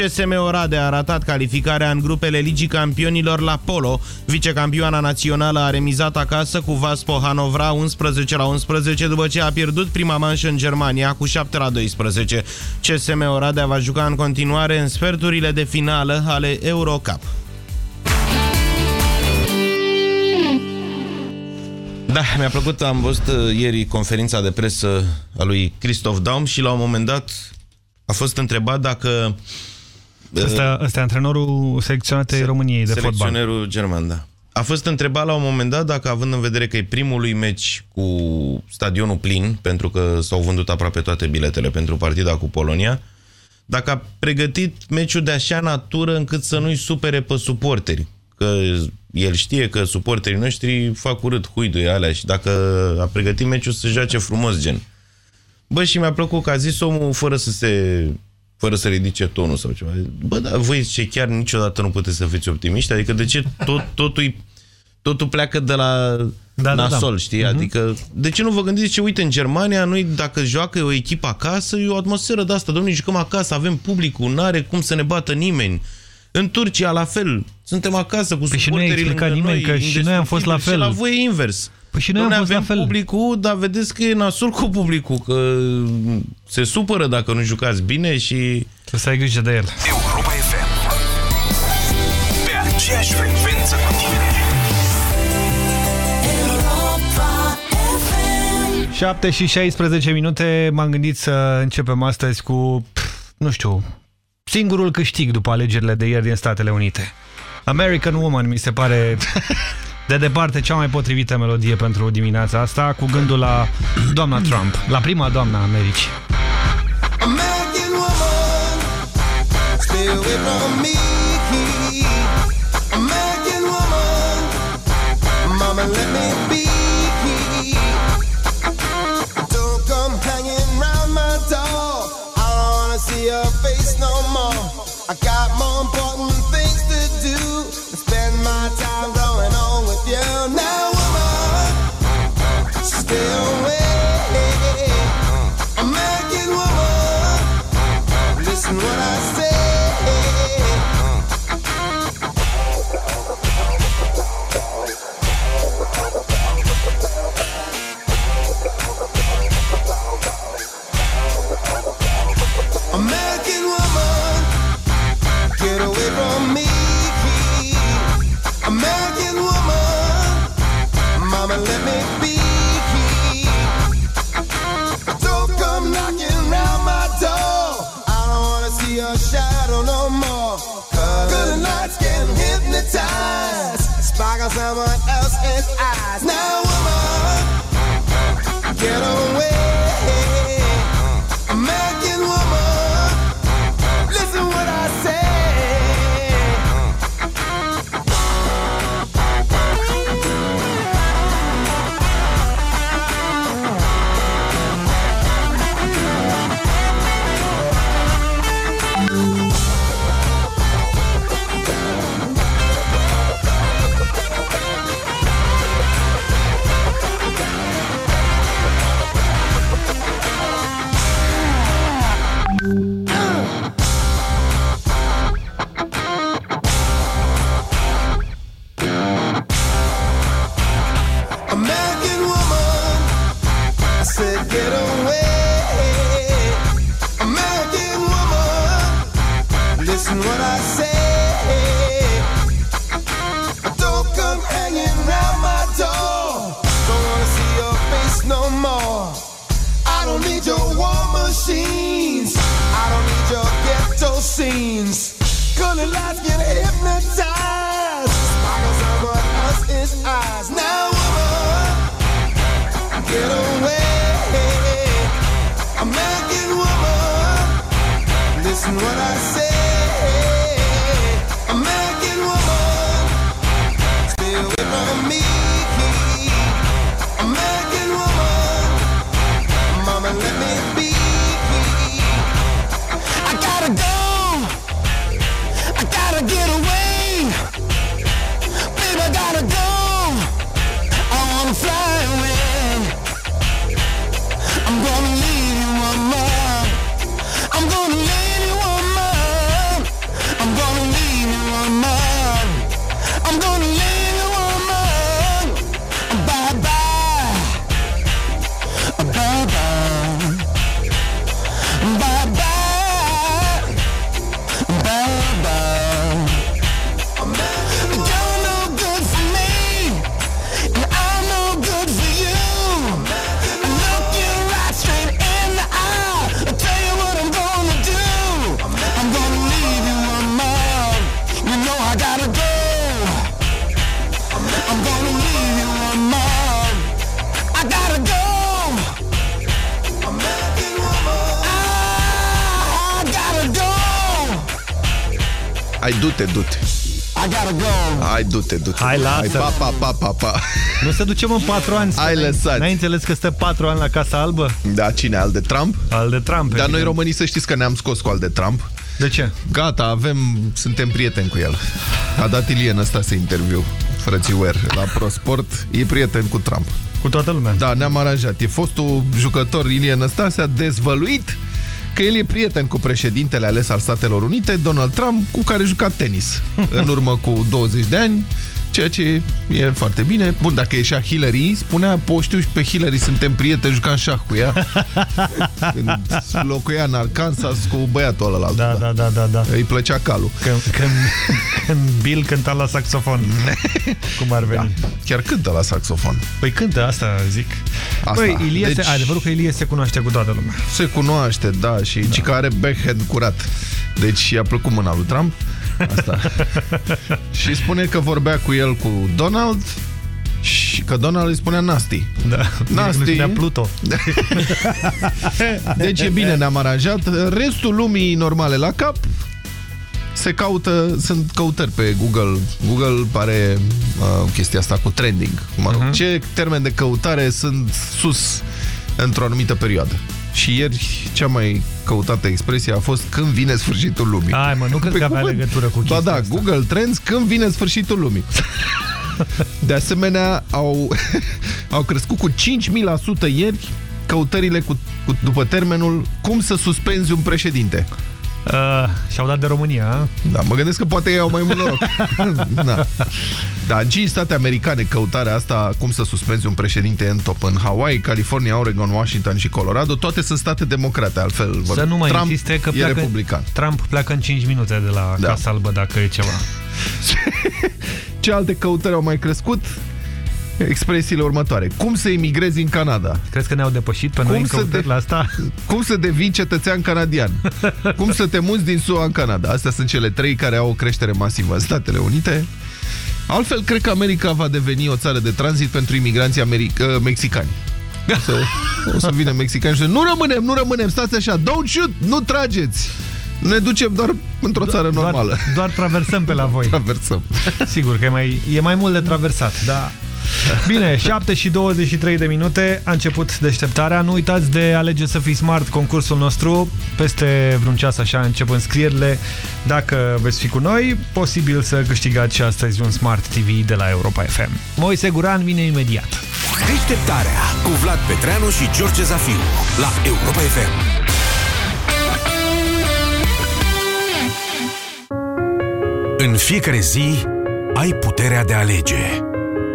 CSM Oradea a ratat calificarea în grupele Ligii Campionilor la Polo. Vicecampioana națională a remizat acasă cu Vaspo Hanovra 11 la 11 după ce a pierdut prima manșă în Germania cu 7 la 12. CSM Oradea va juca în continuare în sferturile de finală ale Eurocup. Da, mi-a plăcut, am văzut uh, ieri conferința de presă a lui Christoph Daum și la un moment dat a fost întrebat dacă... Ăsta, uh, ăsta e antrenorul selecționatei României de fotbal. Selecționerul german, da. A fost întrebat la un moment dat dacă, având în vedere că e primul lui meci cu stadionul plin, pentru că s-au vândut aproape toate biletele pentru partida cu Polonia, dacă a pregătit meciul de așa natură încât să nu-i supere pe suporteri. Că el știe că suporterii noștri fac urât huiduie alea și dacă a pregătit meciul să joace frumos, gen. Bă, și mi-a plăcut că a zis omul fără să se fără să ridice tonul sau ceva. Bă, dar voi ce chiar niciodată nu puteți să fiți optimiști? Adică de ce tot, totul, totul pleacă de la da, nasol, da, da. știi? Uh-huh. Adică de ce nu vă gândiți ce, uite, în Germania, noi dacă joacă o echipă acasă, e o atmosferă de asta, domnule, jucăm acasă, avem publicul, nu are cum să ne bată nimeni. În Turcia, la fel, suntem acasă cu păi suporterii lângă nimeni, noi. Că și noi am fost la fel. Și la voi e invers. Păi și noi am fost la fel. publicul, dar vedeți că e nasul cu publicul, că se supără dacă nu jucați bine și... Să ai grijă de el. Europa FM. Pe aceeași frecvență cu tine. 7 și 16 minute m-am gândit să începem astăzi cu, nu știu, singurul câștig după alegerile de ieri din Statele Unite. American Woman mi se pare de departe cea mai potrivită melodie pentru dimineața asta, cu gândul la doamna Trump, la prima doamna Americii. American woman, stay away from me. S I du-te, du-te. Hai, lasă. Hai, pa, pa, pa, pa, pa. Nu se ducem în patru ani. Hai, lăsat. N-ai înțeles că stă patru ani la Casa Albă? Da, cine? Al de Trump? Al de Trump. Dar noi evident. românii să știți că ne-am scos cu al de Trump. De ce? Gata, avem, suntem prieteni cu el. A dat Ilie Năstase interviu, frățiuer, la ProSport. E prieten cu Trump. Cu toată lumea. Da, ne-am aranjat. E fostul jucător Ilie Năstase a dezvăluit că el e prieten cu președintele ales al Statelor Unite, Donald Trump, cu care juca tenis. În urmă cu 20 de ani, ceea ce e foarte bine. Bun, dacă ieșea Hillary, spunea, po, știu și pe Hillary, suntem prieteni, jucam șah cu ea. Când locuia în Arkansas cu băiatul ăla. Da, da, da, da, da. Îi plăcea calul. Când, când, când Bill cânta la saxofon. Cum ar veni. Da. Chiar cântă la saxofon. Păi cântă, asta zic. Asta. Păi, Ilie Deci- se, adevărul că Ilie se cunoaște cu toată lumea. Se cunoaște, da, și da. că are backhand curat. Deci i-a plăcut mâna lui Trump. Asta. și spune că vorbea cu el cu Donald și că Donald îi spunea nasty. Da. Nasty. Nu spunea Pluto. Deci e bine, ne-am aranjat. Restul lumii normale la cap se caută, sunt căutări pe Google. Google pare uh, chestia asta cu trending. Mă rog, uh -huh. ce termen de căutare sunt sus într-o anumită perioadă. Și ieri cea mai căutată expresie a fost când vine sfârșitul lumii. Hai mă, nu cred Pe că avea cuvânt. legătură cu Ba chestia da, asta. Google Trends când vine sfârșitul lumii. De asemenea, au, au crescut cu 5.000% ieri căutările cu, cu, după termenul cum să suspenzi un președinte. Uh, Și-au dat de România, a? Da, mă gândesc că poate ei au mai mult noroc. da. da, în 5 state americane căutarea asta, cum să suspenzi un președinte în top. În Hawaii, California, Oregon, Washington și Colorado, toate sunt state democrate, altfel. Să nu mai Trump insiste că e pleacă, republican. Trump pleacă în 5 minute de la Da. Casa Albă dacă e ceva. Ce alte căutări au mai crescut? Expresiile următoare. Cum să emigrezi în Canada? Crezi că ne-au depășit pe noi în să căutări de- la asta? Cum să devii cetățean canadian? Cum să te muți din SUA în Canada? Astea sunt cele trei care au o creștere masivă în Statele Unite. Altfel, cred că America va deveni o țară de tranzit pentru imigranții americ uh, mexicani. O să, o să vină mexicani și nu rămânem, nu rămânem, stați așa, don't shoot, nu trageți. Ne ducem doar într-o țară normală. Doar, doar traversăm pe la voi. Traversăm. Sigur că e mai, e mai mult de traversat, da. Bine, 7 și 23 de minute a început deșteptarea. Nu uitați de alege să fii smart concursul nostru. Peste vreun ceas așa încep înscrierile. Dacă veți fi cu noi, posibil să câștigați și astăzi un Smart TV de la Europa FM. Moise Guran vine imediat. Deșteptarea cu Vlad Petreanu și George Zafiu la Europa FM. În fiecare zi ai puterea de a alege.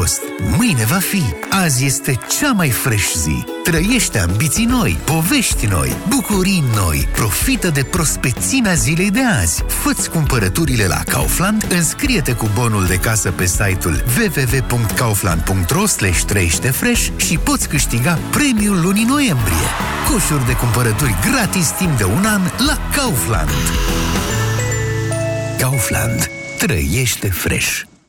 Fost, mâine va fi, azi este cea mai fresh zi. Trăiește ambiții noi, povești noi, bucurii noi, profită de prospețimea zilei de azi. Fă-ți cumpărăturile la Kaufland, înscrie-te cu bonul de casă pe site-ul www.kaufland.ro fresh și poți câștiga premiul lunii noiembrie. Coșuri de cumpărături gratis timp de un an la Kaufland. Kaufland. Trăiește fresh.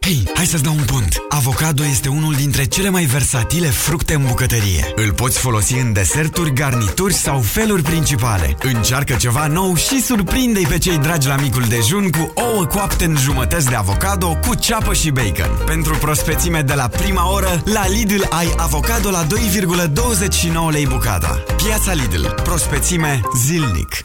Hei, hai să-ți dau un pont. Avocado este unul dintre cele mai versatile fructe în bucătărie. Îl poți folosi în deserturi, garnituri sau feluri principale. Încearcă ceva nou și surprinde-i pe cei dragi la micul dejun cu ouă coapte în jumătăți de avocado cu ceapă și bacon. Pentru prospețime de la prima oră, la Lidl ai avocado la 2,29 lei bucata. Piața Lidl. Prospețime zilnic.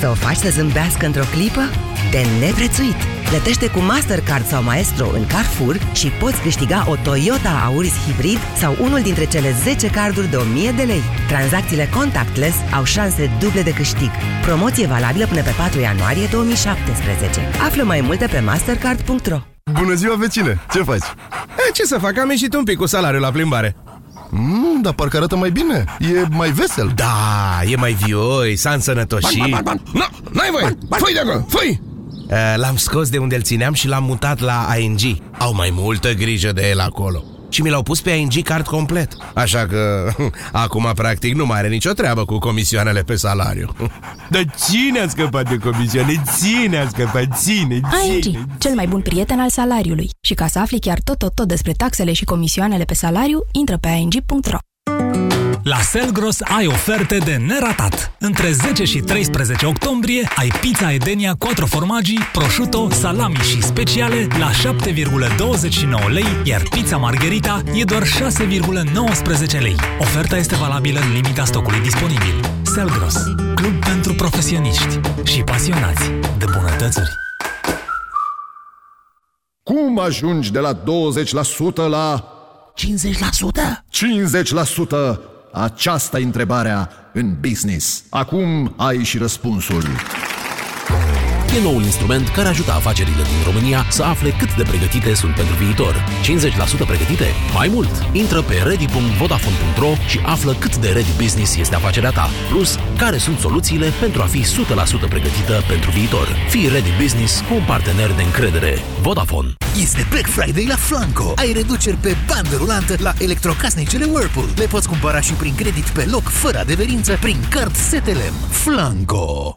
Să o faci să zâmbească într-o clipă? De neprețuit! Plătește cu Mastercard sau Maestro în Carrefour și poți câștiga o Toyota Auris Hybrid sau unul dintre cele 10 carduri de 1000 de lei. Tranzacțiile contactless au șanse duble de câștig. Promoție valabilă până pe 4 ianuarie 2017. Află mai multe pe mastercard.ro Bună ziua, vecine! Ce faci? E, ce să fac? Am ieșit un pic cu salariul la plimbare. Mm, dar parcă arată mai bine. E mai vesel. Da, e mai vioi, s-a însănătoșit. Ban, ban, ban, ban. No, n-ai voie! Fui de acolo, fui! L-am scos de unde îl țineam și l-am mutat la ING. Au mai multă grijă de el acolo. Și mi l-au pus pe ING card complet. Așa că acum practic nu mai are nicio treabă cu comisioanele pe salariu. Dar cine a scăpat de comisioane? Cine a scăpat? Ține, ține. ING, cel mai bun prieten al salariului. Și ca să afli chiar tot, tot, tot despre taxele și comisioanele pe salariu, intră pe ing.ro. La Selgros ai oferte de neratat. Între 10 și 13 octombrie ai pizza Edenia 4 formaggi, prosciutto, salami și speciale la 7,29 lei, iar pizza Margherita e doar 6,19 lei. Oferta este valabilă în limita stocului disponibil. Selgros, club pentru profesioniști și pasionați de bunătățuri. Cum ajungi de la 20% la 50%? 50%? Aceasta e întrebarea în business. Acum ai și răspunsul. E noul instrument care ajută afacerile din România să afle cât de pregătite sunt pentru viitor. 50% pregătite? Mai mult! Intră pe ready.vodafone.ro și află cât de ready business este afacerea ta. Plus, care sunt soluțiile pentru a fi 100% pregătită pentru viitor. Fii ready business cu un partener de încredere. Vodafone. Este Black Friday la Flanco. Ai reduceri pe bandă rulantă la electrocasnicele Whirlpool. Le poți cumpăra și prin credit pe loc, fără adeverință, prin card STLM. Flanco.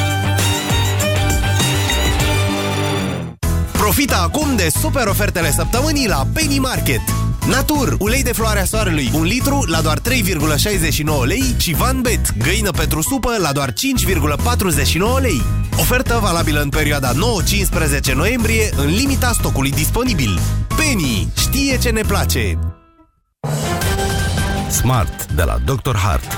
Profită acum de super ofertele săptămânii la Penny Market. Natur, ulei de floarea soarelui, un litru la doar 3,69 lei și Van Bet, găină pentru supă la doar 5,49 lei. Ofertă valabilă în perioada 9-15 noiembrie, în limita stocului disponibil. Penny știe ce ne place! Smart de la Dr. Hart.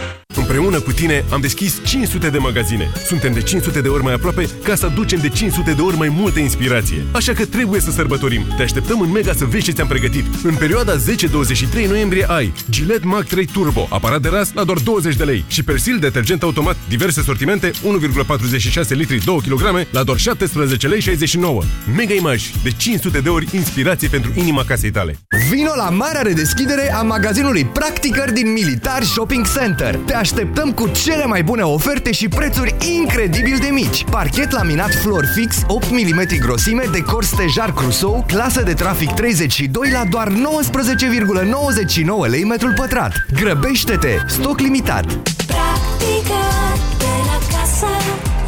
Împreună cu tine am deschis 500 de magazine. Suntem de 500 de ori mai aproape ca să aducem de 500 de ori mai multă inspirație. Așa că trebuie să sărbătorim. Te așteptăm în Mega să vezi ce ți-am pregătit. În perioada 10-23 noiembrie ai Gillette Mac 3 Turbo, aparat de ras la doar 20 de lei și Persil detergent automat diverse sortimente 1,46 litri 2 kg la doar 17 lei 69. Mega Image de 500 de ori inspirație pentru inima casei tale. Vino la marea redeschidere a magazinului Practicăr din Militar Shopping Center. Te așteptăm cu cele mai bune oferte și prețuri incredibil de mici. Parchet laminat Floor Fix 8 mm grosime, decor stejar Crusoe, clasă de trafic 32 la doar 19,99 lei metrul pătrat. Grăbește-te! Stoc limitat! Practică de la casă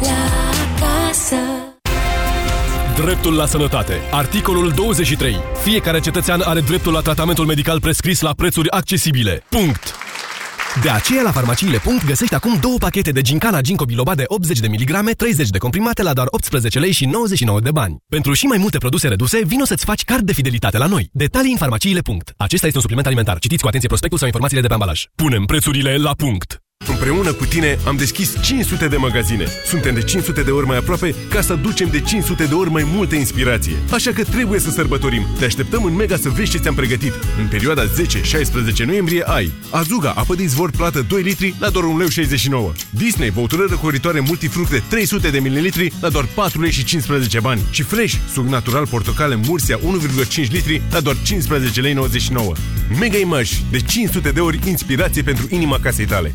la casă. Dreptul la sănătate. Articolul 23. Fiecare cetățean are dreptul la tratamentul medical prescris la prețuri accesibile. Punct. De aceea, la farmaciile. găsești acum două pachete de Gincana Ginkgo Biloba de 80 de mg, 30 de comprimate la doar 18 lei și 99 de bani. Pentru și mai multe produse reduse, vino să-ți faci card de fidelitate la noi. Detalii în farmaciile. Acesta este un supliment alimentar. Citiți cu atenție prospectul sau informațiile de pe ambalaj. Punem prețurile la punct. Împreună cu tine am deschis 500 de magazine. Suntem de 500 de ori mai aproape ca să aducem de 500 de ori mai multă inspirație. Așa că trebuie să sărbătorim. Te așteptăm în Mega să vezi ce ți-am pregătit. În perioada 10-16 noiembrie ai Azuga, apă de izvor plată 2 litri la doar 1,69 lei. Disney, băutură răcoritoare multifructe 300 de ml la doar 4 lei și 15 bani. Și Fresh, suc natural portocale Mursia 1,5 litri la doar 15 lei 99. Mega Image, de 500 de ori inspirație pentru inima casei tale.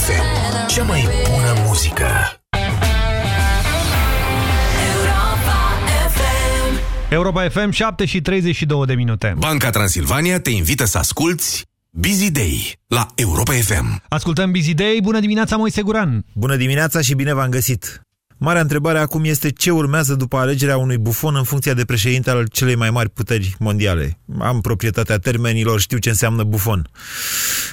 FM. Cea mai bună muzică. Europa FM, 7 și 32 de minute. Banca Transilvania te invită să asculti Busy Day la Europa FM. Ascultăm Busy Day. Bună dimineața, Moise Guran! Bună dimineața și bine v-am găsit! Marea întrebare acum este ce urmează după alegerea unui bufon în funcție de președinte al celei mai mari puteri mondiale. Am proprietatea termenilor, știu ce înseamnă bufon.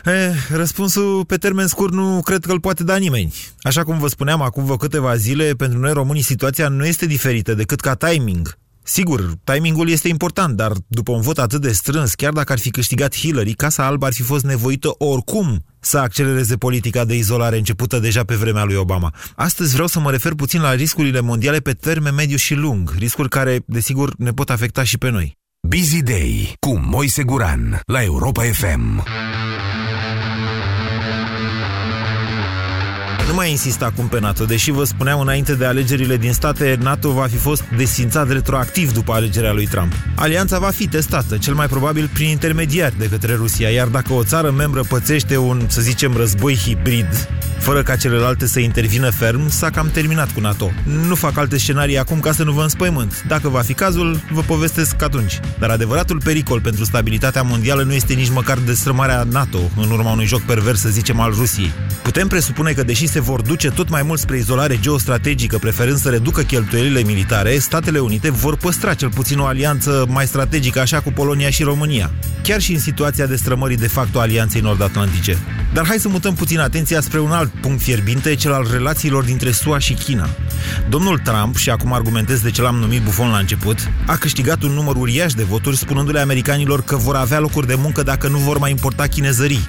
E, răspunsul pe termen scurt nu cred că îl poate da nimeni. Așa cum vă spuneam acum vă câteva zile, pentru noi românii situația nu este diferită decât ca timing. Sigur, timingul este important, dar după un vot atât de strâns, chiar dacă ar fi câștigat Hillary, Casa Albă ar fi fost nevoită oricum să accelereze politica de izolare începută deja pe vremea lui Obama. Astăzi vreau să mă refer puțin la riscurile mondiale pe termen mediu și lung, riscuri care, desigur, ne pot afecta și pe noi. Busy Day cu Moise Guran la Europa FM. Mai insist acum pe NATO, deși vă spuneam înainte de alegerile din state, NATO va fi fost desfințat retroactiv după alegerea lui Trump. Alianța va fi testată, cel mai probabil prin intermediari de către Rusia, iar dacă o țară membră pățește un, să zicem, război hibrid, fără ca celelalte să intervină ferm, s-a cam terminat cu NATO. Nu fac alte scenarii acum ca să nu vă înspăimânt. Dacă va fi cazul, vă povestesc atunci. Dar adevăratul pericol pentru stabilitatea mondială nu este nici măcar destrămarea NATO în urma unui joc pervers, să zicem, al Rusiei. Putem presupune că, deși se vor duce tot mai mult spre izolare geostrategică, preferând să reducă cheltuielile militare, Statele Unite vor păstra cel puțin o alianță mai strategică, așa cu Polonia și România, chiar și în situația destrămării de facto a alianței nord-atlantice. Dar hai să mutăm puțin atenția spre un alt punct fierbinte, cel al relațiilor dintre SUA și China. Domnul Trump, și acum argumentez de ce l-am numit bufon la început, a câștigat un număr uriaș de voturi spunându-le americanilor că vor avea locuri de muncă dacă nu vor mai importa chinezării.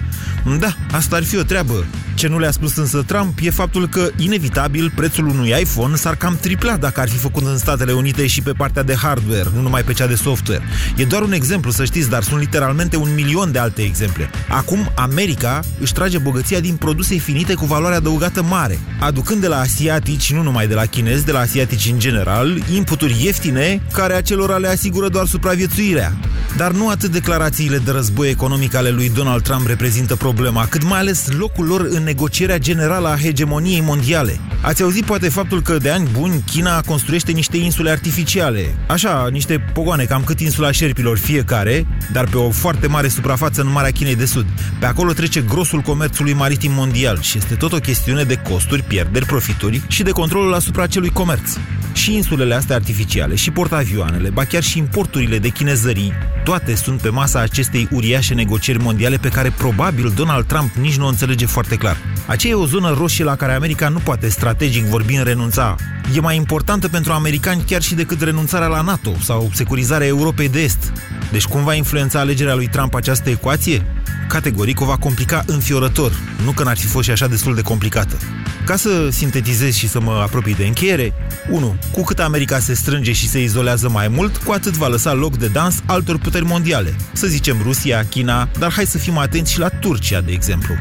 Da, asta ar fi o treabă. Ce nu le-a spus însă Trump e faptul că, inevitabil, prețul unui iPhone s-ar cam tripla dacă ar fi făcut în Statele Unite și pe partea de hardware, nu numai pe cea de software. E doar un exemplu, să știți, dar sunt literalmente un milion de alte exemple. Acum, America își trage bogăția din produse finite cu valoare adăugată mare, aducând de la asiatici, nu numai de la chinezi, de la asiatici în general, inputuri ieftine care acelora le asigură doar supraviețuirea. Dar nu atât declarațiile de război economic ale lui Donald Trump reprezintă problema, cât mai ales locul lor în negocierea generală a hegemoniei mondiale. Ați auzit poate faptul că de ani buni China construiește niște insule artificiale. Așa, niște pogoane, cam cât insula șerpilor fiecare, dar pe o foarte mare suprafață în Marea Chinei de Sud. Pe acolo trece grosul comerțului maritim mondial și este tot o chestiune de costuri, pierderi, profituri și de controlul asupra acelui comerț. Și insulele astea artificiale, și portavioanele, ba chiar și importurile de chinezării, toate sunt pe masa acestei uriașe negocieri mondiale pe care probabil Donald Trump nici nu o înțelege foarte clar. Aceea e o zonă roșie la care America nu poate strategic vorbind renunța. E mai importantă pentru americani chiar și decât renunțarea la NATO sau securizarea Europei de Est. Deci cum va influența alegerea lui Trump această ecuație? Categoric o va complica înfiorător, nu că n-ar fi fost și așa destul de complicată. Ca să sintetizez și să mă apropii de încheiere, 1. Cu cât America se strânge și se izolează mai mult, cu atât va lăsa loc de dans altor puteri mondiale. Să zicem Rusia, China, dar hai să fim atenți și la Turcia, de exemplu.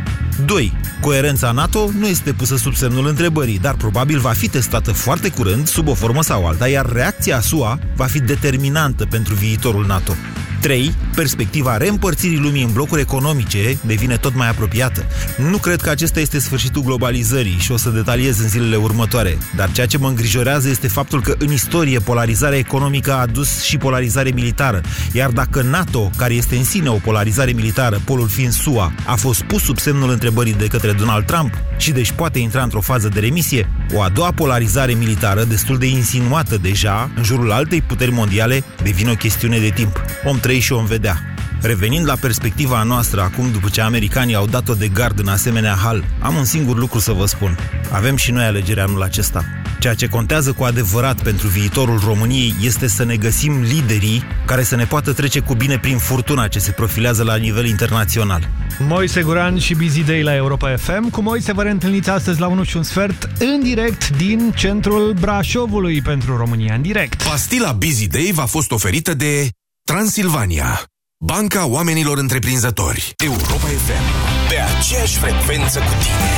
2. Coerența NATO nu este pusă sub semnul întrebării, dar probabil va fi testată foarte curând, sub o formă sau alta, iar reacția SUA va fi determinantă pentru viitorul NATO. 3. Perspectiva reîmpărțirii lumii în blocuri economice devine tot mai apropiată. Nu cred că acesta este sfârșitul globalizării și o să detaliez în zilele următoare, dar ceea ce mă îngrijorează este faptul că în istorie polarizarea economică a adus și polarizare militară, iar dacă NATO, care este în sine o polarizare militară, polul fiind SUA, a fost pus sub semnul întrebării de către Donald Trump și deci poate intra într-o fază de remisie, o a doua polarizare militară destul de insinuată deja în jurul altei puteri mondiale devine o chestiune de timp. Om trăi și om vedea. Revenind la perspectiva noastră acum după ce americanii au dat-o de gard în asemenea hal, am un singur lucru să vă spun. Avem și noi alegerea anul acesta. Ceea ce contează cu adevărat pentru viitorul României este să ne găsim liderii care să ne poată trece cu bine prin furtuna ce se profilează la nivel internațional. Moise Guran și Busy Day la Europa FM. Cu Moise vă reîntâlniți astăzi la 1 și un sfert în direct din centrul Brașovului pentru România în direct. Pastila Busy Day v-a fost oferită de Transilvania, Banca Oamenilor Întreprinzători, Europa FM, pe aceeași frecvență cu tine.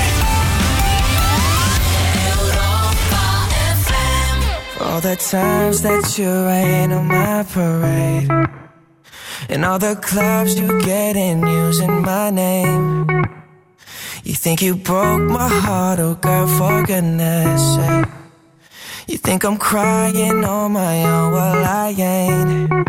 All the times that you rain on my parade And all the clubs you get in using my name. You think you broke my heart, oh girl, for goodness sake. You think I'm crying on my own, well I ain't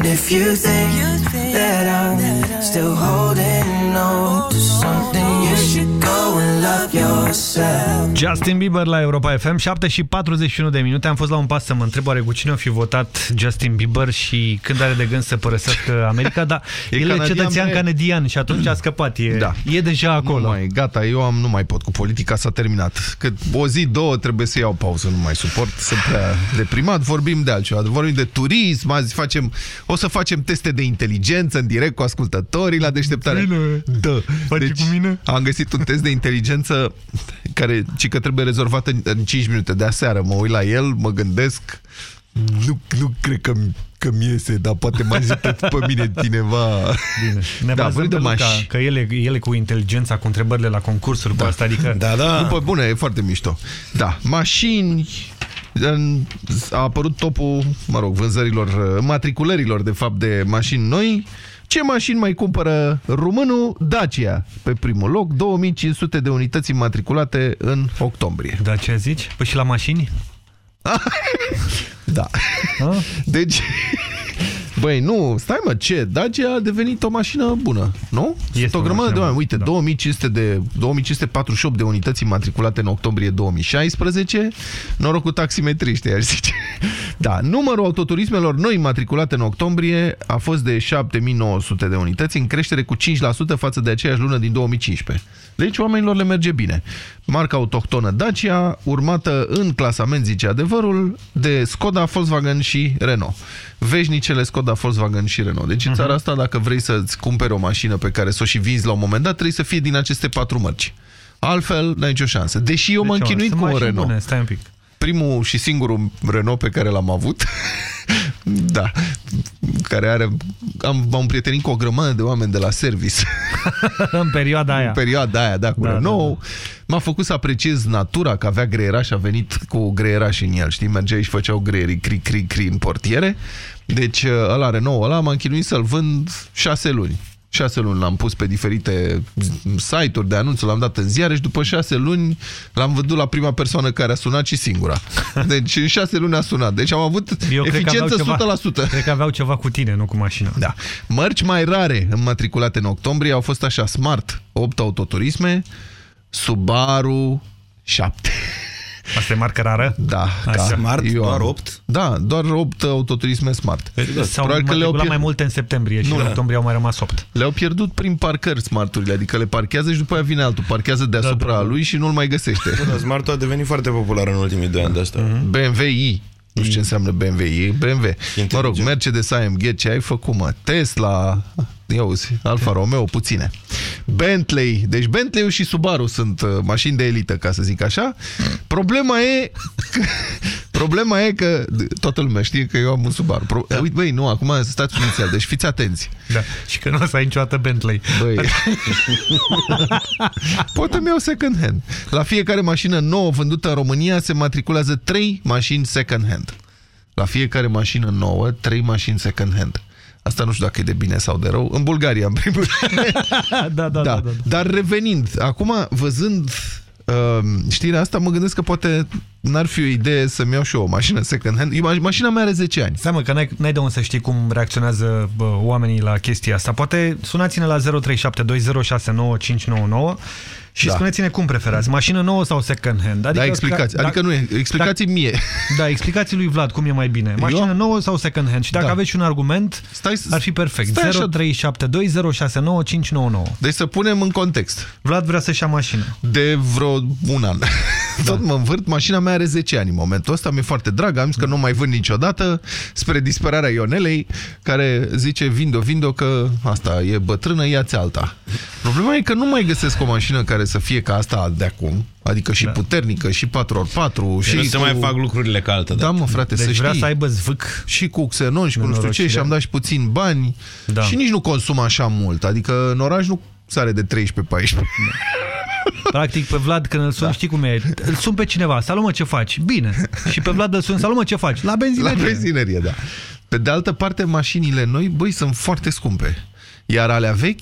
And if you think that I'm still holding on to something, you should go. Justin Bieber la Europa FM, 7 și 41 de minute. Am fost la un pas să mă întreb oare cu cine o fi votat Justin Bieber și când are de gând să părăsească America, dar E el e canadian cetățean pe- canadian și atunci a scăpat. E, Da. e deja acolo. Nu mai, gata, eu am, nu mai pot cu politica, s-a terminat. Că o zi, două trebuie să iau pauză, nu mai suport, sunt prea deprimat. Vorbim de altceva, vorbim de turism, azi facem, o să facem teste de inteligență în direct cu ascultătorii la deșteptare. Bine. Da. Faci Deci, cu mine? am găsit un test de inteligență care, ci că trebuie rezolvat în, în 5 minute de aseară. Mă uit la el, mă gândesc, nu, nu cred că că mi iese, dar poate mă ajută pe mine cineva. Bine. Ne da, bazăm vorbim pe de Luca, mașini. că ele, ele cu inteligența, cu întrebările la concursuri, da. cu asta, adică... Da, da. După bune, e foarte mișto. Da, mașini, în- a apărut topul, mă rog, vânzărilor, matriculărilor, de fapt, de mașini noi. Ce mașini mai cumpără românul? Dacia, pe primul loc, 2500 de unități matriculate în octombrie. Dacia zici? Păi și la mașini? Da. Deci, băi, nu, stai mă, ce? Dacia a devenit o mașină bună, nu? Este Sunt o o grămadă de mașină oameni. Uite, bună, 2500 de, 2548 de unități matriculate în octombrie 2016. Noroc cu taximetriști, aș zice. Da, numărul autoturismelor noi matriculate în octombrie a fost de 7900 de unități, în creștere cu 5% față de aceeași lună din 2015. Deci oamenilor le merge bine. Marca autohtonă Dacia, urmată în clasament, zice adevărul, de Skoda, Volkswagen și Renault. Veșnicele Skoda, Volkswagen și Renault. Deci în țara asta, dacă vrei să-ți cumperi o mașină pe care să o și vinzi la un moment dat, trebuie să fie din aceste patru mărci. Altfel, n-ai nicio șansă. Deși eu Deci, m-am mă, chinuit sunt cu un mașini Renault. Bune, stai un pic. Primul și singurul Renault pe care l-am avut, da, care are... Am, m-am prietenit cu o grămadă de oameni de la service. în perioada aia. În perioada aia, da, cu Da, Renault. M-a făcut să apreciez natura, că avea greieraș, a venit cu greieraș în el, știi? Mergeai și făceau greierii cri, cri, cri în portiere. Deci ăla Renault ăla m-am chinuit să-l vând șase luni. Șase luni l-am pus pe diferite site-uri de anunțuri, l-am dat în ziare și după șase luni l-am vândut la prima persoană care a sunat și singura. Deci în șase luni a sunat. Deci am avut Eu cred că eficiență aveau 100%. Ceva, cred că aveau ceva cu tine, nu cu mașina. Da. Mărci mai rare înmatriculate în octombrie au fost așa, Smart, 8 autoturisme, Subaru, 7. Asta e marcă rară? Da, Așa. da. Smart? Eu Doar am- 8? Da, doar 8 autoturisme Smart. S-au Probabil că le-au matriculat pierd- mai multe în septembrie și Nu, în da. octombrie au mai rămas 8. Le-au pierdut prin parcări smarturile, adică le parchează și după aia vine altul, parchează deasupra da, da. lui și nu-l mai găsește. Da, Smart-ul a devenit foarte popular în ultimii doi ani de asta. BMW i. Nu știu ce înseamnă BMW i. BMW. Mă rog, Mercedes AMG, ce ai făcut, mă? Tesla, ia uzi, Alfa Romeo, puține. Bentley, deci Bentley și Subaru sunt uh, mașini de elită, ca să zic așa. Problema e că, problema e că toată lumea știe că eu am un Subaru. Pro, uite, băi, nu, acum stați inițial, deci fiți atenți. Da. Și că nu o să ai niciodată Bentley. Băi. Pot îmi iau second hand. La fiecare mașină nouă vândută în România se matriculează 3 mașini second hand. La fiecare mașină nouă, 3 mașini second hand. Asta nu știu dacă e de bine sau de rău. În Bulgaria, în primul rând. da, da, da, da, da. Dar revenind, acum văzând uh, știrea asta, mă gândesc că poate n-ar fi o idee să-mi iau și eu o mașină second hand. Eu, ma- mașina mea are 10 ani. Seamă că n-ai de unde să știi cum reacționează bă, oamenii la chestia asta. Poate sunați-ne la 0372069599 și Da. spuneți-ne cum preferați, mașină nouă sau second hand. Da, explicați. ca- Adică nu e, explicați mie. Da, explicați lui Vlad cum e mai bine. Mașină Eu? nouă sau second hand. Și dacă Da. aveți și un argument, Stai, ar fi perfect. stai așa. 0372069599. Deci să punem în context. Vlad vrea să-și ia mașină. De vreo un an. tot mă învârt. Mașina mea are 10 ani în momentul ăsta, mi-e foarte dragă, am zis că nu mai vând niciodată, spre disperarea Ionelei, care zice, vind-o, vind-o, că asta e bătrână, ia-ți alta. Problema e că nu mai găsesc o mașină care să fie ca asta de acum, adică și da. puternică, și 4x4, și nu se cu... mai fac lucrurile ca altă Da, dată. mă, frate, Deci să vrea știi. să aibă zvâc. Și cu xenon și cu nu știu ce, Nenorocire. și am dat și puțin bani Da. și nici nu consumă așa mult. Adică în oraș nu sare de 13-14. Practic, pe Vlad, când îl sun, da. știi cum e? Îl sun pe cineva. Salut, mă, ce faci? Bine. Și pe Vlad îl sun, salut, mă, ce faci? La benzinerie. La benzinerie, da. Pe de altă parte, mașinile noi, băi, sunt foarte scumpe. Iar alea vechi,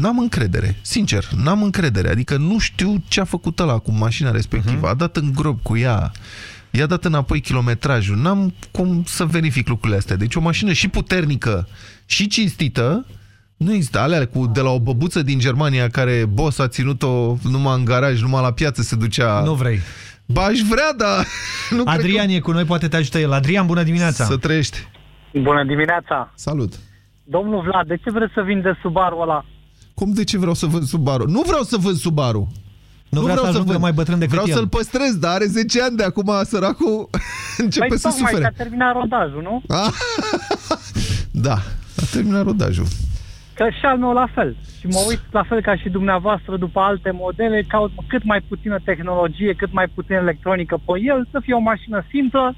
n-am încredere. Sincer, n-am încredere. Adică nu știu ce a făcut ăla cu mașina respectivă. Uh -huh. A dat în grob cu ea. I-a dat înapoi kilometrajul. N-am cum să verific lucrurile astea. Deci o mașină și puternică și cinstită, nu există. Alea cu, de la o băbuță din Germania care boss a ținut-o numai în garaj, numai la piață se ducea... Nu vrei. Ba, aș vrea, dar... Nu cred Adrian că... e cu noi, poate te ajută el. Adrian, bună dimineața! Să trăiești! Bună dimineața! Salut! Domnul Vlad, de ce vreți să vinde Subaru ăla? Cum de ce vreau să vând Subaru? Nu vreau să vând Subaru! Nu, vrea să ajungă vând. mai bătrân decât Vreau el. să-l păstrez, dar are 10 ani de acum, săracul începe păi să tocmai sufere. că a terminat rodajul, nu? Ah, da, a terminat rodajul. Că și al meu la fel. Și mă uit la fel ca și dumneavoastră după alte modele, caut cât mai puțină tehnologie, cât mai puțină electronică pe el, să fie o mașină simplă.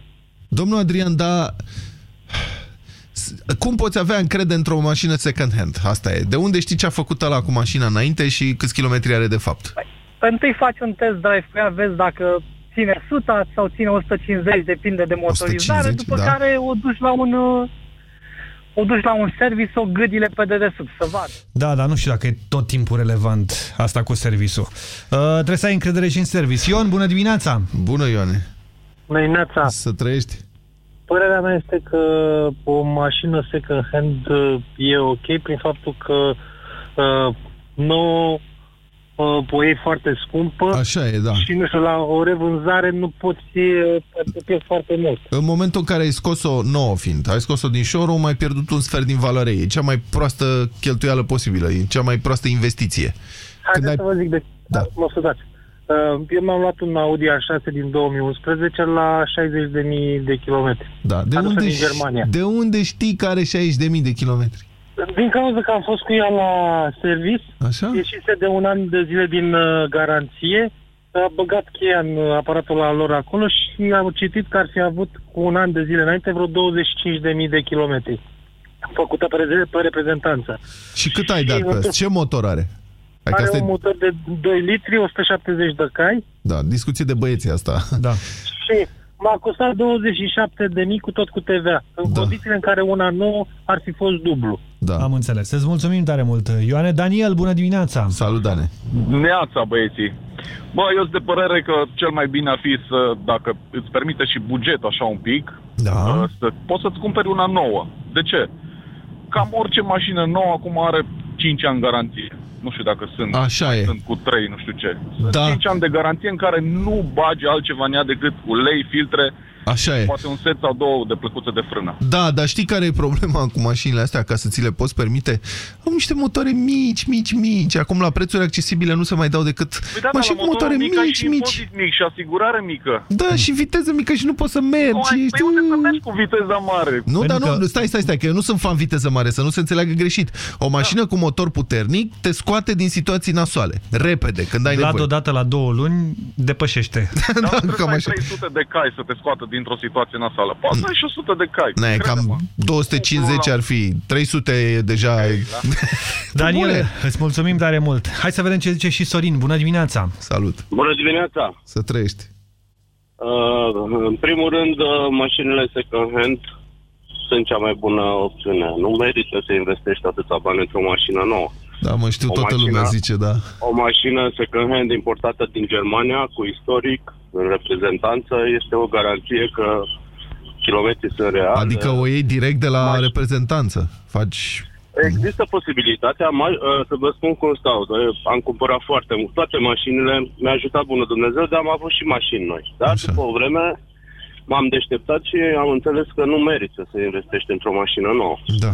Domnul Adrian, da... Cum poți avea încredere într-o mașină second hand? Asta e. De unde știi ce a făcut ăla cu mașina înainte și câți kilometri are de fapt? Întâi faci un test drive cu ea, vezi dacă ține 100 sau ține 150, depinde de motorizare, 150, după da. care o duci la un uh, o duci la un service, o gâdile pe dedesubt, să vadă. Da, dar nu știu dacă e tot timpul relevant asta cu serviciul. Uh, trebuie să ai încredere și în service. Ion, bună dimineața! Bună, Ioane! Bună dimineața! Să trăiești! Părerea mea este că o mașină second hand uh, e ok prin faptul că uh, nu uh, o iei foarte scumpă Așa e, da. și nu știu, la o revânzare nu poți uh, te pierzi foarte mult. În momentul în care ai scos-o nouă fiind, ai scos-o din showroom, ai pierdut un sfert din valoare ei. E cea mai proastă cheltuială posibilă, e cea mai proastă investiție. Haideți să vă zic de... Da. Mă scuzați. Uh, Eu mi-am luat un Audi A6 din 2011 la 60.000 de kilometri. Da. De, Adusă unde, din ș- Germania. de unde știi că are 60.000 de kilometri? Din cauza că am fost cu ea la service, Așa? ieșise de un an de zile din uh, garanție, a băgat cheia în uh, aparatul la lor acolo și am citit că ar fi avut cu un an de zile înainte vreo 25.000 de kilometri făcută pe, re- pe reprezentanță. Și cât ai dat pe ăsta? Ce motor are? Hai că Are asta e- un motor de 2 litri, 170 de cai Da, discuție de băieții asta. Da. și m-a costat 27.000 cu tot cu TVA, în Da. condițiile în care una nouă ar fi fost dublu. Da. Am înțeles. Îți mulțumim tare mult, Ioane. Daniel, bună dimineața! Salut, Dane! Neața, băieții. Bă, eu sunt de părere că cel mai bine ar fi să, dacă îți permite și bugetul așa un pic, da. uh, să poți să-ți cumperi una nouă. De ce? Cam orice mașină nouă acum are 5 ani garanție. Nu știu dacă sunt, Așa e. sunt cu 3, nu știu ce. Da. 5 ani de garanție în care nu bagi altceva în ea decât ulei, filtre, Așa e. poate un set sau două de plăcuțe de frână. Da, dar știi care e problema cu mașinile astea, ca să ți le poți permite? Au niște motoare mici, mici, mici. Acum la prețuri accesibile nu se mai dau decât Păi da, mașini dar cu la motorul motoare mic ai mici, și mici. impozit mic și asigurare mică. Da, și viteză mică și nu poți să mergi. Păi Ești... unde să mergi cu viteza mare? Nu, dar Pentru nu, că- stai, stai, stai, că eu nu sunt fan viteză mare, să nu se înțeleagă greșit. O mașină cu motor puternic te scoate din situații nasoale, repede, când ai Vlad nevoie. odată la două luni depășește. Da, da, trebuie cam să ai așa. 300 de cai să te scoată dintr-o situație nasală. Poate să ai și 100 de cai. Ne, Crede-mă. cam 250 ar fi, 300 e deja... Daniel, Bune. îți mulțumim tare mult. Hai să vedem ce zice și Sorin. Bună dimineața! Salut! Bună dimineața! Să trăiești! Uh, în primul rând, uh, mașinile second hand sunt cea mai bună opțiune. Nu merită să investești atâta bani într-o mașină nouă. Da, mă știu, O toată mașină- lumea zice, da. O mașină second hand importată din Germania, cu istoric, în reprezentanță, este o garanție că kilometrii sunt reale. Adică o iei direct de la reprezentanță. Faci... Există posibilitatea, ma- uh, să vă spun cum stau, uh, am cumpărat foarte mult, toate mașinile, mi-a ajutat bună Dumnezeu, dar am avut și mașini noi. Dar Așa. după o vreme m-am deșteptat și am înțeles că nu merită să investești într-o mașină nouă. Da.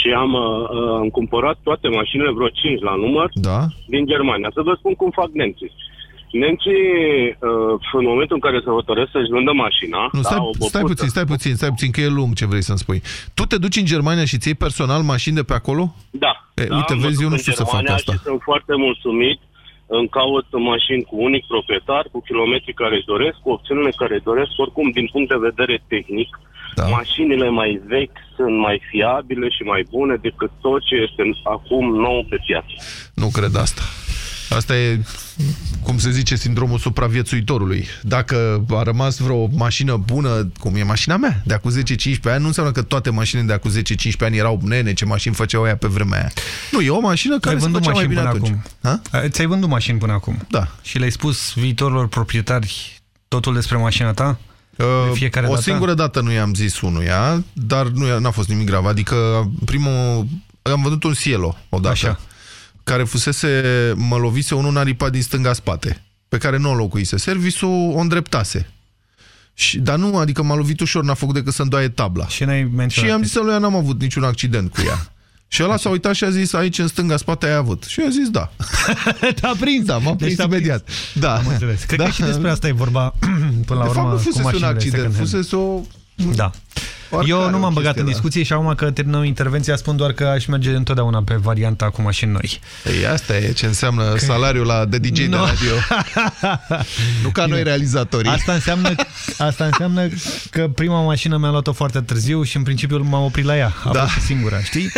Și am, uh, uh, am cumpărat toate mașinile, vreo 5 la număr, Da? din Germania. Să vă spun cum fac nemții. Nemții, uh, în momentul în care se hotărăsc să-și vândă mașina... Nu, stai, da, o stai băcuță- puțin, stai puțin, stai puțin, că e lung ce vrei să-mi spui. Tu te duci în Germania și ți iei personal mașini de pe acolo? Da. E, da, uite, mă vezi, duc eu nu în știu să fac Germania asta. Și sunt foarte mulțumit. Îmi caut mașini cu unic proprietar, cu kilometri care doresc, cu opțiunile care doresc. Oricum, din punct de vedere tehnic, da. mașinile mai vechi sunt mai fiabile și mai bune decât tot ce este acum nou pe piață. Nu cred asta. Asta e, cum se zice, sindromul supraviețuitorului. Dacă a rămas vreo mașină bună, cum e mașina mea, de acum 10-15 ani, nu înseamnă că toate mașinile de acum 10-15 ani erau nene, ce mașini făceau aia pe vremea aia. Nu, e o mașină care Ai se vândut făcea mai mașini bine până atunci. acum. Ha? Ți-ai vândut mașini până acum. Da. Și le-ai spus viitorilor proprietari totul despre mașina ta? De fiecare o dată? singură dată nu i-am zis unuia, dar nu a fost nimic grav. Adică primul... Am văzut un Cielo odată, Așa. care fusese, mă lovise unul naripat din stânga spate, pe care nu o locuise. Serviciul o îndreptase. Și, dar nu, adică m-a lovit ușor, n-a făcut decât să-mi doaie tabla. Și n-ai Și i-am zis lui, n-am avut niciun accident cu ea. Și ăla s-a uitat și a zis, aici în stânga spate ai avut. Și eu a zis, da. Te-a prins. Da, m-a prins te-a imediat. Da. Am înțeles. Cred că și despre asta e vorba până la De urmă fapt, nu cu fusese un mașinile accident, second-hand. fusese o... Da. Oricare Eu nu o m-am băgat chestie, în da. discuție și acum că terminăm intervenția spun doar că aș merge întotdeauna pe varianta cu mașini noi. Ei, asta e ce înseamnă salariul la de DJ de Nu. radio. nu ca noi realizatorii. Asta înseamnă, asta înseamnă că prima mașină mi-a luat-o foarte târziu și în principiu m-am oprit la ea. A Da. fost singura, știi?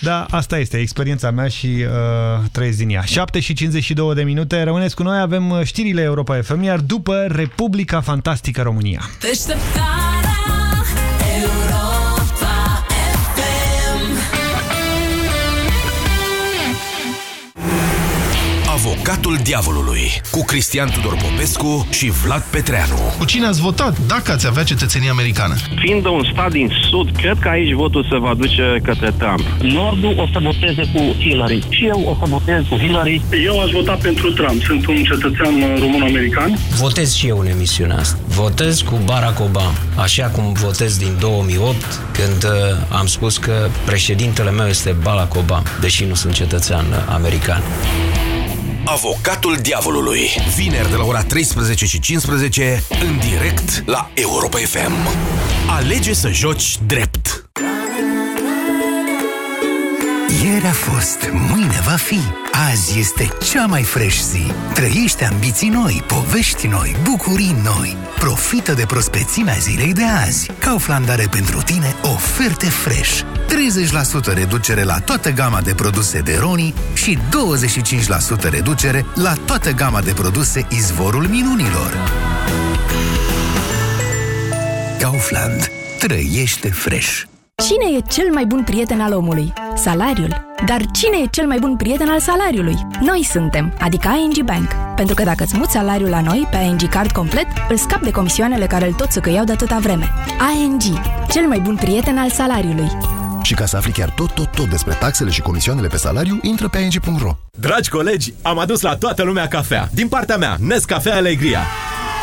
Dar asta este experiența mea și uh, trăiesc din ea. 7 și 52 de minute, rămâneți cu noi, avem uh, știrile Europa FM, iar după Republica Fantastică România. Deșteptarea Avocatul diavolului cu Cristian Tudor Popescu și Vlad Petreanu. Cu cine ați votat dacă ați avea cetățenie americană? Fiind un stat din sud, cred că aici votul se va duce către Trump. Nordul o să voteze cu Hillary. Și eu o să votez cu Hillary. Eu aș vota pentru Trump. Sunt un cetățean uh, român-american. Votez și eu în emisiunea asta. Votez cu Barack Obama, așa cum votez din 2008, când uh, am spus că președintele meu este Barack Obama, deși nu sunt cetățean uh, american. Avocatul diavolului. Vineri de la ora 13 și 15 în direct la Europa FM. Alege să joci drept. Ieri a fost, mâine va fi. Azi este cea mai fresh zi. Trăiește ambiții noi, povești noi, bucurii noi. Profită de prospețimea zilei de azi. Kaufland are pentru tine oferte fresh. 30% reducere la toată gama de produse de Roni și 25% reducere la toată gama de produse Izvorul Minunilor. Kaufland. Trăiește fresh. Cine e cel mai bun prieten al omului? Salariul. Dar cine e cel mai bun prieten al salariului? Noi suntem, adică ING Bank. Pentru că dacă îți muți salariul la noi, pe ING Card complet, îl scap de comisioanele care îl tot să iau de atâta vreme. ING, cel mai bun prieten al salariului. Și ca să afli chiar tot, tot, tot despre taxele și comisioanele pe salariu, intră pe ing.ro. Dragi colegi, am adus la toată lumea cafea. Din partea mea, Nescafea Alegria.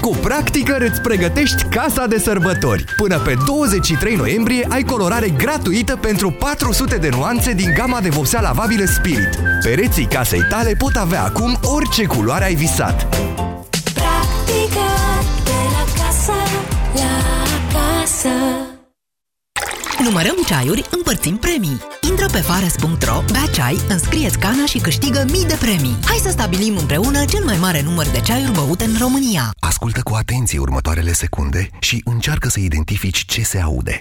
Cu Practicăr îți pregătești casa de sărbători. Până pe 23 noiembrie ai colorare gratuită pentru 400 de nuanțe din gama de vopsea lavabilă Spirit. Pereții casei tale pot avea acum orice culoare ai visat. Practică de la casă la casă Numărăm ceaiuri, împărțim premii. Intră pe fares.ro, bea ceai, înscrieți cana și câștigă mii de premii. Hai să stabilim împreună cel mai mare număr de ceaiuri băute în România. Ascultă cu atenție următoarele secunde și încearcă să identifici ce se aude.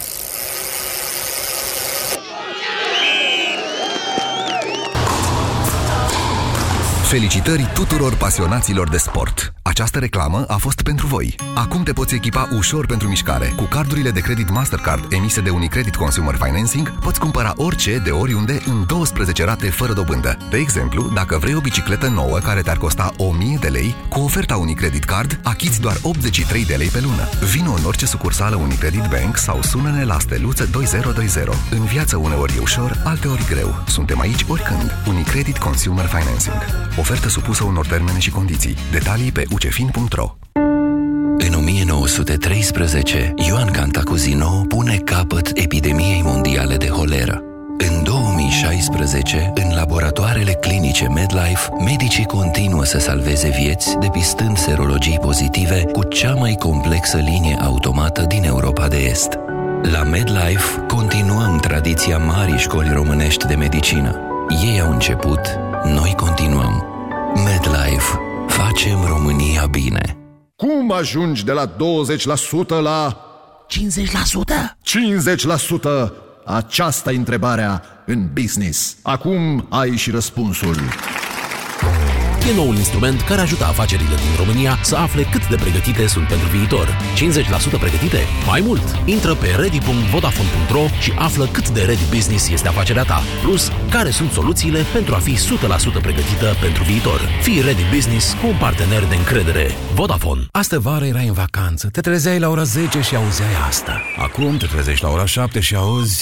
Felicitări tuturor pasionaților de sport! Această reclamă a fost pentru voi. Acum te poți echipa ușor pentru mișcare. Cu cardurile de credit Mastercard emise de Unicredit Consumer Financing, poți cumpăra orice de oriunde în 12 rate fără dobândă. De exemplu, dacă vrei o bicicletă nouă care te-ar costa 1000 de lei, cu oferta Unicredit Card achiți doar 83 de lei pe lună. Vino în orice sucursală Unicredit Bank sau sună-ne la steluță 2020. În viață uneori e ușor, alteori greu. Suntem aici oricând. Unicredit Consumer Financing. Ofertă supusă unor termene și condiții. Detalii pe ucefin.ro În 1913, Ioan Cantacuzino pune capăt epidemiei mondiale de holeră. În 2016, în laboratoarele clinice MedLife, medicii continuă să salveze vieți depistând serologii pozitive cu cea mai complexă linie automată din Europa de Est. La MedLife continuăm tradiția marii școli românești de medicină. Ei au început, noi continuăm. MedLife. Facem România bine. Cum ajungi de la 20% la 50%? 50%! Aceasta e întrebarea în business. Acum ai și răspunsul. E noul instrument care ajută afacerile din România să afle cât de pregătite sunt pentru viitor. 50% pregătite? Mai mult! Intră pe ready.vodafone.ro și află cât de ready business este afacerea ta. Plus, care sunt soluțiile pentru a fi 100% pregătită pentru viitor. Fii ready business cu un partener de încredere. Vodafone. Astă vară erai în vacanță, te trezeai la ora 10 și auzeai asta. Acum te trezești la ora 7 și auzi...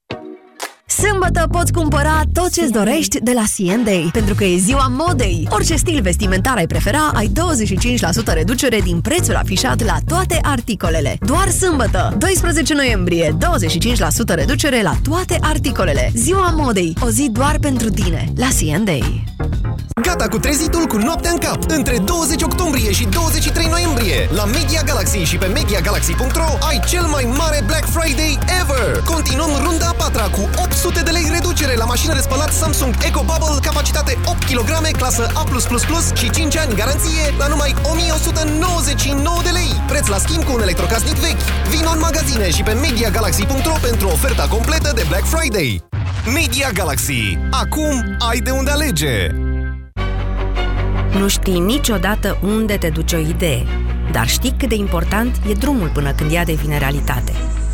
Sâmbătă poți cumpăra tot ce-ți dorești de la C&A, pentru că e ziua modei. Orice stil vestimentar ai prefera, ai 25% reducere din prețul afișat la toate articolele. Doar sâmbătă, 12 noiembrie, 25% reducere la toate articolele. Ziua modei, o zi doar pentru tine, la C&A. Gata cu trezitul cu noaptea în cap! Între 20 octombrie și 23 noiembrie, la Media Galaxy și pe MediaGalaxy.ro ai cel mai mare Black Friday ever! Continuăm runda a patra cu 800 de lei reducere la mașină de spălat Samsung Eco Bubble, capacitate 8 kg, clasă A+++ și 5 ani garanție la numai 1199 de lei. Preț la schimb cu un electrocasnic vechi. Vino în magazine și pe MediaGalaxy.ro pentru oferta completă de Black Friday. Media Galaxy. Acum ai de unde alege! Nu știi niciodată unde te duce o idee, dar știi cât de important e drumul până când ea devine realitate.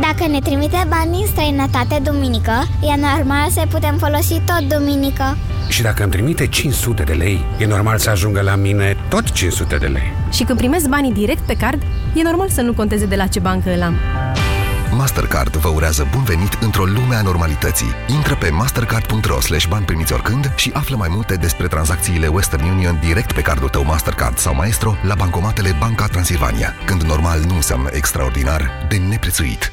Dacă ne trimite bani în străinătate duminică, e normal să putem folosi tot duminică. Și dacă îmi trimite 500 de lei, e normal să ajungă la mine tot 500 de lei. Și când primesc banii direct pe card, e normal să nu conteze de la ce bancă îl am. Mastercard vă urează bun venit într-o lume a normalității. Intră pe mastercard.ro slash bani primiți oricând și află mai multe despre tranzacțiile Western Union direct pe cardul tău Mastercard sau Maestro la bancomatele Banca Transilvania. Când normal nu înseamnă extraordinar, de neprețuit.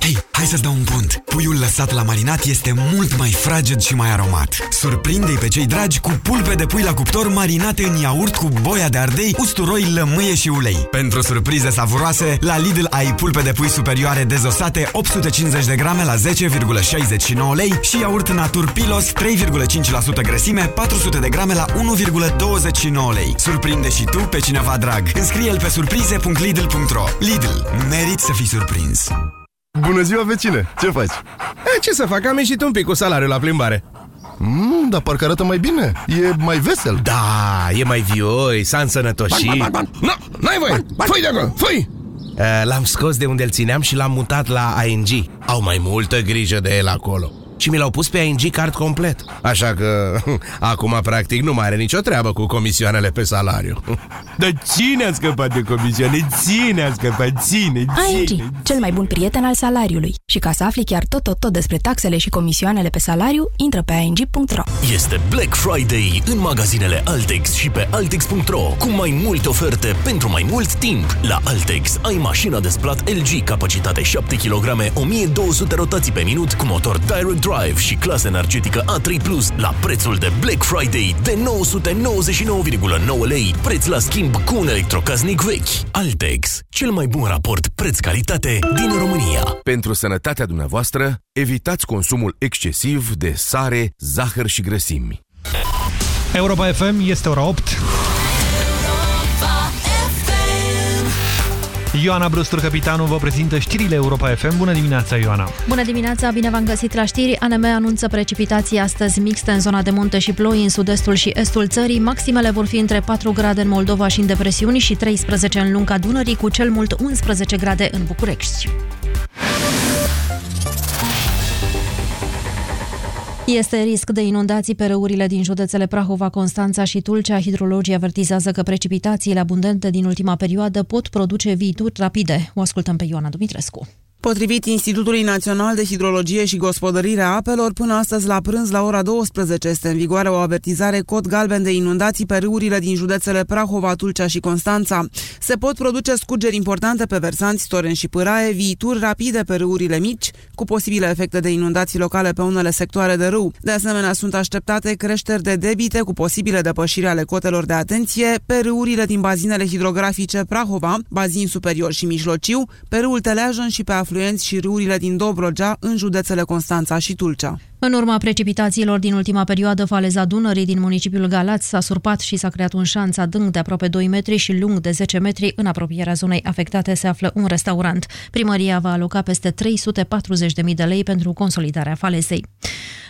Hei, hai să-ți dau un pont! Puiul lăsat la marinat este mult mai fraged și mai aromat. Surprinde-i pe cei dragi cu pulpe de pui la cuptor marinate în iaurt cu boia de ardei, usturoi, lămâie și ulei. Pentru surprize savuroase, la Lidl ai pulpe de pui superioare dezosate 850 de grame la 10,69 lei și iaurt Natur Pilos 3,5% grăsime 400 de grame la 1,29 lei. Surprinde și tu pe cineva drag. Înscrie-l pe surprize.lidl.ro Lidl. Merit să fii surprins. Bună ziua, vecine! Ce faci? E, ce să fac? Am ieșit un pic cu salariul la plimbare. Mm, dar parcă arată mai bine. E mai vesel. Da, e mai vioi, s-a însănătoșit. Ban, ban, ban, ban. N-ai voie! Fui de acolo, fui! Uh, L-am scos de unde îl țineam și l-am mutat la ING. Au mai multă grijă de el acolo. Și mi l-au pus pe ING card complet. Așa că acum practic nu mai are nicio treabă cu comisioanele pe salariu. Dar cine a scăpat de comisioane? Cine a scăpat? Ține, ING, cel mai bun prieten al salariului. Și ca să afli chiar tot, tot, tot despre taxele și comisioanele pe salariu, intră pe ing.ro. Este Black Friday în magazinele Altex și pe Altex.ro cu mai multe oferte pentru mai mult timp. La Altex ai mașina de spălat LG capacitate 7 kg, 1200 rotații pe minut cu motor Direct Drive și clasă energetică A3+, la prețul de Black Friday de 999,9 lei, preț la schimb cu un electrocasnic vechi. Altex, cel mai bun raport preț-calitate din România. Pentru sănătatea dumneavoastră, evitați consumul excesiv de sare, zahăr și grăsimi. Europa FM este ora 8. Ioana Brustur, capitanul, vă prezintă știrile Europa FM. Bună dimineața, Ioana! Bună dimineața, bine v-am găsit la știri. ANM anunță precipitații astăzi mixte în zona de munte și ploi în sud-estul și estul țării. Maximele vor fi între 4 grade în Moldova și în depresiuni și 13 în lunga Dunării, cu cel mult 11 grade în București. Este risc de inundații pe râurile din județele Prahova, Constanța și Tulcea. Hidrologii avertizează că precipitațiile abundente din ultima perioadă pot produce viituri rapide. O ascultăm pe Ioana Dumitrescu. Potrivit Institutului Național de Hidrologie și Gospodărire a Apelor, până astăzi la prânz la ora 12 este în vigoare o avertizare cod galben de inundații pe râurile din județele Prahova, Tulcea și Constanța. Se pot produce scurgeri importante pe versanți, Toren și Pâraie, viituri rapide pe râurile mici, cu posibile efecte de inundații locale pe unele sectoare de râu. De asemenea, sunt așteptate creșteri de debite cu posibile depășiri ale cotelor de atenție pe râurile din bazinele hidrografice Prahova, bazin superior și mijlociu, pe râul Teleajăn și pe afluenți și râurile din Dobrogea, în județele Constanța și Tulcea. În urma precipitațiilor din ultima perioadă, faleza Dunării din municipiul Galați s-a surpat și s-a creat un șanț adânc de aproape 2 metri și lung de 10 metri. În apropierea zonei afectate se află un restaurant. Primăria va aloca peste 340.000 de lei pentru consolidarea falezei.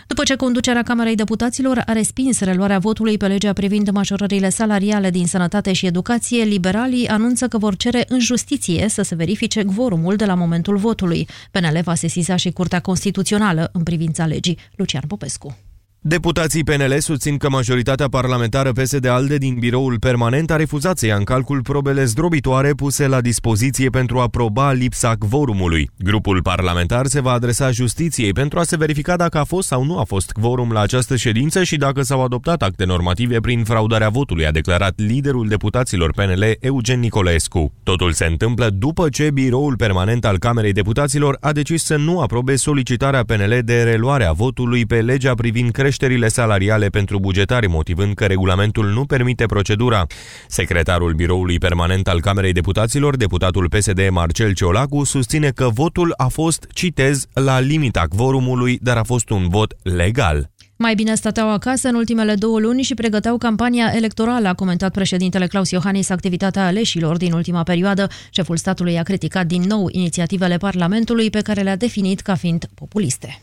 După ce conducerea Camerei Deputaților a respins reluarea votului pe legea privind majorările salariale din sănătate și educație, liberalii anunță că vor cere în justiție să se verifice gvorumul de la momentul votului. PNL va sesiza și Curtea Constituțională în privința legii. Lucian Popescu. Deputații PNL susțin că majoritatea parlamentară PSD-ALDE din biroul permanent a refuzat să ia în calcul probele zdrobitoare puse la dispoziție pentru a proba lipsa quorumului. Grupul parlamentar se va adresa justiției pentru a se verifica dacă a fost sau nu a fost quorum la această ședință și dacă s-au adoptat acte normative prin fraudarea votului, a declarat liderul deputaților PNL, Eugen Nicolaescu. Totul se întâmplă după ce biroul permanent al Camerei Deputaților a decis să nu aprobe solicitarea PNL de reluare a votului pe legea privind creșterile salariale pentru bugetari, motivând că regulamentul nu permite procedura. Secretarul biroului permanent al Camerei Deputaților, deputatul PSD Marcel Ciolacu, susține că votul a fost, citez, la limita quorumului, dar a fost un vot legal. Mai bine stăteau acasă în ultimele două luni și pregăteau campania electorală, a comentat președintele Claus Iohannis activitatea aleșilor din ultima perioadă. Șeful statului a criticat din nou inițiativele Parlamentului pe care le-a definit ca fiind populiste.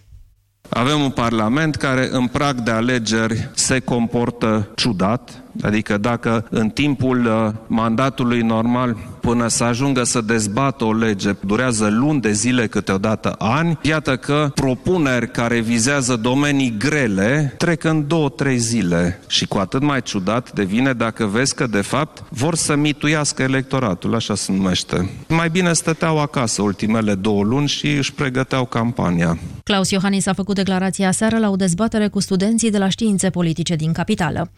Avem un parlament care în prag de alegeri se comportă ciudat, adică dacă în timpul uh, mandatului normal până să ajungă să dezbată o lege durează luni de zile, câteodată ani, iată că propuneri care vizează domenii grele trec în două, trei zile și cu atât mai ciudat devine dacă vezi că de fapt vor să mituiască electoratul, așa se numește. Mai bine stăteau acasă ultimele două luni și își pregăteau campania. Claus Iohannis a făcut declarația seară la o dezbatere cu studenții de la științe politice din capitală.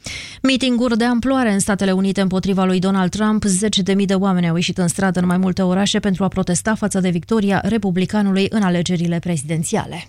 Meetinguri de amploare în Statele Unite împotriva lui Donald Trump, zeci de mii de oameni au ieșit în stradă în mai multe orașe pentru a protesta față de victoria republicanului în alegerile prezidențiale.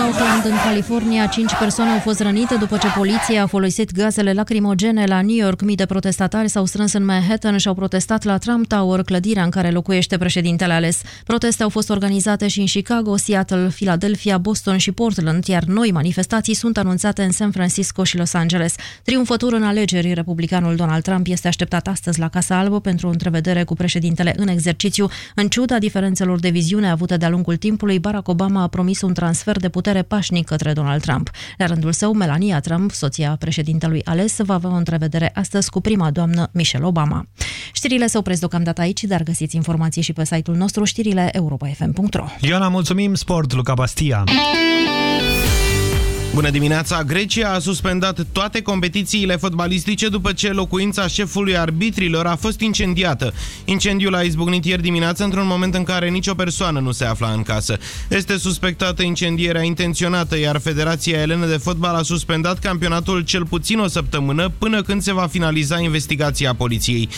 În Oakland, Oakland, în California, cinci persoane au fost rănite după ce poliția a folosit gazele lacrimogene la New York. Mii de protestatari s-au strâns în Manhattan și au protestat la Trump Tower, clădirea în care locuiește președintele ales. Proteste au fost organizate și în Chicago, Seattle, Philadelphia, Boston și Portland, iar noi manifestații sunt anunțate în San Francisco și Los Angeles. Triumfător în alegeri, republicanul Donald Trump este așteptat astăzi la Casa Albă pentru o întrevedere cu președintele în exercițiu. În ciuda diferențelor de viziune avute de-a lungul timpului, Barack Obama a promis un transfer de putere pașnic către Donald Trump. La rândul său, Melania Trump, soția președintelui ales, va avea o întrevedere astăzi cu prima doamnă Michelle Obama. Știrile se opresc deocamdată aici, dar găsiți informații și pe site-ul nostru știrile europa.fm.ro Ioana, mulțumim! Sport, Luca Bastia! Bună dimineața! Grecia a suspendat toate competițiile fotbalistice după ce locuința șefului arbitrilor a fost incendiată. Incendiul a izbucnit ieri dimineață într-un moment în care nicio persoană nu se afla în casă. Este suspectată incendierea intenționată, iar Federația Elenă de Fotbal a suspendat campionatul cel puțin o săptămână până când se va finaliza investigația poliției.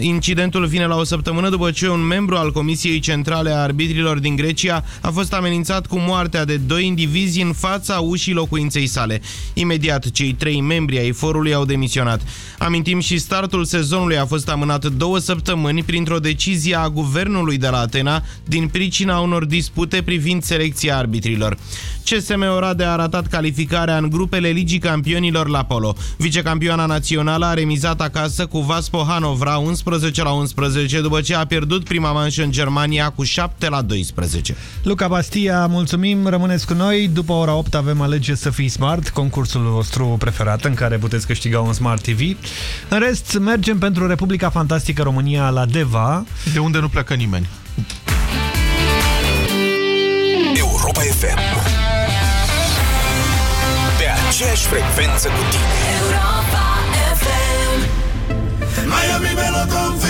Incidentul vine la o săptămână după ce un membru al Comisiei Centrale a Arbitrilor din Grecia a fost amenințat cu moartea de doi indivizi în fața ușii și locuinței sale. Imediat, cei trei membri ai forului au demisionat. Amintim și startul sezonului a fost amânat două săptămâni printr-o decizie a guvernului de la Atena din pricina unor dispute privind selecția arbitrilor. CSM Oradea a arătat calificarea în grupele Ligii Campionilor la Polo. Vicecampioana națională a remizat acasă cu Vaspo Hanovra 11 la 11 după ce a pierdut prima manșă în Germania cu 7 la 12. Luca Bastia, mulțumim, rămâneți cu noi. După ora 8 avem Alege să fii smart, concursul nostru preferat în care puteți câștiga un Smart TV. În rest, mergem pentru Republica Fantastică România la Deva. De unde nu pleacă nimeni. Europa FM Pe aceeași frecvență cu tine Europa FM Miami me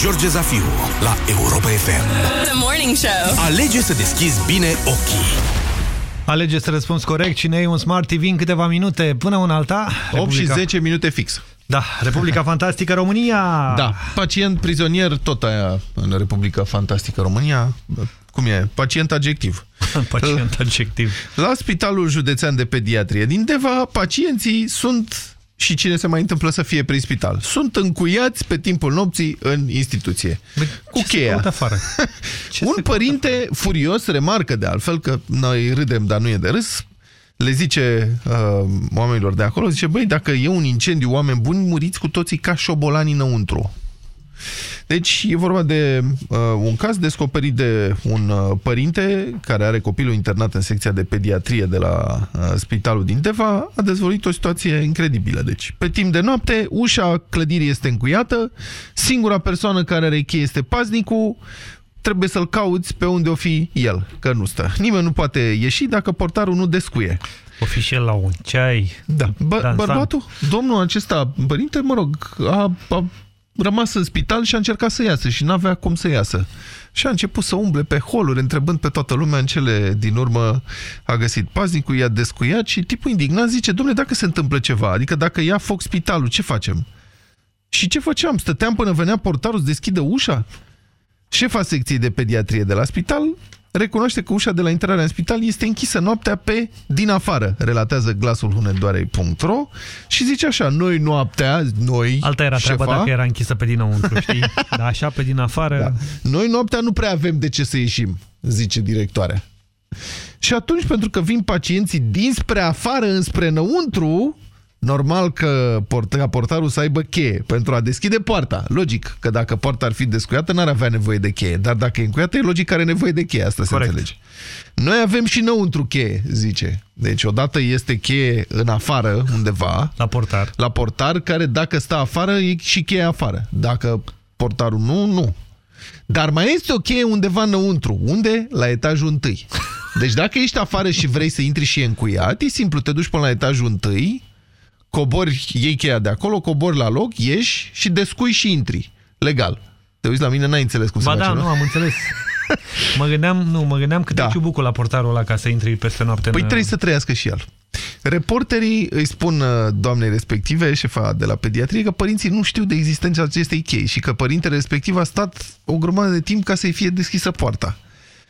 George Zafiu la Europa FM. The Morning Show. Alege să deschizi bine ochii. Alege să răspunzi corect și ne iei un Smart TV în câteva minute până în alta. 8 și 10 minute fix. Da, Republica Fantastică România. Da, pacient prizonier, tot aia în Republica Fantastică România. Cum e? Pacient adjectiv. Pacient adjectiv. La Spitalul Județean de Pediatrie din Deva, pacienții sunt și cine se mai întâmplă să fie prin spital. Sunt încuiați pe timpul nopții în instituție. Bă, cu cheia. afară? Un părinte furios remarcă de altfel că noi râdem, dar nu e de râs, le zice uh, oamenilor de acolo, zice, băi, dacă e un incendiu, oameni buni, muriți cu toții ca șobolani înăuntru. Deci e vorba de uh, un caz descoperit de un uh, părinte care are copilul internat în secția de pediatrie de la uh, spitalul din Deva, a dezvolit o situație incredibilă. Deci, pe timp de noapte, ușa clădirii este încuiată, singura persoană care are cheie este paznicul, trebuie să-l cauți pe unde o fi el, că nu stă. Nimeni nu poate ieși dacă portarul nu descuie. O fi și el la un ceai. Da. Bă, dansant. bărbatul, domnul acesta, părinte, mă rog, a, a rămas în spital și a încercat să iasă și n-avea cum să iasă. Și a început să umble pe holuri, întrebând pe toată lumea în cele din urmă a găsit paznicul, i-a descuiat și tipul indignat zice, domnule, dacă se întâmplă ceva, adică dacă ia foc spitalul, ce facem? Și ce făceam? Stăteam până venea portarul să deschidă ușa? Șefa secției de pediatrie de la spital recunoaște că ușa de la intrarea în spital este închisă noaptea pe din afară, relatează glasul hunedoarei.ro și zice așa, noi noaptea, noi, Alta era treaba șefa, dacă era închisă pe dinăuntru, știi? Dar așa pe din afară... Da. Noi noaptea nu prea avem de ce să ieșim, zice directoarea. Și atunci, pentru că vin pacienții dinspre afară înspre înăuntru, normal că port ca portarul să aibă cheie pentru a deschide poarta. Logic, că dacă poarta ar fi descuiată, n-ar avea nevoie de cheie. Dar dacă e încuiată, e logic că are nevoie de cheie. Asta Corect. se înțelege. Noi avem și înăuntru cheie, zice. Deci odată este cheie în afară, undeva. La portar. La portar, care dacă stă afară, e și cheie afară. Dacă portarul nu, nu. Dar mai este o cheie undeva înăuntru. Unde? La etajul întâi. Deci dacă ești afară și vrei să intri și e încuiat, e simplu, te duci până la etajul întâi, cobori, iei cheia de acolo, cobori la loc, ieși și descui și intri. Legal. Te uiți la mine, n-ai înțeles cum Ba se da, face, nu, am înțeles. Mă gândeam, nu, mă gândeam câte da. ciubucul la portarul ăla ca să intri peste noapte. Păi în... trebuie să trăiască și el. Reporterii îi spun uh, doamnei respective, șefa de la pediatrie, că părinții nu știu de existența acestei chei și că părintele respectiv a stat o grămadă de timp ca să-i fie deschisă poarta.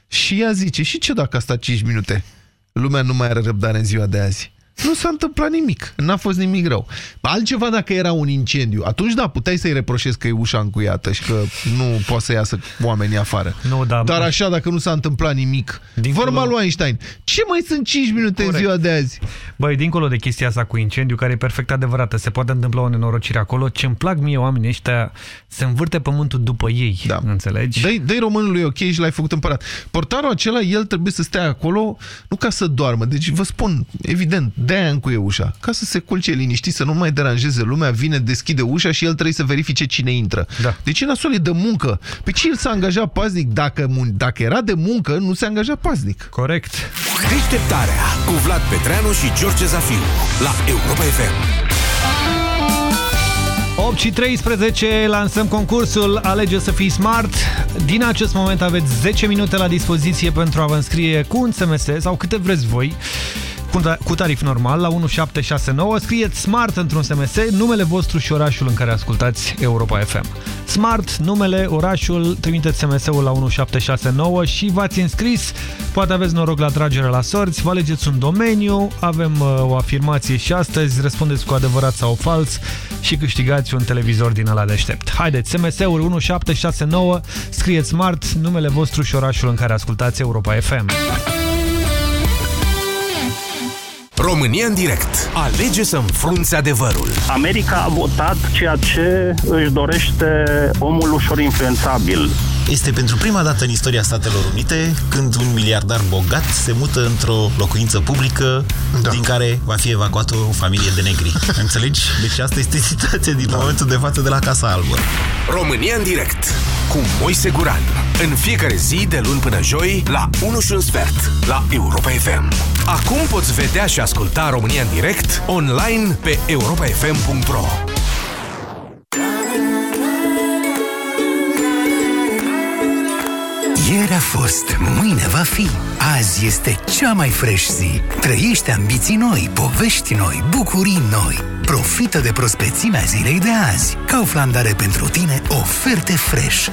Și ea zice, și ce dacă a stat 5 minute? Lumea nu mai are răbdare în ziua de azi. Nu s-a întâmplat nimic, n-a fost nimic rău. Altceva dacă era un incendiu, atunci da, puteai să-i reproșezi că e ușa încuiată și că nu poate să iasă oamenii afară. Nu, da, Dar așa, dacă nu s-a întâmplat nimic, Dincolo- vorba lui Einstein, ce mai sunt 5 minute Corect. în ziua de azi? Băi, dincolo de chestia asta cu incendiu, care e perfect adevărată, se poate întâmpla o nenorocire acolo, ce-mi plac mie oamenii ăștia, se învârte pământul după ei, da. înțelegi? Dă-i, dă românului ok și l-ai făcut împărat. Portarul acela, el trebuie să stea acolo, nu ca să doarmă. Deci vă spun, evident, de-aia încuie ușa. Ca să se culce liniștit, să nu mai deranjeze lumea, vine, deschide ușa și el trebuie să verifice cine intră. Da. Deci e nasol, e de muncă. Pe ce el s-a angajat paznic? Dacă, mun- dacă era de muncă, nu se angaja paznic. Corect. Deșteptarea cu Vlad Petreanu și George Zafiu la Europa FM. 8 și 13 lansăm concursul Alege să fii smart. Din acest moment aveți 10 minute la dispoziție pentru a vă înscrie cu un SMS sau câte vreți voi cu ta- cu tarif normal la 1769. Scrieți SMART într-un SMS, numele vostru și orașul în care ascultați Europa FM. SMART, numele, orașul, trimiteți SMS-ul la 1769 și v-ați înscris. Poate aveți noroc la tragere la sorți, vă alegeți un domeniu, avem uh, o afirmație și astăzi, răspundeți cu adevărat sau fals și câștigați un televizor din ala deștept. Haideți, SMS-ul 1769, scrieți SMART, numele vostru și orașul în care ascultați Europa FM. România în direct. Alege să înfrunți adevărul. America a votat ceea ce își dorește omul ușor influențabil. Este pentru prima dată în istoria Statelor Unite când un miliardar bogat se mută într-o locuință publică da. din care va fi evacuată o familie de negri. Înțelegi? Deci asta este situația din da. momentul de față de la Casa Albă. România în direct cu Moise Guran. În fiecare zi, de luni până joi, la 1 și un sfert, la Europa FM. Acum poți vedea și asculta România în direct, online, pe europafm.ro Ieri a fost, mâine va fi. Azi este cea mai fresh zi. Trăiește ambiții noi, povești noi, bucurii noi. Profită de prospețimea zilei de azi. Kaufland are pentru tine oferte fresh.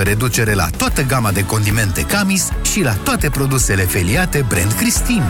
20% reducere la toată gama de condimente Camis și la toate produsele feliate brand Cristin.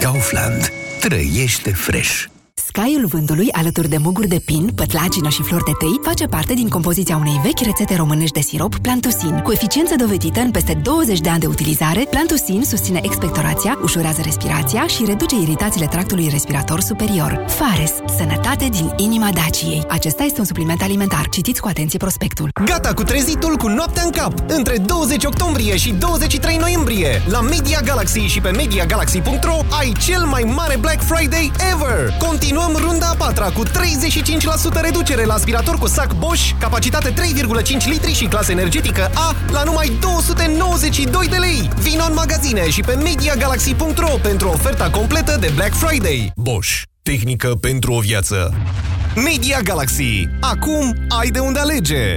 Kaufland. Trăiește fresh. Scaiul vântului, alături de muguri de pin, pătlagină și flori de tei, face parte din compoziția unei vechi rețete românești de sirop Plantusin. Cu eficiență dovedită în peste 20 de ani de utilizare, Plantusin susține expectorația, ușurează respirația și reduce iritațiile tractului respirator superior. Fares. Sănătate din inima Daciei. Acesta este un supliment alimentar. Citiți cu atenție prospectul. Gata cu trezitul cu noaptea în cap! Între 20 octombrie și 23 noiembrie, la Media Galaxy și pe MediaGalaxy.ro ai cel mai mare Black Friday ever! Continuăm runda a patra cu 35% reducere la aspirator cu sac Bosch, capacitate 3,5 litri și clasă energetică A la numai 292 de lei. Vino în magazine și pe MediaGalaxy.ro pentru oferta completă de Black Friday. Bosch. Tehnică pentru o viață. Media Galaxy. Acum ai de unde alege.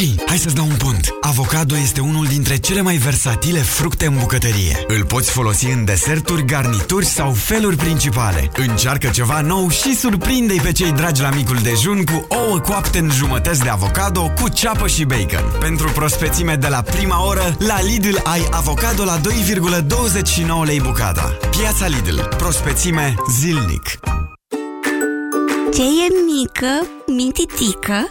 Hei, hai să-ți dau un pont. Avocado este unul dintre cele mai versatile fructe în bucătărie. Îl poți folosi în deserturi, garnituri sau feluri principale. Încearcă ceva nou și surprinde-i pe cei dragi la micul dejun cu ouă coapte în jumătăți de avocado cu ceapă și bacon. Pentru prospețime de la prima oră, la Lidl ai avocado la 2,29 lei bucata. Piața Lidl. Prospețime zilnic. Ce e mică, mintitică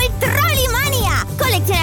Trollimania!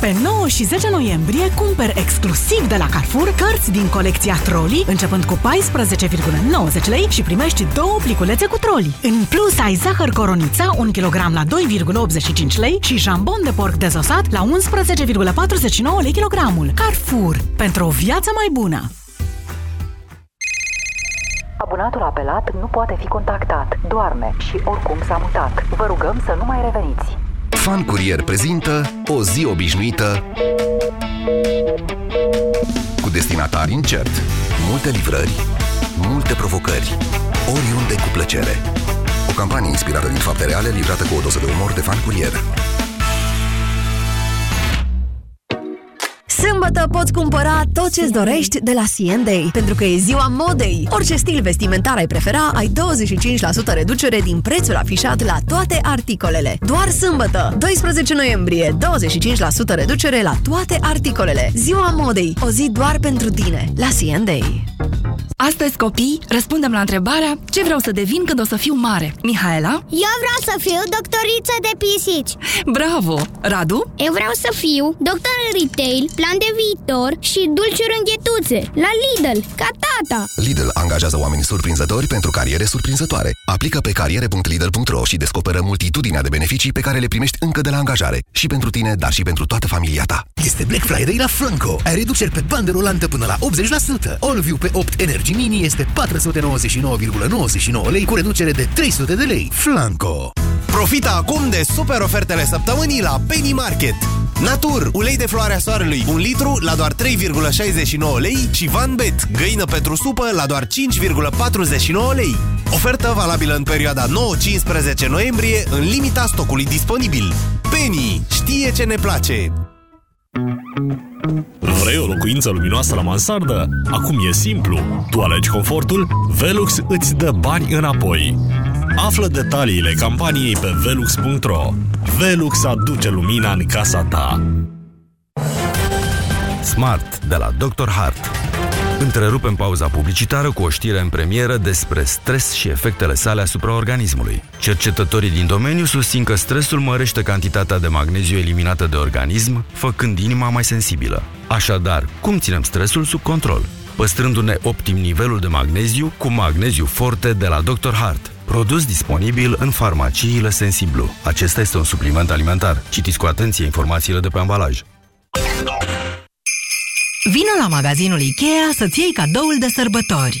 Pe 9 și 10 noiembrie cumperi exclusiv de la Carrefour cărți din colecția Trolli, începând cu 14,90 lei și primești două pliculețe cu troli. În plus ai zahăr coronița 1 kg la 2,85 lei și jambon de porc dezosat la 11,49 lei kilogramul. Carrefour. Pentru o viață mai bună! Abonatul apelat nu poate fi contactat, doarme și oricum s-a mutat. Vă rugăm să nu mai reveniți. Fan Curier prezintă o zi obișnuită cu destinatari incert, multe livrări, multe provocări, oriunde cu plăcere. O campanie inspirată din fapte reale, livrată cu o doză de umor de Fan Curier. Sâmbătă poți cumpăra tot ce-ți dorești de la C&A, pentru că e ziua modei. Orice stil vestimentar ai prefera, ai 25% reducere din prețul afișat la toate articolele. Doar sâmbătă, 12 noiembrie, 25% reducere la toate articolele. Ziua modei, o zi doar pentru tine, la C&A. Astăzi, copii, răspundem la întrebarea ce vreau să devin când o să fiu mare. Mihaela? Eu vreau să fiu doctoriță de pisici Bravo! Radu? Eu vreau să fiu doctor în retail, plan de viitor și dulciuri înghetuțe La Lidl, ca tata Lidl angajează oameni surprinzători pentru cariere surprinzătoare. Aplică pe cariere.lidl.ro și descoperă multitudinea de beneficii pe care le primești încă de la angajare. Și pentru tine, dar și pentru toată familia ta. Este Black Friday la Flanco. Ai reduceri pe bandă rulantă până la 80%. Allview pe 8 Energy Mini este 499,99 lei cu reducere de 300 de lei. Flanco. Profita acum de super ofertele săptămânii la Penny Market. Natur, ulei de floarea soarelui, un litru la doar 3,69 lei și Van Bet, găină pentru supă la doar 5,49 lei. Ofertă valabilă în perioada 9-15 noiembrie în limita stocului disponibil. Penny știe ce ne place. Vrei o locuință luminoasă la mansardă? Acum e simplu. Tu alegi confortul, Velux îți dă bani înapoi. Află detaliile campaniei pe velux.ro. Velux aduce lumina în casa ta. Smart de la Dr. Hart. Întrerupem pauza publicitară cu o știre în premieră despre stres și efectele sale asupra organismului. Cercetătorii din domeniu susțin că stresul mărește cantitatea de magneziu eliminată de organism, făcând inima mai sensibilă. Așadar, cum ținem stresul sub control? Păstrându-ne optim nivelul de magneziu cu magneziu forte de la Dr. Hart. Produs disponibil în farmaciile Sensiblu. Acesta este un supliment alimentar. Citiți cu atenție informațiile de pe ambalaj. Vino la magazinul IKEA să-ți iei cadoul de sărbători.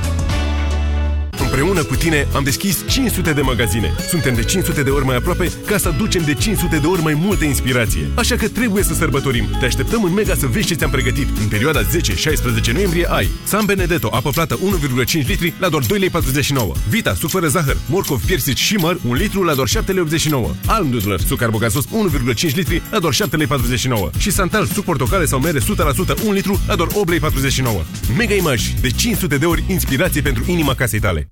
Împreună cu tine am deschis 500 de magazine. Suntem de 500 de ori mai aproape ca să aducem de 500 de ori mai multă inspirație. Așa că trebuie să sărbătorim. Te așteptăm în Mega să vezi ce ți-am pregătit. În perioada 10-16 noiembrie ai San Benedetto, apă plată 1,5 litri la doar 2,49 lei. Vita, suc fără zahăr, morcov, piersici și măr, 1 litru la doar 7,89 lei. Alm Dudler, suc carbogazos 1,5 litri la doar 7,49 lei. Și Santal, suc portocale sau mere 100% 1 litru la doar 8,49 lei. Mega Image, de 500 de ori inspirație pentru inima casei tale.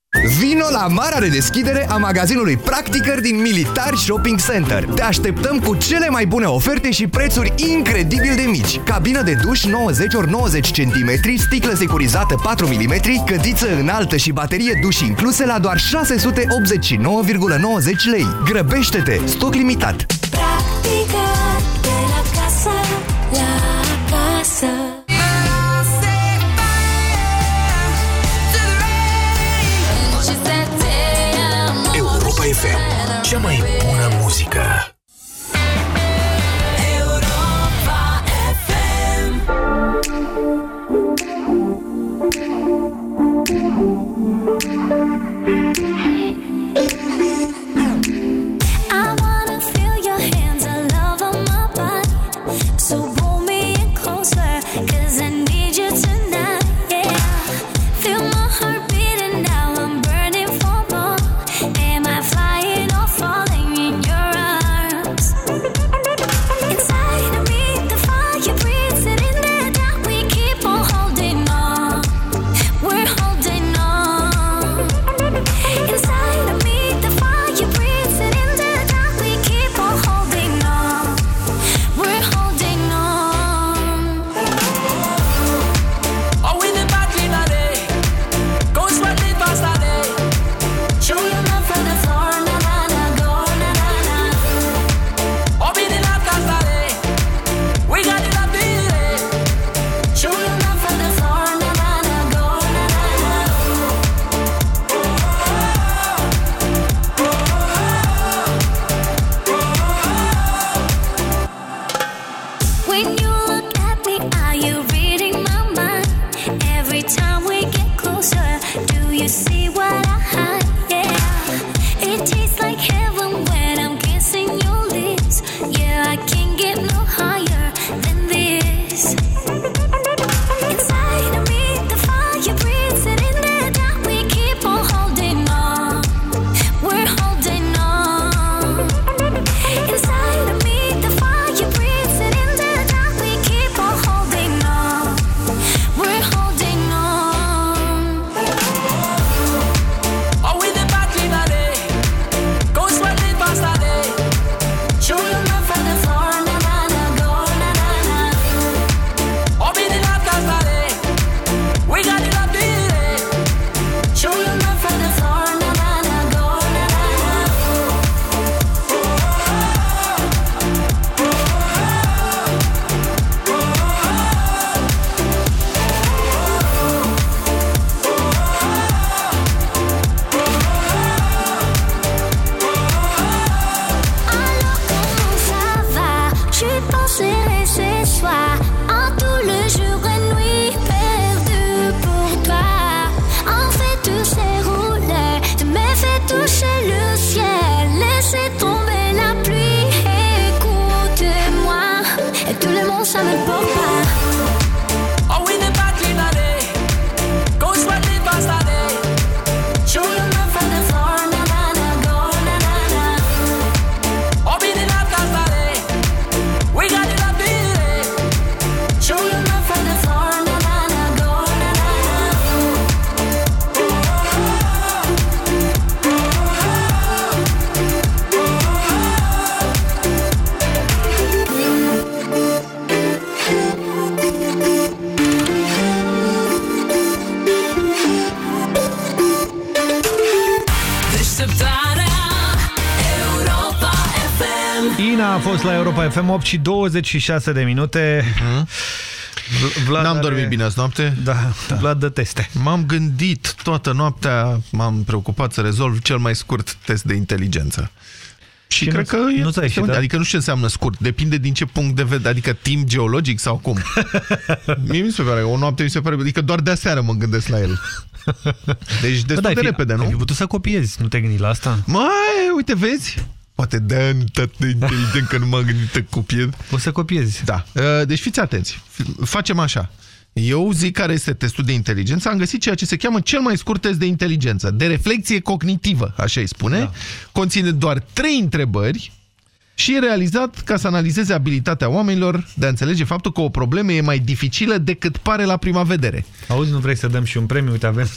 Vino la marea redeschidere a magazinului Practicăr din Militar Shopping Center. Te așteptăm cu cele mai bune oferte și prețuri incredibil de mici. Cabină de duș 90 x 90 cm, sticlă securizată 4 mm, cădiță înaltă și baterie duș incluse la doar 689,90 lei. Grăbește-te! Stoc limitat! Cea mai FM 8 și 26 de minute. Vlad N-am are- dormit bine azi noapte. Da, da. Vlad dă teste. M-am gândit toată noaptea, m-am preocupat să rezolv cel mai scurt test de inteligență. Și, Și cred nu- că nu e- ți-a ieșit, da? Adică nu știu ce înseamnă scurt. Depinde din ce punct de vedere. Adică timp geologic sau cum. Mie mi se pare, o noapte mi se pare... Adică doar de aseară mă gândesc la el. Deci destul Bă, da, ai de fi- repede, nu? Ai fi putut să copiezi, nu te gândi la asta? Mai, uite, vezi? Poate de tot de inteligent că nu m-am gândit să copiez. Poți să copiezi. Da. Uh, Deci fiți atenți. F- Facem așa. Eu zic care este testul de inteligență. Am găsit ceea ce se cheamă cel mai scurt test de inteligență, de reflexie cognitivă, așa îi spune. Da. Conține doar trei întrebări și e realizat ca să analizeze abilitatea oamenilor de a înțelege faptul că o problemă e mai dificilă decât pare la prima vedere. Auzi, nu vrei să dăm și un premiu? Uite, avem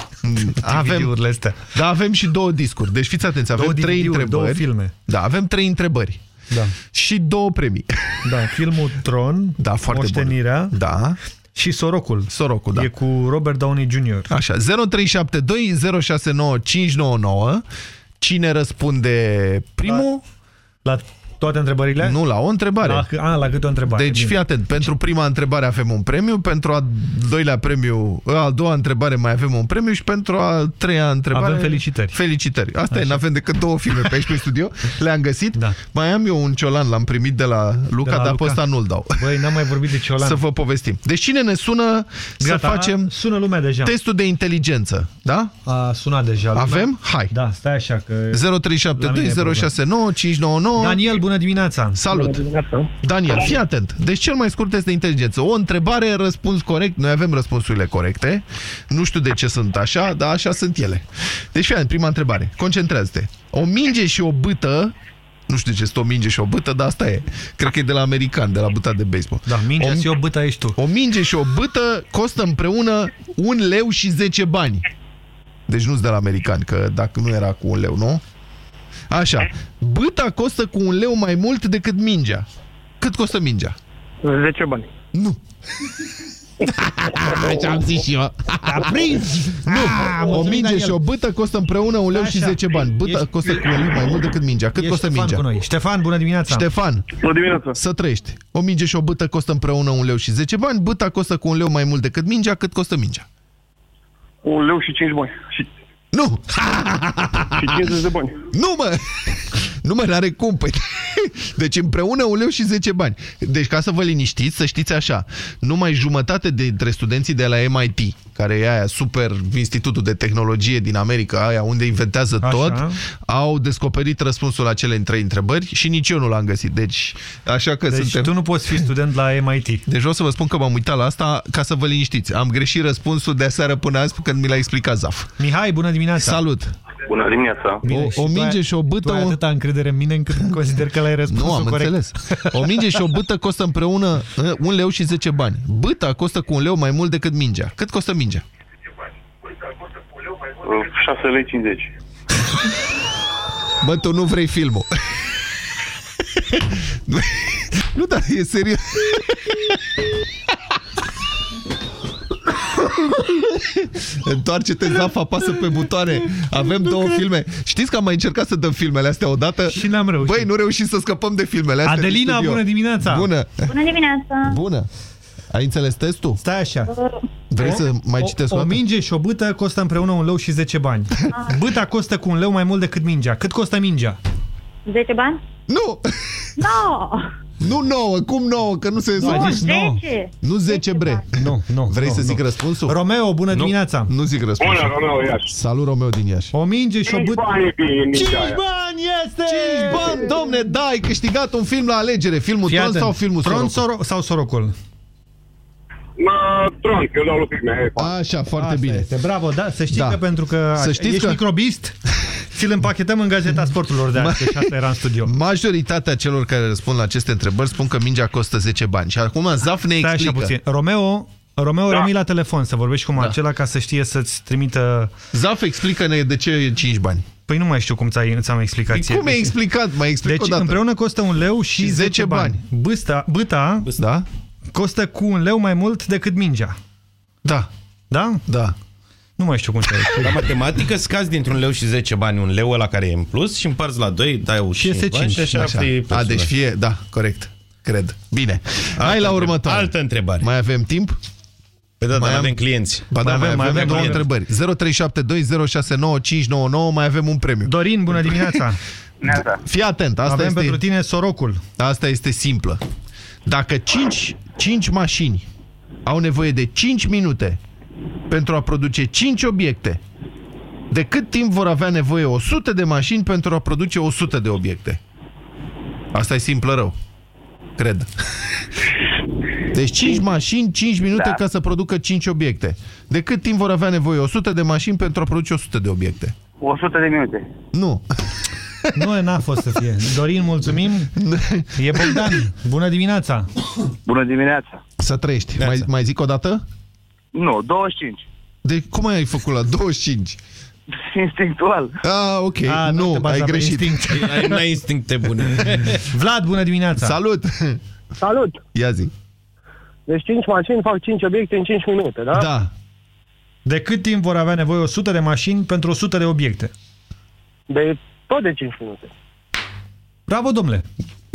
Avem, DVD-urile astea. da, avem și două discuri. Deci fiți atenți, avem Două trei DVD-uri, întrebări. două filme. Da, avem trei întrebări. Da. Și două premii. Da, filmul Tron, Da, foarte Moștenirea bun. Da. și Sorocul. Sorocul, da. E cu Robert Downey Jr. Așa, 0372 069 599. Cine răspunde primul? La toate întrebările? Nu, la o întrebare. La, a, la câte o întrebare. Deci Bine. fii atent, pentru prima întrebare avem un premiu, pentru a doilea premiu, a doua întrebare mai avem un premiu și pentru a treia întrebare... Avem felicitări. Felicitări. Asta e, n-avem decât două filme pe aici pe studio, le-am găsit. Da. Mai am eu un ciolan, l-am primit de la Luca, De la dar Luca. pe ăsta nu-l dau. Băi, n-am mai vorbit de ciolan. Să vă povestim. Deci cine ne sună Gata, să facem sună lumea deja. testul de inteligență, da? A sunat deja lumea. Avem? Hai. Da, stai așa că... La mine e 0372 problema. 069 599 Daniel, bună dimineața! Salut! Daniel, fii atent. Deci cel mai scurt test de inteligență. O întrebare, răspuns corect. Noi avem răspunsurile corecte. Nu știu de ce sunt așa, dar așa sunt ele. Deci fii atent, prima întrebare. Concentrează-te. O minge și o bâtă nu știu de ce este o minge și o bâtă, dar asta e. Cred că e de la american, de la bâta de baseball. Da, mingea o, și o bâtă ești tu. O minge și o bâtă costă împreună un leu și 10 bani. Deci nu-s de la american, că dacă nu era cu un leu, nu? Așa. Bâta costă cu un leu mai mult decât mingea. Cât costă mingea? 10 bani. Nu. Așa am zis și eu. A prins! Nu, o mulțumim, minge Daniel. și o bâtă costă împreună un leu și Așa. 10 bani. Bâta Ești- costă cu un leu mai mult decât mingea. Cât E costă Ștefan mingea? cu noi. Ștefan, bună dimineața! Ștefan, Bună dimineața. să trăiești. O minge și o bâtă costă împreună un leu și 10 bani. Bâta costă cu un leu mai mult decât mingea. Cât costă mingea? Un leu și 5 bani. Și, Nu! și 50 de bani. Nu, mă! Nu, mă, n-are cum. Păi, deci împreună un leu și 10 bani. Deci ca să vă liniștiți, să știți așa, numai jumătate dintre studenții de la MIT, care e aia super institutul de tehnologie din America, aia unde inventează Așa. tot, au descoperit răspunsul la cele trei întrebări și nici eu nu l-am găsit. Deci, așa că Deci suntem... tu nu poți fi student la MIT. Deci vreau să vă spun că m-am uitat la asta ca să vă liniștiți. Am greșit răspunsul de aseară până azi când mi l-a explicat Zaf. Mihai, bună dimineața! Salut! Bună dimineața. Bine, O- și o tu minge ai- și o bâtă, Tu ai o- atâta încredere în mine încât consider că l-ai răspuns Nu, am corect. înțeles. O minge și o bâtă costă împreună uh, un leu și 10 bani. Bâta costă cu un leu mai mult decât mingea. Cât costă mingea? 6 lei 50. Bă, tu nu vrei filmul. nu, dar e serios. Întoarce-te, Zaf, apasă pe butoane. Avem două filme. Știți că am mai încercat să dăm filmele astea odată? Și n-am reușit. Băi, nu reușim să scăpăm de filmele astea din Adelina, studio. bună dimineața! Bună! Bună dimineața! Bună! Ai înțeles testul? Stai așa. Vrei O- să mai o- citesc o O, dată? minge și o bâtă costă împreună un leu și 10 bani. Bâta costă cu un leu mai mult decât mingea. Cât costă mingea? 10 bani? Nu! No! Nu 9, cum 9? Că nu se... Nu, ai zis nouă. 10! Nu 10 bre. Nu, nu. Vrei nu, să nu. zic răspunsul? Romeo, bună dimineața! Nu zic răspunsul. Bună, Romeo, Iași. Salut, Romeo din Iași. O minge și o 5 bâtă... bani e bine, 5 nici aia. bani este! 5 bani, domne, da, ai câștigat un film la alegere. Filmul Fii Tron atent. sau filmul Tron Sorocul? sau, sau Sorocul? Mă, Tron, că eu dau lui filme. Așa, foarte Asta bine. Este. Bravo, da, să știi Da. că pentru că Să știți ești că- microbist, ți-l împachetăm în Gazeta Sporturilor de astăzi și asta era în studio. Majoritatea celor care răspund la aceste întrebări spun că mingea costă 10 bani. Și acum Zaf ne Stai așa explică. puțin. Romeo, Romeo Da. rămâi la telefon să vorbești cu Marcela ca să știe să-ți trimită... Zaf, explică-ne de ce e 5 bani. Păi nu mai știu cum ți-ai- ți-am explicat. ție. Cum ai explicat? Mai explic Deci o dată. împreună costă un leu și, Și 10 10 bani. bani. Bâsta, bâta Da? Costă cu un leu mai mult decât mingea. Da. Da? Da. Nu mai știu cum se La matematică scazi dintr-un leu și 10 bani un leu ăla care e în plus și împarți la 2, dai o și iese 5. și așa, Așa. afli A, deci prețul. fie, da, corect. Cred. Bine. Altă Hai la întreb- următoare. altă întrebare. Mai avem timp? Păi da, Mai dar am- avem clienți. Ba da, mai avem, mai avem două clienți. întrebări. 0372069599, mai avem un premiu. Dorin, bună dimineața! Fii atent, asta Avem este... pentru tine sorocul. Asta este simplă. Dacă 5, 5 mașini au nevoie de 5 minute pentru a produce 5 obiecte, de cât timp vor avea nevoie 100 de mașini pentru a produce 100 de obiecte? Asta e simplă rău. Cred. Deci 5 mașini, 5 minute Da. ca să producă 5 obiecte. De cât timp vor avea nevoie 100 de mașini pentru a produce 100 de obiecte? 100 de minute. Nu. Nu, n-a fost să fie. Dorin, mulțumim. E Bogdan. Bună dimineața. Bună dimineața. Să trăiești. Mai, mai zic o dată? Nu, 25. De cum ai făcut la 25? Instinctual. Ah, ok. A, nu te nu, baza ai pe greșit. instinct. Ai, n-ai instincte bune. Vlad, bună dimineața. Salut! Salut! Ia zi. Deci 5 mașini fac 5 obiecte în 5 minute, da? Da. De cât timp vor avea nevoie 100 de mașini pentru 100 de obiecte? De tot de 5 minute. Bravo, domnule.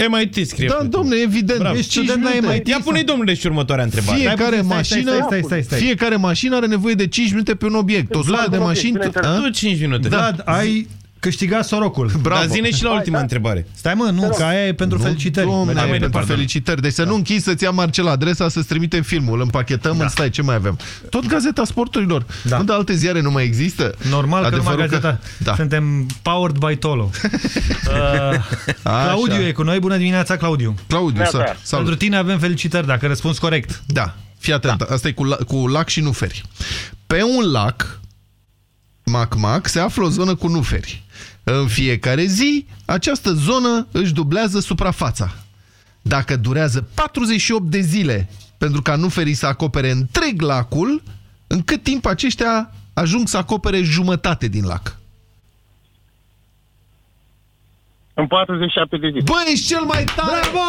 MIT scrie. Da, domne, evident. Bravo. Ești Cinci student la minute. MIT. Ia pune-i, domnule, și următoarea întrebare. Fiecare Stai, stai, mașină, stai, stai, stai, stai. fiecare mașină are nevoie de 5 minute pe un obiect. 100 de mașini... A? Tu 5 minute. Vlad, ai câștigat sorocul. Dar zine și la ultima întrebare. Stai mă, nu, că aia e pentru Nu, felicitări. Domne, Mergem mai pentru departe. felicitări. Deci să nu închizi să-ți ia Marcel adresa, să-ți trimitem filmul, împachetăm, da. stai, ce mai avem? Tot Gazeta Sporturilor. Da. Nu de alte ziare nu mai există? Normal că numai Adevărul gazeta. Da. Suntem powered by Tolo. uh, Claudiu e cu noi. Bună dimineața, Claudiu. Claudiu, Neața. sa, salut. Pentru tine avem felicitări, dacă răspunzi corect. Da, fii atent, da. asta e cu, la, cu lac și nuferi. Pe un lac, Mac-Mac, se află o zonă cu nuferi. În fiecare zi, această zonă își dublează suprafața. Dacă durează 48 de zile pentru ca nuferii să acopere întreg lacul, în cât timp aceștia ajung să acopere jumătate din lac? În 47 de zile. Bă, ești cel mai tare! Bravo!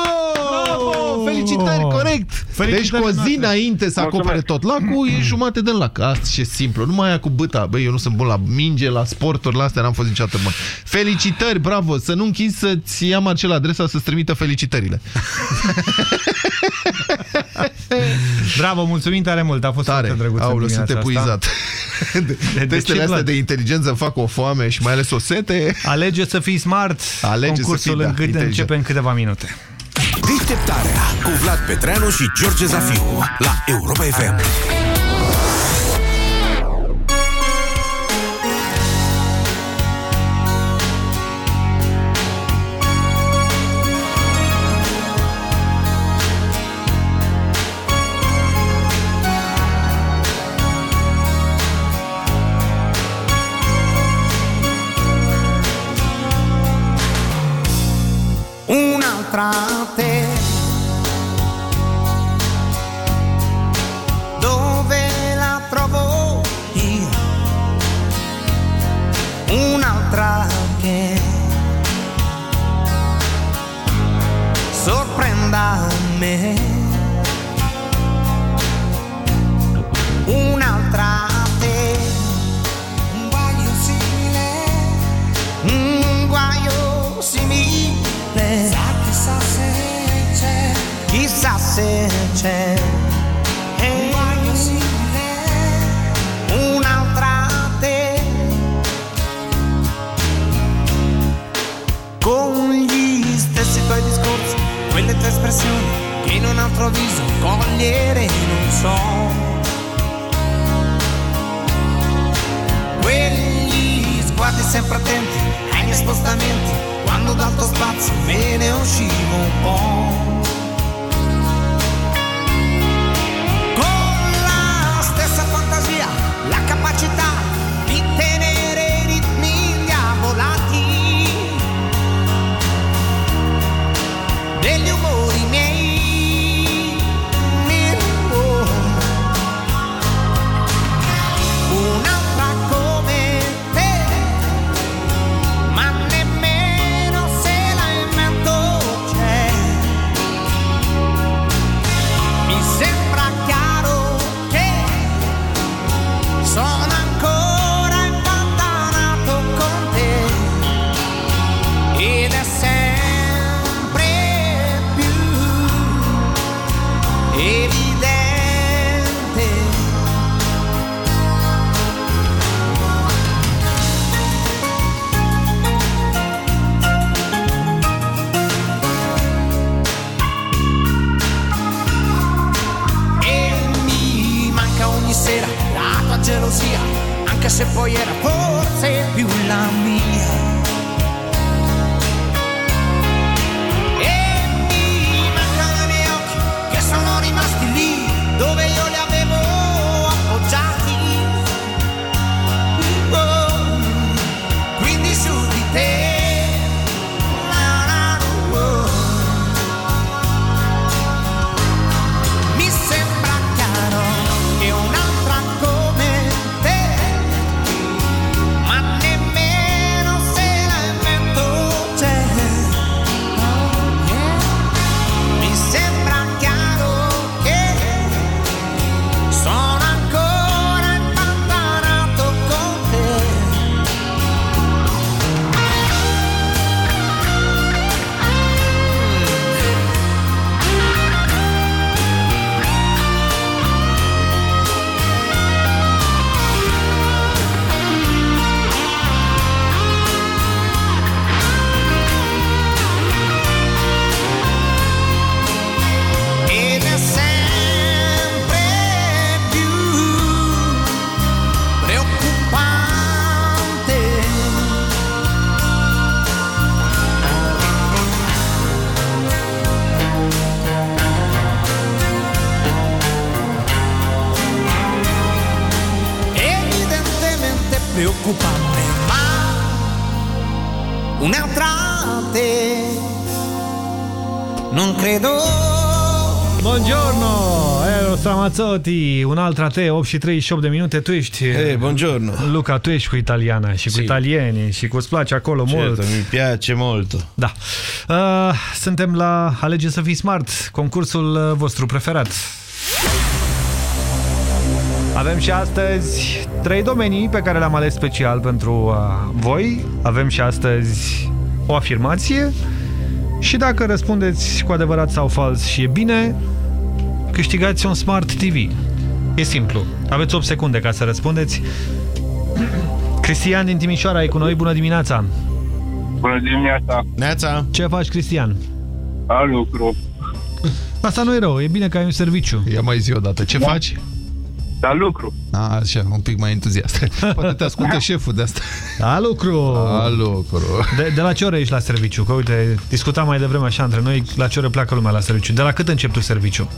Bravo! Felicitări, corect! Felicitări deci cu o zi noastre. înainte să acopere tot lacul, e jumate din lac. Asta ce simplu. Nu mai aia cu băta. Băi, eu nu sunt bun la minge, la sporturi, la astea n-am fost niciodată bun. Felicitări, bravo! Să nu închizi să-ți ia Marcel adresa să-ți trimită felicitările. Bravo, mulțumim tare mult. A fost Tare. foarte drăguț. în Aoleu, sunt dimineața asta. epuizat. De, de Testele ce, astea Vlad? de inteligență fac o foame și mai ales o sete. Alege să fii smart. Alege să Concursul fii, da, încât inteligent. începe în câteva minute. Deșteptarea cu Vlad Petreanu și George Zafiu la Europa FM. Eros Ramazzotti, un alt rate, 8 și 38 de minute, tu ești... Hey, buongiorno. Luca, tu ești cu italiana și cu Si. italienii și cu îți place acolo mult. Certo, mi piace molto. Da. Uh, suntem la Alege să fii smart, concursul uh, vostru preferat. Avem și astăzi trei domenii pe care le-am ales special pentru uh, voi. Avem și astăzi o afirmație și dacă răspundeți cu adevărat sau fals și e bine, câștigați un Smart TV. E simplu. Aveți 8 secunde ca să răspundeți. Cristian din Timișoara e cu noi. Bună dimineața! Bună dimineața! Neața! Ce faci, Cristian? La lucru. Asta nu e rău, e bine că ai un serviciu. Ia mai zi o dată, ce faci? La lucru. A, așa, un pic mai entuziast. Poate te ascultă șeful de asta. La lucru! La lucru. De, de la ce oră ești la serviciu? Că uite, discutam mai devreme așa între noi, la ce oră pleacă lumea la serviciu. De la cât începi tu serviciu?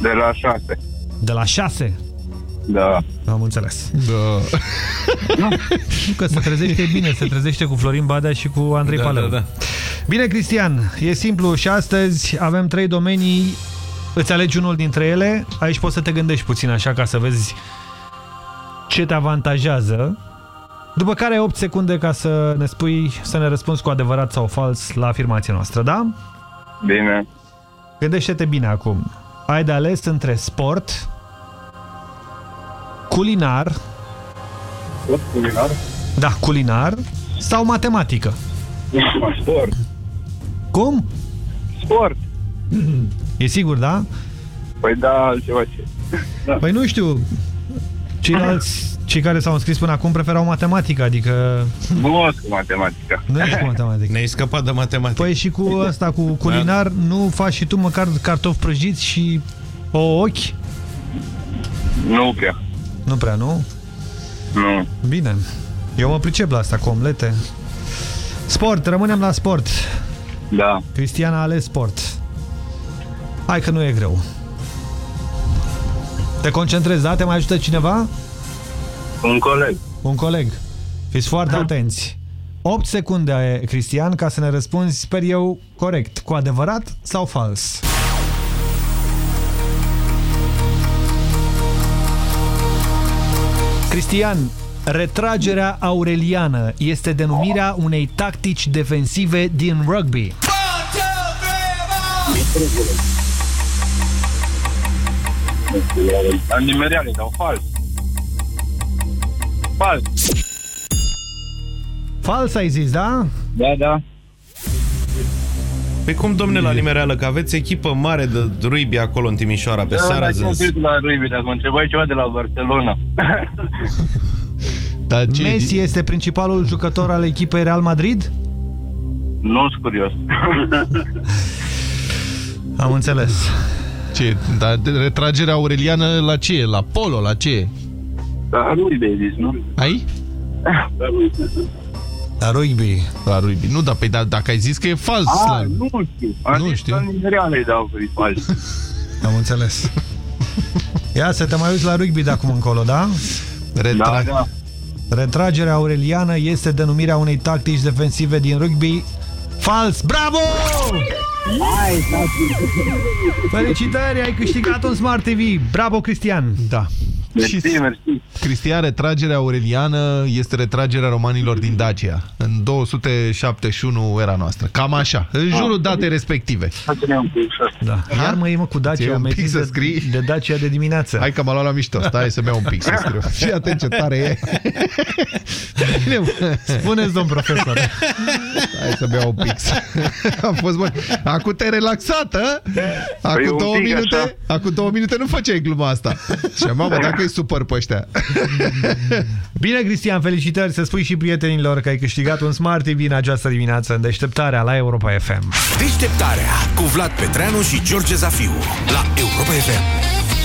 De la 6. De la 6? Da. Am înțeles. Da. Nu că se trezește bine, se trezește cu Florin Badea și cu Andrei Da, Paleu. da, da. Bine, Cristian, e simplu și astăzi avem trei domenii, îți alegi unul dintre ele, aici poți să te gândești puțin așa ca să vezi ce te avantajează, după care ai 8 secunde ca să ne spui, să ne răspunzi cu adevărat sau fals la afirmația noastră, da? Bine. Gândește-te bine acum. Ai de ales între sport, culinar, Culinar? da, culinar, sau matematică. Sport. Cum? Sport. E sigur, da? Păi da, altceva ce. Da. Păi nu știu. Ceilalți, cei care s-au înscris până acum preferau matematică, adică... Nu cu matematica. Nu ești cu matematică. Ne-ai scăpat de matematică. Păi și cu ăsta, cu culinar, nu faci și tu măcar cartofi prăjiți și o ochi? Nu prea. Nu prea, nu? Nu. Bine. Eu mă pricep la asta, cu omlete. Sport, rămânem la sport. Da. Cristian a ales sport. Hai că nu e greu. Te concentrezi, da? Te mai ajută cineva? Un coleg. Un coleg. Fiți foarte atenți. 8 secunde, Cristian, ca să ne răspunzi, sper eu, corect. Cu adevărat sau fals? Cristian, retragerea aureliană este denumirea unei tactici defensive din rugby. Andimeriale, dau fals. Fals. Fals ai zis, da? Da, da. Pe cum, domne, la Nimereală, că aveți echipă mare de rugby acolo în Timișoara, pe Da, Sara dar Zâns. sunt la Rugby, dar mă întrebai ceva de la Barcelona. Dar ce Messi este principalul jucător al echipei Real Madrid? nu sunt curios. Am înțeles. Ce? Dar de- retragerea aureliană la ce? La polo? La ce? Da, Rugby ai zis, nu? Ai? La rugby. La rugby. Nu, dar pe, da, dacă ai zis că e fals. Ah, la... nu știu. Am Nu zis știu. Andimeriale îi dau pe fals. Am înțeles. Ia să te mai uiți la rugby de acum încolo, da? Retra... Da, da. Retragerea aureliană este denumirea unei tactici defensive din rugby. Fals! Bravo! Felicitări, ai câștigat un Smart TV. Bravo, Cristian! Da. Mersi, mersi. Cristian, retragerea aureliană este retragerea romanilor din Dacia în 271 era noastră. Cam așa, în jurul datei respective. Face-ne un pic și asta. Da. Iar mă, e mă cu Ți-e Dacia, un mi-ai pic zis să de, scrii? de Dacia de dimineață. Hai că m-a luat la mișto. Stai să-mi iau un pic să scriu. Fii atent ce tare e. Bine, mă. Spuneți, domn profesor. Hai să-mi iau un pix. Am fost bun. Acum te-ai relaxat, a? Păi Acum un două pic minute, așa. acum două minute nu făceai gluma asta. Și mamă, dacă îi supăr pe ăștia. Bine, Cristian, felicitări să spui și prietenilor că ai câștigat un Smart TV în această dimineață în deșteptarea la Europa FM. Deșteptarea cu Vlad Petreanu și George Zafiu la Europa FM.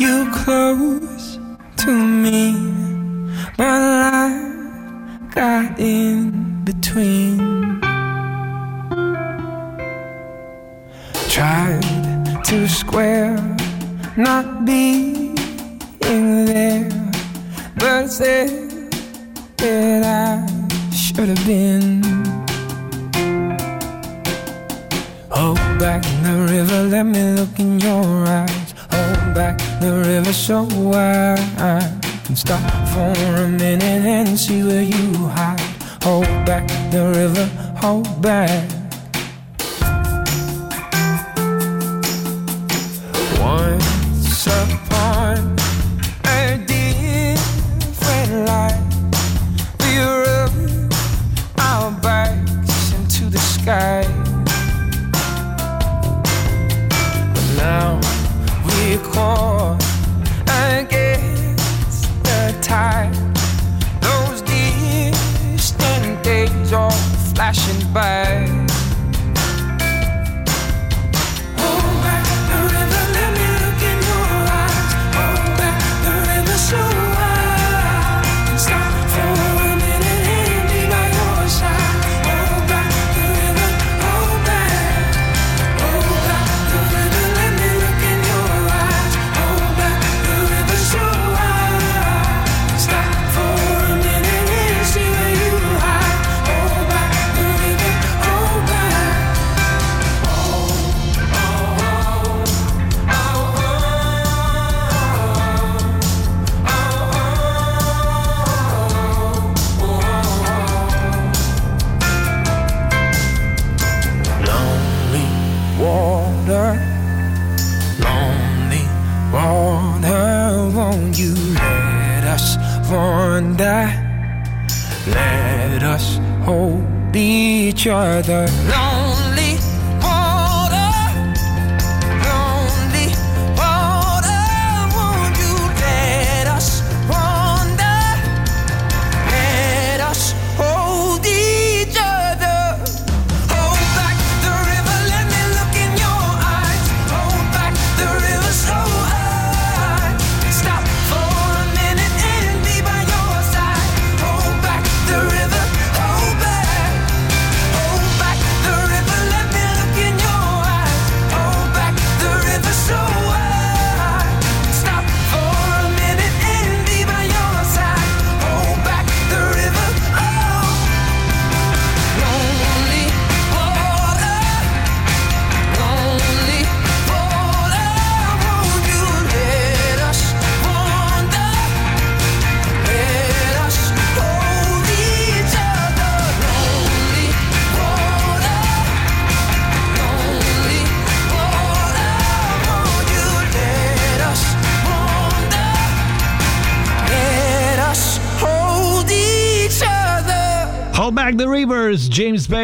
You close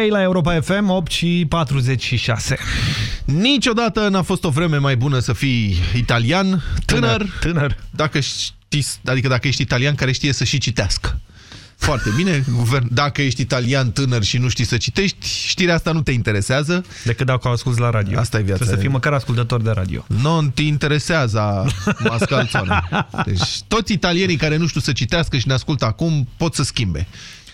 3 la Europa FM, 8 și 46. Niciodată n-a fost o vreme mai bună să fii italian, tânăr, tânăr. Dacă știi, adică dacă ești italian care știe să și citească. Foarte bine, dacă ești italian tânăr și nu știi să citești, știrea asta nu te interesează. Decât dacă o asculti la radio. Asta e viața. Trebuie să fii măcar ascultător de radio. Nu te interesează mascalțoane. Deci toți italienii care nu știu să citească și ne ascultă acum pot să schimbe.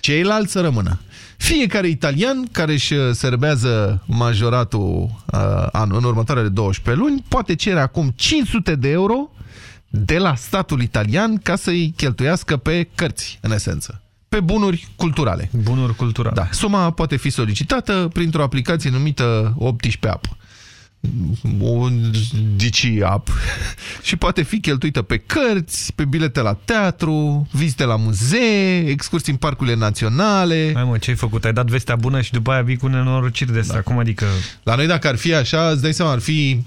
Ceilalți să rămână. Fiecare italian care își serbează majoratul uh, anul în următoarele 12 luni poate cere acum 500 de euro de la statul italian ca să-i cheltuiască pe cărți, în esență. Pe bunuri culturale. Bunuri culturale. Da. Suma poate fi solicitată printr-o aplicație numită 18 App. Un Dici App. și poate fi cheltuită pe cărți, pe bilete la teatru, vizite la muzee, excursii în parcurile naționale. Hai mă, ce-ai făcut? Ai dat vestea bună și după aia vii cu nenorociri de asta. Da. Cum adică... La noi dacă ar fi așa, îți dai seama, ar fi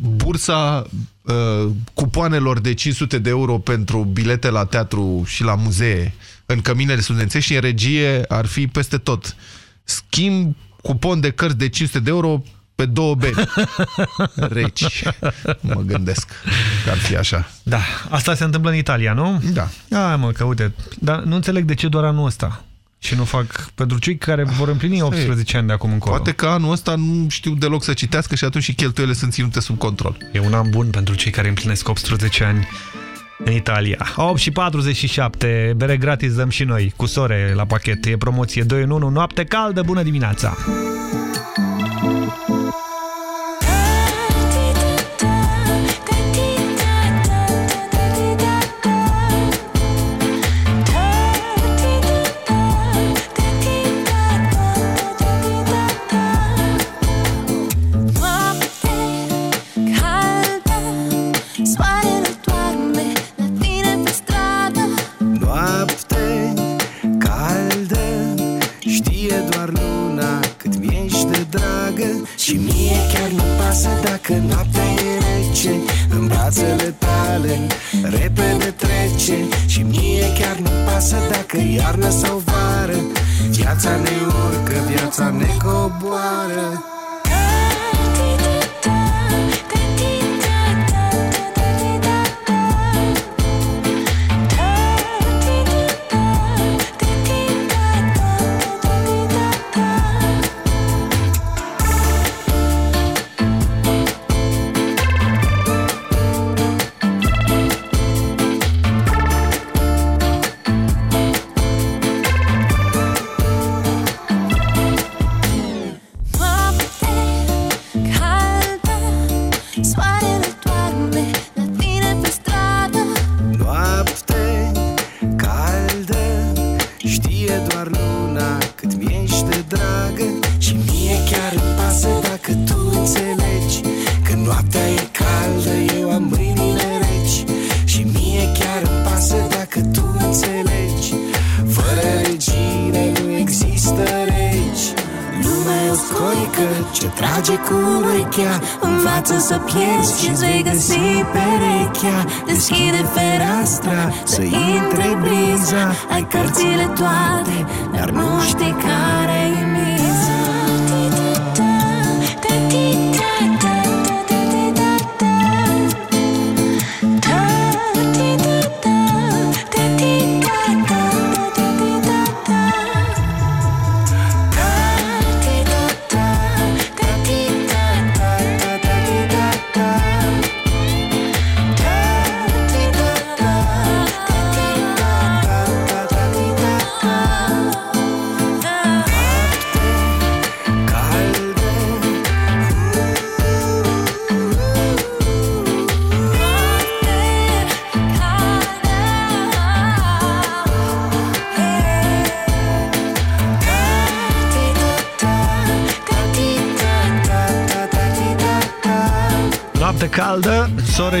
bursa uh, cupoanelor de 500 de euro pentru bilete la teatru și la muzee în căminele studențești și în regie ar fi peste tot. Schimb cupon de cărți de 500 de euro pe două beri. Reci. Mă gândesc că ar fi așa. Da, asta se întâmplă în Italia, nu? Da. Da, mă, că uite, dar nu înțeleg de ce doar anul ăsta. Și nu fac pentru cei care vor împlini 18 ani de acum încolo. Poate că anul ăsta nu știu deloc să citească și atunci și cheltuielile sunt ținute sub control. E un an bun pentru cei care împlinesc 18 ani. în Italia. 8 și 47, bere gratis dăm și noi, cu sore la pachet. E promoție 2 în 1, noapte caldă, bună dimineața!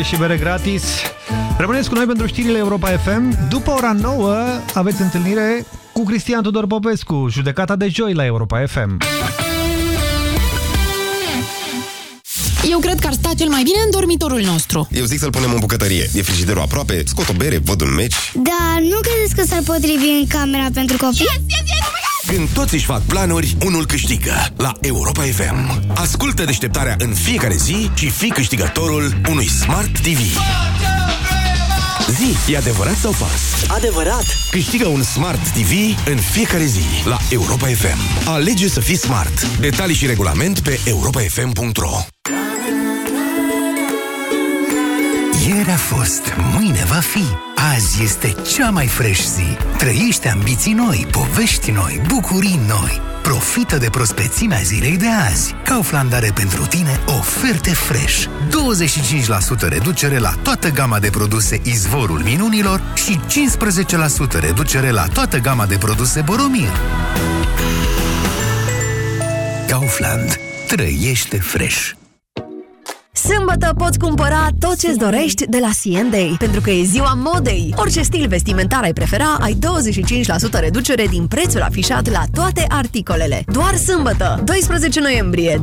Și bere gratis. Rămâneți cu noi pentru știrile Europa FM. După ora 9 aveți întâlnire cu Cristian Tudor Popescu, judecata de joi la Europa FM. Eu cred că ar sta cel mai bine în dormitorul nostru. Eu zic să-l punem în bucătărie. E frigiderul aproape, scot o bere, văd un meci. Dar nu credeți că s-ar potrivi în camera pentru copii? Yes, yes, yes, Când toți își fac planuri, unul câștigă la Europa FM. Ascultă deșteptarea în fiecare zi și fii câștigătorul unui Smart TV. Zi, e adevărat sau fals? Adevărat! Câștigă un Smart TV în fiecare zi la Europa FM. Alege să fii smart. Detalii și regulament pe europafm.ro Ieri a fost, mâine va fi. Azi este cea mai fresh zi. Trăiește ambiții noi, povești noi, bucurii noi. Profită de prospețimea zilei de azi. Kaufland are pentru tine oferte fresh. 25% reducere la toată gama de produse Izvorul Minunilor și 15% reducere la toată gama de produse Boromir. Kaufland. Trăiește fresh. Sâmbătă poți cumpăra tot ce-ți dorești de la C&A, pentru că e ziua modei. Orice stil vestimentar ai prefera, ai 25% reducere din prețul afișat la toate articolele. Doar sâmbătă, 12 noiembrie,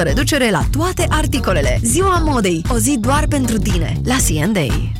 25% reducere la toate articolele. Ziua modei, o zi doar pentru tine, la C&A.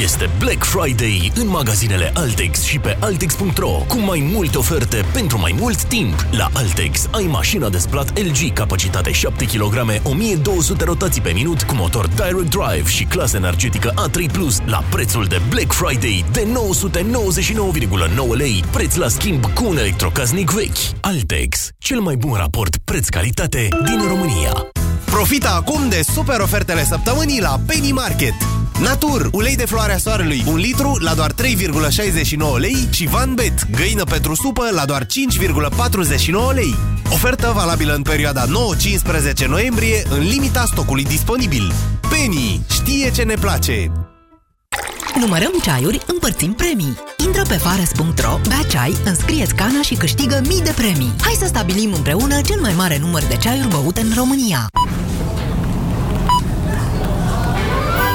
Este Black Friday în magazinele Altex și pe Altex.ro cu mai multe oferte pentru mai mult timp. La Altex ai mașina de spălat LG, capacitate 7 kg, 1200 rotații pe minut cu motor Direct Drive și clasă energetică A3+, la prețul de Black Friday de 999,9 lei, preț la schimb cu un electrocasnic vechi. Altex, cel mai bun raport preț-calitate din România. Profita acum de super ofertele săptămânii la Penny Market. Natur, ulei de floarea soarelui, 1 litru la doar 3,69 lei și Van Bet, găină pentru supă la doar 5,49 lei. Ofertă valabilă în perioada 9-15 noiembrie în limita stocului disponibil. Penny știe ce ne place. Numărăm ceaiuri, împărțim premii. Intră pe fares.ro, bea ceai, înscrieți cana și câștigă mii de premii. Hai să stabilim împreună cel mai mare număr de ceaiuri băute în România.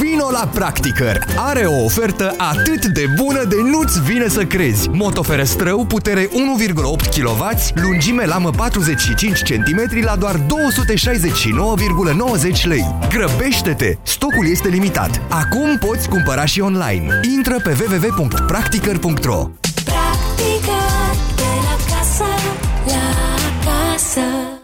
Vino la Practicăr! Are o ofertă atât de bună de nu-ți vine să crezi. Motoferestrău, putere 1,8 kW, lungime lamă 45 cm la doar 269,90 lei. Grăbește-te! Stocul este limitat. Acum poți cumpăra și online. Intră pe www.practicăr.ro Practică de la casă la casă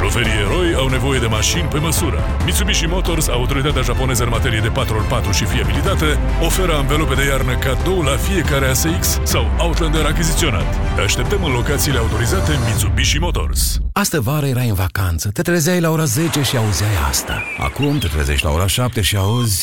Șoferii eroi au nevoie de mașini pe măsură. Mitsubishi Motors, autoritatea japoneză în materie de 4x4 și fiabilitate, oferă anvelope de iarnă cadou la fiecare ASX sau Outlander achiziționat. Te așteptăm în locațiile autorizate Mitsubishi Motors. Astă vară erai în vacanță, te trezeai la ora 10 și auzeai asta. Acum te trezești la ora 7 și auzi...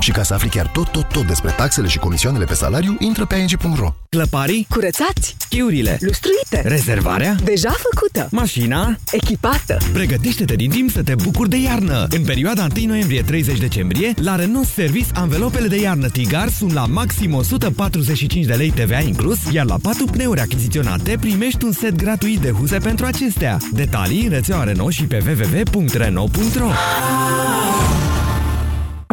Și ca să afli chiar tot, tot, tot despre taxele și comisioanele pe salariu, intră pe ing.ro. Clăparii? Curățați! Schiurile? Lustruite! Rezervarea? Deja făcută! Mașina? Echipată! Pregătește-te din timp să te bucuri de iarnă! În perioada 1 noiembrie-30 decembrie, la Renault Service, anvelopele de iarnă Tigar sunt la maxim 145 de lei TVA inclus, iar la 4 pneuri achiziționate primești un set gratuit de huze pentru acestea. Detalii în rețeaua Renault și pe www.renault.ro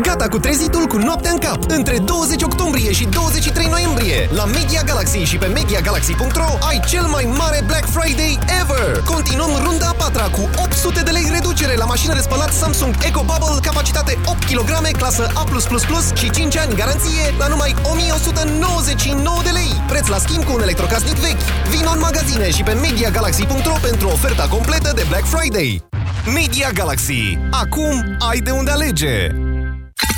Gata cu trezitul cu noaptea în cap! Între 20 octombrie și 23 noiembrie la Media Galaxy și pe MediaGalaxy.ro ai cel mai mare Black Friday ever! Continuăm runda a patra cu 800 de lei reducere la mașină de spălat Samsung Eco Bubble, capacitate 8 kg, clasă A+++ și 5 ani garanție la numai 1199 de lei. Preț la schimb cu un electrocasnic vechi. Vino în magazine și pe MediaGalaxy.ro pentru oferta completă de Black Friday. Media Galaxy. Acum ai de unde alege!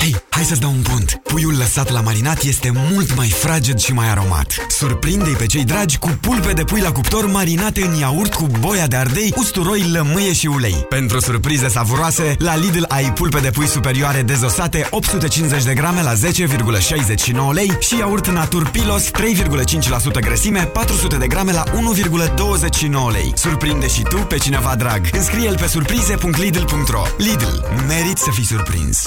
Hei, hai să-ți dau un pont! Puiul lăsat la marinat este mult mai fraged și mai aromat. Surprinde-i pe cei dragi cu pulpe de pui la cuptor marinate în iaurt cu boia de ardei, usturoi, lămâie și ulei. Pentru surprize savuroase, la Lidl ai pulpe de pui superioare dezosate 850 de grame la 10,69 lei și iaurt Natur Pilos 3,5% grăsime 400 de grame la 1,29 lei. Surprinde și tu pe cineva drag. Înscrie-l pe surprize.lidl.ro Lidl. Merit să fii surprins.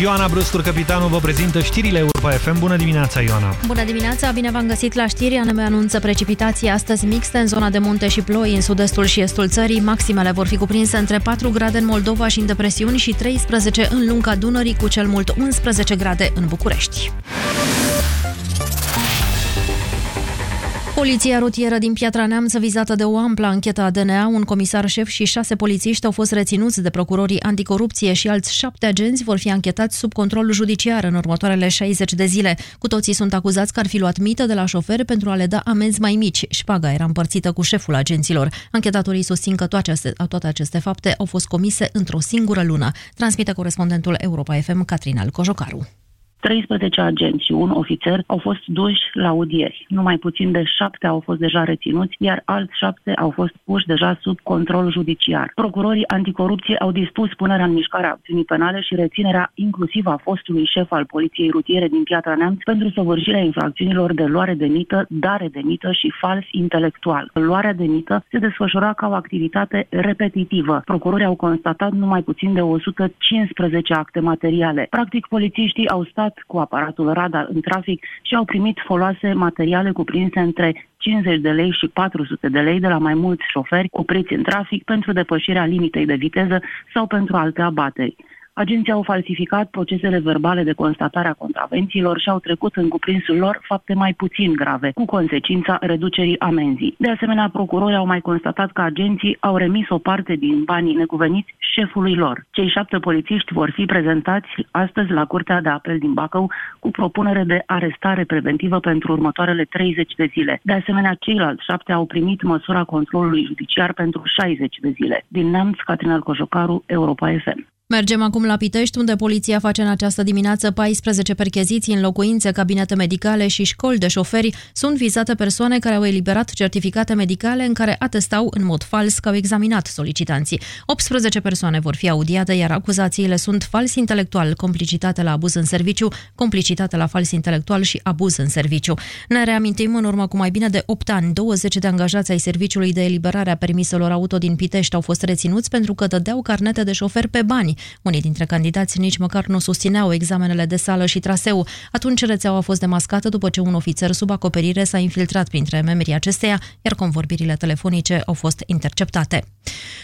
Ioana Brustur, capitanul, vă prezintă știrile Europa FM. Bună dimineața, Ioana! Bună dimineața, bine v-am găsit la știri. ANM anunță precipitații astăzi mixte în zona de munte și ploi în sud-estul și estul țării. Maximele vor fi cuprinse între 4 grade în Moldova și în depresiuni și 13 în lunga Dunării, cu cel mult 11 grade în București. Poliția rutieră din Piatra Neamț, vizată de o amplă anchetă a DNA, un comisar șef și șase polițiști au fost reținuți de procurorii anticorupție și alți șapte agenți vor fi anchetați sub control judiciar în următoarele 60 de zile. Cu toții sunt acuzați că ar fi luat mită de la șoferi pentru a le da amenzi mai mici. Șpaga era împărțită cu șeful agenților. Anchetatorii susțin că toate aceste, toate aceste fapte au fost comise într-o singură lună. Transmite corespondentul Europa FM Catrinal Cojocaru. 13 agenți și un ofițer au fost duși la audieri. Numai puțin de șapte au fost deja reținuți, iar alți șapte au fost puși deja sub control judiciar. Procurorii anticorupție au dispus punerea în mișcare a acțiunii penale și reținerea inclusiv a fostului șef al Poliției Rutiere din Piatra Neamț pentru săvârșirea infracțiunilor de luare de mită, dare de mită și fals intelectual. Luarea de mită se desfășura ca o activitate repetitivă. Procurorii au constatat numai puțin de 115 acte materiale. Practic, polițiștii au stat cu aparatul radar în trafic și au primit foloase materiale cuprinse între 50 de lei și 400 de lei de la mai mulți șoferi opriți în trafic pentru depășirea limitei de viteză sau pentru alte abateri. Agenții au falsificat procesele verbale de constatare a contravențiilor și au trecut în cuprinsul lor fapte mai puțin grave, cu consecința reducerii amenzii. De asemenea, procurorii au mai constatat că agenții au remis o parte din banii necuveniți șefului lor. Cei șapte polițiști vor fi prezentați astăzi la Curtea de Apel din Bacău cu propunere de arestare preventivă pentru următoarele 30 de zile. De asemenea, ceilalți șapte au primit măsura controlului judiciar pentru 60 de zile. Din Neamț, Catinal Cojocaru, Europa FM. Mergem acum la Pitești, unde poliția face în această dimineață 14 percheziții în locuințe, cabinete medicale și școli de șoferi. Sunt vizate persoane care au eliberat certificate medicale în care atestau în mod fals că au examinat solicitanții. 18 persoane vor fi audiate, iar acuzațiile sunt fals intelectual, complicitate la abuz în serviciu, complicitate la fals intelectual și abuz în serviciu. Ne reamintim, în urmă cu mai bine de 8 ani, 20 de angajați ai Serviciului de Eliberare a Permiselor Auto din Pitești au fost reținuți pentru că dădeau carnete de șofer pe bani. României. Unii dintre candidați nici măcar nu susțineau examenele de sală și traseu. Atunci rețeaua a fost demascată după ce un ofițer sub acoperire s-a infiltrat printre membrii acesteia, iar convorbirile telefonice au fost interceptate.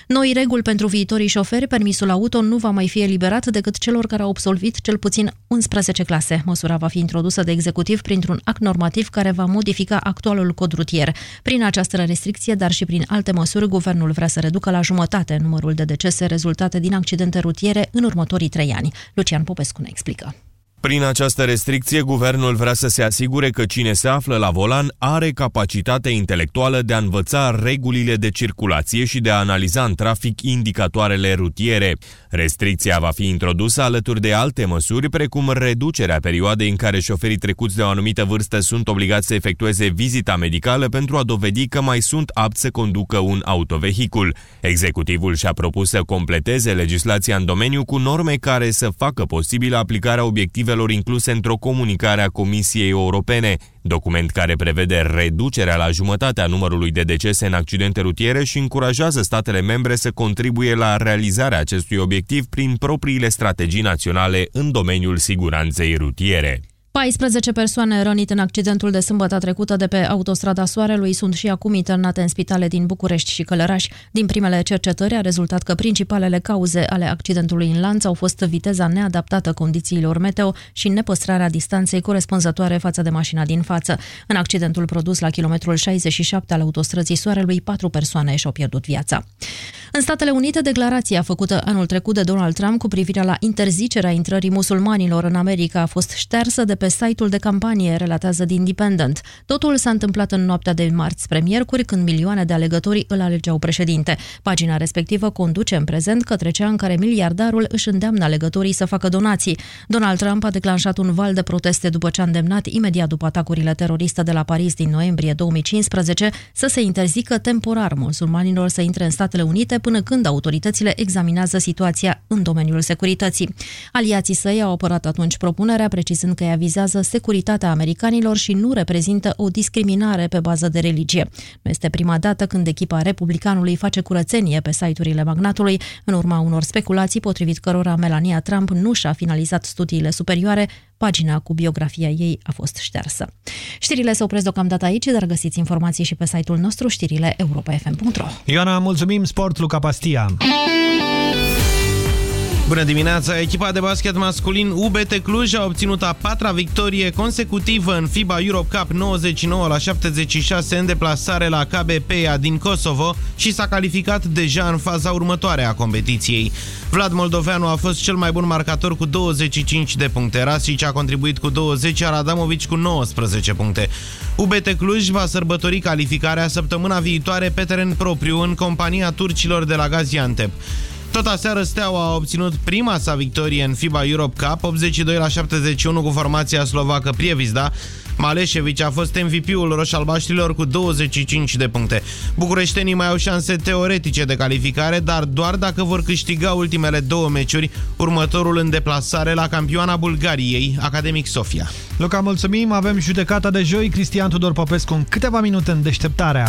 Noi reguli pentru viitorii șoferi, permisul auto nu va mai fi eliberat decât celor care au absolvit cel puțin 11 clase. Măsura va fi introdusă de executiv printr-un act normativ care va modifica actualul cod rutier. Prin această restricție, dar și prin alte măsuri, guvernul vrea să reducă la jumătate numărul de decese rezultate din accidente rutiere în următorii trei ani. Lucian Popescu ne explică. Prin această restricție, guvernul vrea să se asigure că cine se află la volan are capacitate intelectuală de a învăța regulile de circulație și de a analiza în trafic indicatoarele rutiere. Restricția va fi introdusă alături de alte măsuri, precum reducerea perioadei în care șoferii trecuți de o anumită vârstă sunt obligați să efectueze vizita medicală pentru a dovedi că mai sunt apți să conducă un autovehicul. Executivul și-a propus să completeze legislația în domeniu cu norme care să facă posibilă aplicarea obiectivelor incluse într-o comunicare a Comisiei Europene, document care prevede reducerea la jumătatea numărului de decese în accidente rutiere și încurajează statele membre să contribuie la realizarea acestui obiectiv prin propriile strategii naționale în domeniul siguranței rutiere. 14 persoane rănite în accidentul de sâmbătă trecută de pe autostrada Soarelui sunt și acum internate în spitale din București și Călăraș. Din primele cercetări a rezultat că principalele cauze ale accidentului în lanț au fost viteza neadaptată condițiilor meteo și nepăstrarea distanței corespunzătoare față de mașina din față. În accidentul produs la kilometrul 67 al autostrăzii Soarelui, patru persoane și-au pierdut viața. În Statele Unite, declarația făcută anul trecut de Donald Trump cu privire la interzicerea intrării musulmanilor în America a fost ștersă de pe site-ul de campanie, relatează The Independent. Totul s-a întâmplat în noaptea de marți spre miercuri, când milioane de alegători îl alegeau președinte. Pagina respectivă conduce în prezent către cea în care miliardarul își îndeamnă alegătorii să facă donații. Donald Trump a declanșat un val de proteste după ce a îndemnat imediat după atacurile teroriste de la Paris din noiembrie 2015 să se interzică temporar musulmanilor să intre în Statele Unite până când autoritățile examinează situația în domeniul securității. Aliații săi au apărat atunci propunerea, precizând că ea vizează securitatea americanilor și nu reprezintă o discriminare pe bază de religie. Nu este prima dată când echipa republicanului face curățenie pe site-urile magnatului, în urma unor speculații potrivit cărora Melania Trump nu și-a finalizat studiile superioare, pagina cu biografia ei a fost ștersă. Știrile se opresc deocamdată aici, dar găsiți informații și pe site-ul nostru, știrile europa.fm.ro Ioana, mulțumim, Sport Luca Pastia. Bună dimineața! Echipa de basket masculin UBT Cluj a obținut a patra victorie consecutivă în FIBA Europe Cup 99 la 76 în deplasare la KBPA din Kosovo și s-a calificat deja în faza următoare a competiției. Vlad Moldoveanu a fost cel mai bun marcator cu 25 de puncte. Rasic a contribuit cu 20, iar Adamovici cu 19 puncte. UBT Cluj va sărbători calificarea săptămâna viitoare pe teren propriu în compania turcilor de la Gaziantep. Tot aseară Steaua a obținut prima sa victorie în FIBA Europe Cup, 82 la 71 cu formația slovacă Prievizda. Maleșevici a fost MVP-ul roșalbaștilor cu 25 de puncte. Bucureștenii mai au șanse teoretice de calificare, dar doar dacă vor câștiga ultimele două meciuri, următorul în deplasare la campioana Bulgariei, Academic Sofia. Luca, mulțumim, avem judecata de joi, Cristian Tudor Popescu în câteva minute în deșteptarea.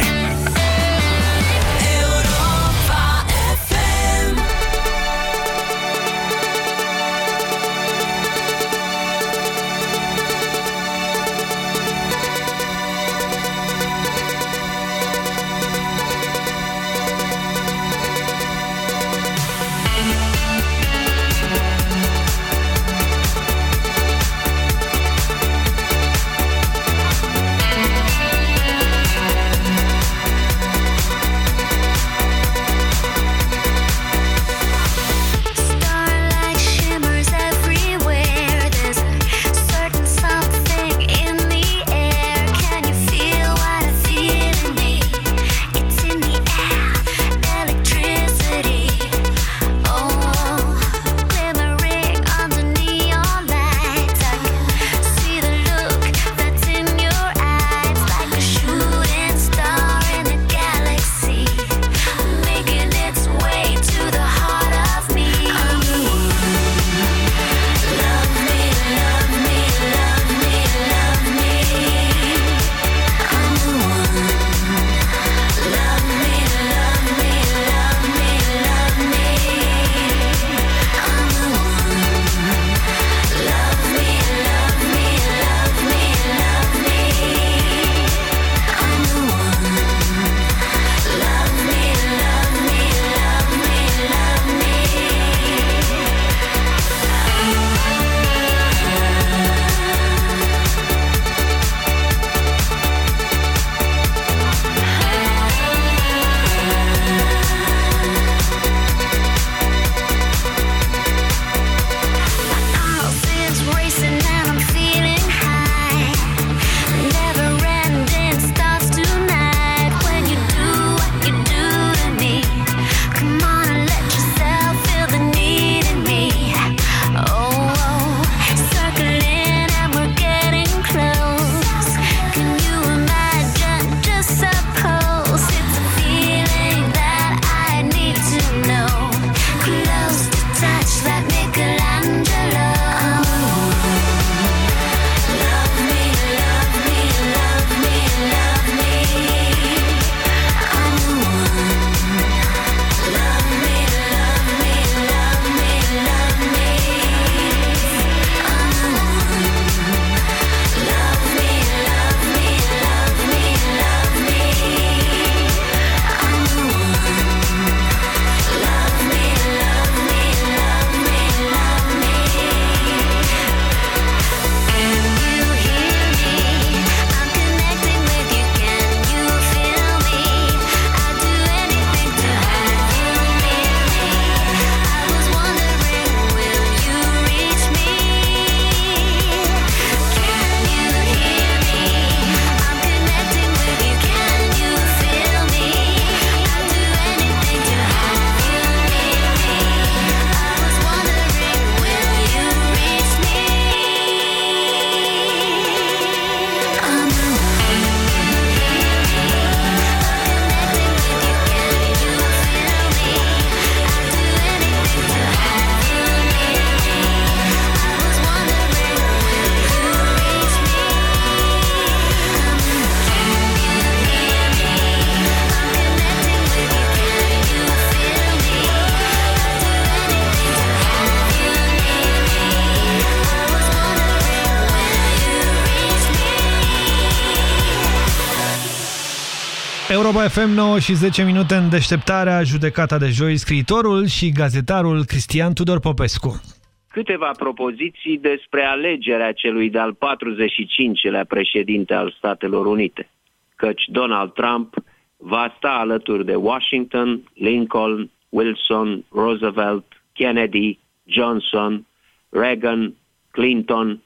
FM 9 și 10 minute în deșteptarea, judecata de joi, scriitorul și gazetarul Cristian Tudor Popescu. Câteva propoziții despre alegerea celui de-al 45-lea președinte al Statelor Unite, căci Donald Trump va sta alături de Washington, Lincoln, Wilson, Roosevelt, Kennedy, Johnson, Reagan, Clinton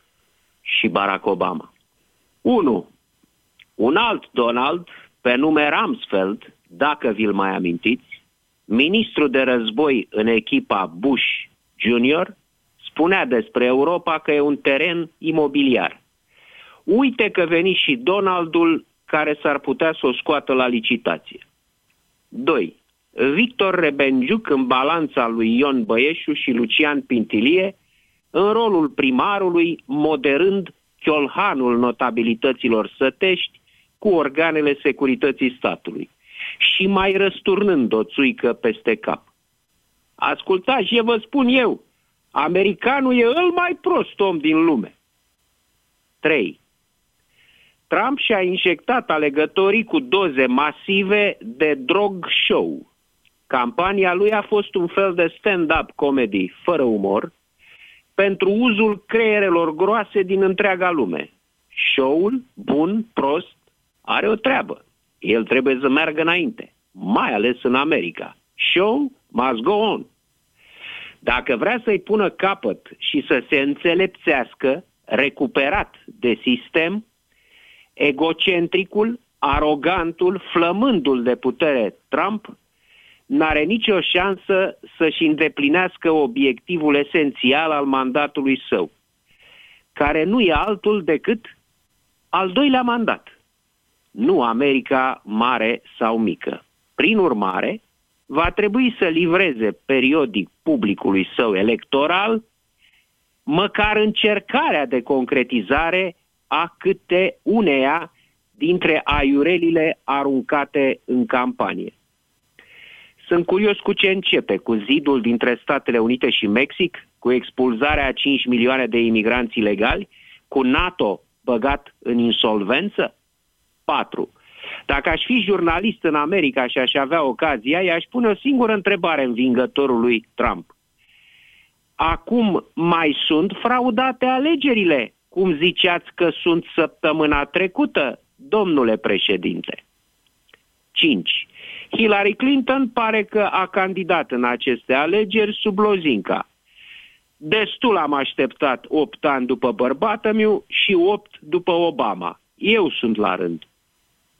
și Barack Obama. 1. Un alt Donald, pe nume Rumsfeld, dacă vi-l mai amintiți, ministru de război în echipa Bush Junior, spunea despre Europa că e un teren imobiliar. Uite că veni și Donaldul care s-ar putea să o scoată la licitație. 2. Victor Rebenjuc în balanța lui Ion Băieșu și Lucian Pintilie în rolul primarului, moderând chiolhanul notabilităților sătești cu organele securității statului și mai răsturnând o țuică peste cap. Ascultați ce vă spun eu, americanul e îl mai prost om din lume. 3. Trump și-a injectat alegătorii cu doze masive de drog show. Campania lui a fost un fel de stand-up comedy fără umor pentru uzul creierelor groase din întreaga lume. Show-ul, bun, prost, are o treabă. El trebuie să meargă înainte, mai ales în America. Show must go on. Dacă vrea să-i pună capăt și să se înțelepțească, recuperat de sistem, egocentricul, arogantul, flămândul de putere Trump n-are nicio șansă să-și îndeplinească obiectivul esențial al mandatului său, care nu e altul decât al doilea mandat. Nu America mare sau mică. Prin urmare, va trebui să livreze periodic publicului său electoral măcar încercarea de concretizare a câte uneia dintre aiurelile aruncate în campanie. Sunt curios cu ce începe, cu zidul dintre Statele Unite și Mexic, cu expulzarea a 5 milioane de imigranți ilegali, cu NATO băgat în insolvență? 4. Dacă aș fi jurnalist în America și aș avea ocazia, i-aș pune o singură întrebare învingătorului Trump. Acum mai sunt fraudate alegerile, cum ziceați că sunt săptămâna trecută, domnule președinte? 5. Hillary Clinton pare că a candidat în aceste alegeri sub lozinca. Destul am așteptat 8 ani după bărbatul meu și 8 după Obama. Eu sunt la rând.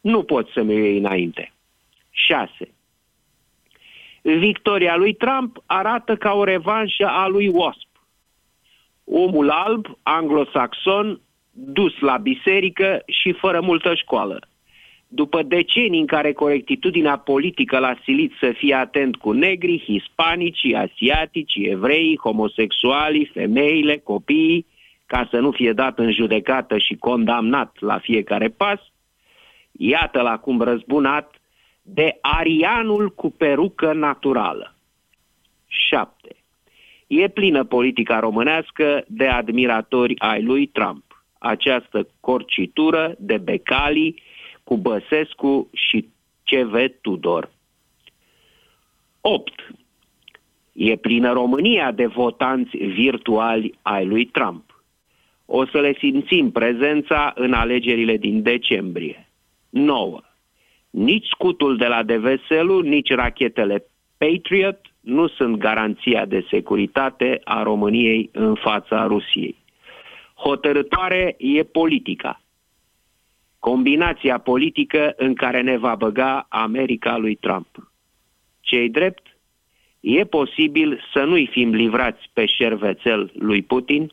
Nu pot să-mi iei înainte. 6. Victoria lui Trump arată ca o revanșă a lui Wasp. Omul alb, anglosaxon, dus la biserică și fără multă școală după decenii în care corectitudinea politică l-a silit să fie atent cu negri, hispanici, asiatici, evrei, homosexuali, femeile, copiii, ca să nu fie dat în judecată și condamnat la fiecare pas, iată-l acum răzbunat de arianul cu perucă naturală. 7. E plină politica românească de admiratori ai lui Trump. Această corcitură de becalii cu Băsescu și CV Tudor. 8. E plină România de votanți virtuali ai lui Trump. O să le simțim prezența în alegerile din decembrie. 9. Nici scutul de la Deveselu, nici rachetele Patriot nu sunt garanția de securitate a României în fața Rusiei. Hotărătoare e politica combinația politică în care ne va băga America lui Trump. Cei drept, e posibil să nu-i fim livrați pe șervețel lui Putin,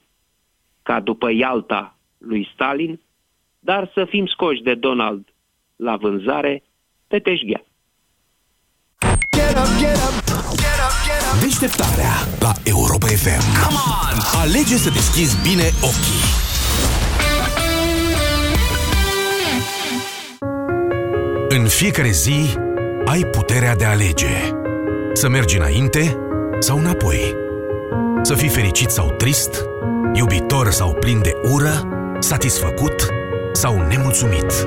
ca după Ialta lui Stalin, dar să fim scoși de Donald la vânzare pe teșghea. Deșteptarea la Europa FM. Come on! Alege să deschizi bine ochii. În fiecare zi ai puterea de a alege. Să mergi înainte sau înapoi. Să fii fericit sau trist, iubitor sau plin de ură, satisfăcut sau nemulțumit.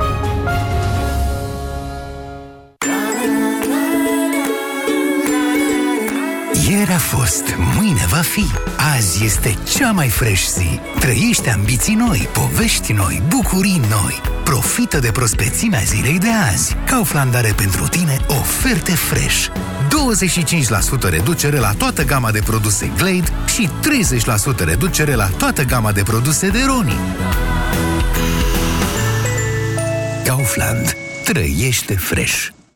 Ieri a fost, mâine va fi. Azi este cea mai fresh zi. Trăiește ambiții noi, povești noi, bucurii noi. Profită de prospețimea zilei de azi. Kaufland are pentru tine oferte fresh. 25% reducere la toată gama de produse Glade și 30% reducere la toată gama de produse de Roni. Kaufland. Trăiește fresh.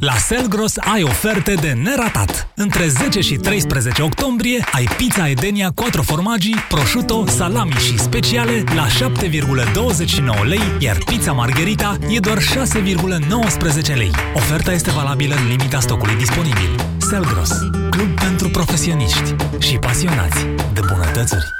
La Selgros ai oferte de neratat. Între 10 și 13 octombrie ai pizza Edenia 4 formaggi, prosciutto, salami și speciale la 7,29 lei, iar pizza Margherita e doar 6,19 lei. Oferta este valabilă în limita stocului disponibil. Selgros, club pentru profesioniști și pasionați de bunătățuri.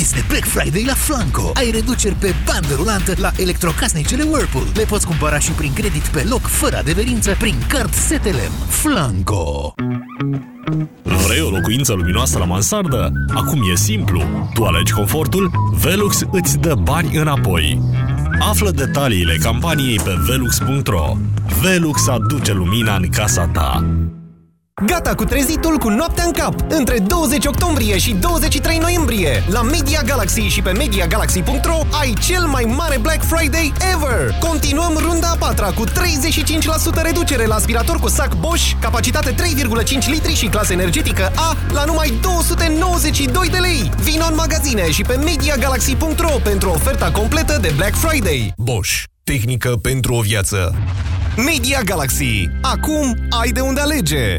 Este Black Friday la Flanco. Ai reduceri pe bandă rulantă la electrocasnicele Whirlpool. Le poți cumpăra și prin credit pe loc, fără adeverință, prin card STLM. Flanco. Vrei o locuință luminoasă la mansardă? Acum e simplu. Tu alegi confortul, Velux îți dă bani înapoi. Află detaliile campaniei pe velux.ro. Velux aduce lumina în casa ta. Gata cu trezitul cu noaptea în cap! Între 20 octombrie și 23 noiembrie, la Media Galaxy și pe MediaGalaxy.ro ai cel mai mare Black Friday ever! Continuăm runda a patra cu 35% reducere la aspirator cu sac Bosch, capacitate 3,5 litri și clasă energetică A la numai 292 de lei! Vino în magazine și pe MediaGalaxy.ro pentru oferta completă de Black Friday! Bosch. Tehnică pentru o viață. Media Galaxy. Acum ai de unde alege!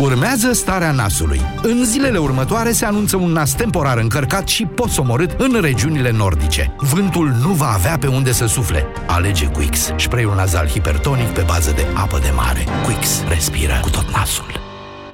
Urmează starea nasului. În zilele următoare se anunță un nas temporar încărcat și posomorât în regiunile nordice. Vântul nu va avea pe unde să sufle. Alege Quix, spray-ul nazal hipertonic pe bază de apă de mare. Quix respiră cu tot nasul.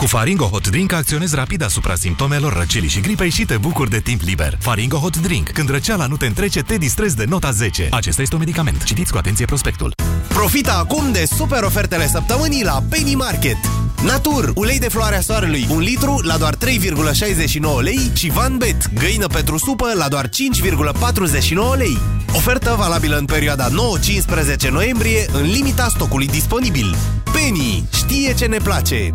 Cu Faringo Hot Drink acționezi rapid asupra simptomelor răcelii și gripei și te bucuri de timp liber. Faringo Hot Drink. Când răceala nu te întrece, te distrezi de nota 10. Acesta este un medicament. Citiți cu atenție prospectul. Profita acum de super ofertele săptămânii la Penny Market. Natur, ulei de floarea soarelui, 1 litru la doar 3,69 lei și Van Bet, găină pentru supă la doar 5,49 lei. Ofertă valabilă în perioada 9-15 noiembrie, în limita stocului disponibil. Penny știe ce ne place!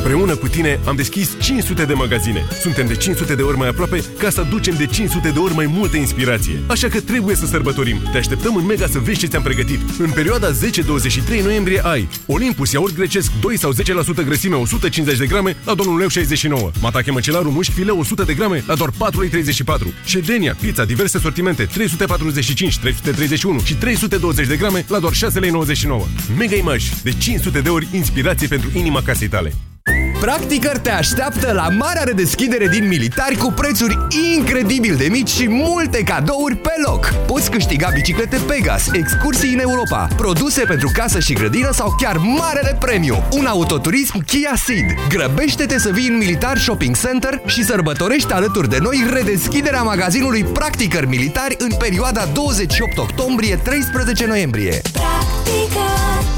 Împreună cu tine am deschis 500 de magazine. Suntem de 500 de ori mai aproape ca să aducem de 500 de ori mai multă inspirație. Așa că trebuie să sărbătorim. Te așteptăm în Mega să vezi ce ți-am pregătit. În perioada 10-23 noiembrie ai Olympus iaurt grecesc 2 sau 10% grăsime 150 de grame la doar 1,69 lei. Matache măcelarul mușchi fileu 100 de grame la doar 4,34 lei. Ședenia, pizza, diverse sortimente 345, 331 și 320 de grame la doar 6,99 lei. Mega Image, de 500 de ori inspirație pentru inima casei tale. Practicăr te așteaptă la marea redeschidere din Militari cu prețuri incredibil de mici și multe cadouri pe loc. Poți câștiga biciclete Pegas, excursii în Europa, produse pentru casă și grădină sau chiar marele premiu, un autoturism Kia Ceed. Grăbește-te să vii în Militar Shopping Center și sărbătorește alături de noi redeschiderea magazinului Practicări Militari în perioada 28 octombrie-13 noiembrie. Practică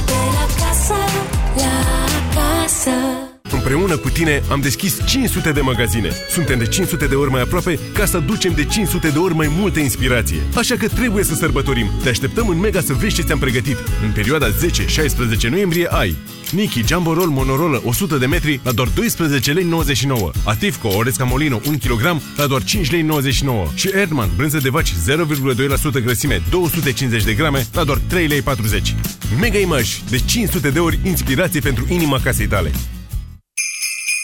de la casă, la casă. Împreună cu tine am deschis 500 de magazine. Suntem de 500 de ori mai aproape ca să ducem de 500 de ori mai multă inspirație. Așa că trebuie să sărbătorim. Te așteptăm în Mega să vezi ce ți-am pregătit. În perioada 10-16 noiembrie ai Niki Jumbo Roll Monorolă 100 de metri la doar 12 lei 99. Ativco Oresca Molino 1 kg la doar 5 lei 99. Și Erdman brânză de vaci 0,2% grăsime 250 de grame la doar 3 lei 40. Mega Image de 500 de ori inspirație pentru inima casei tale.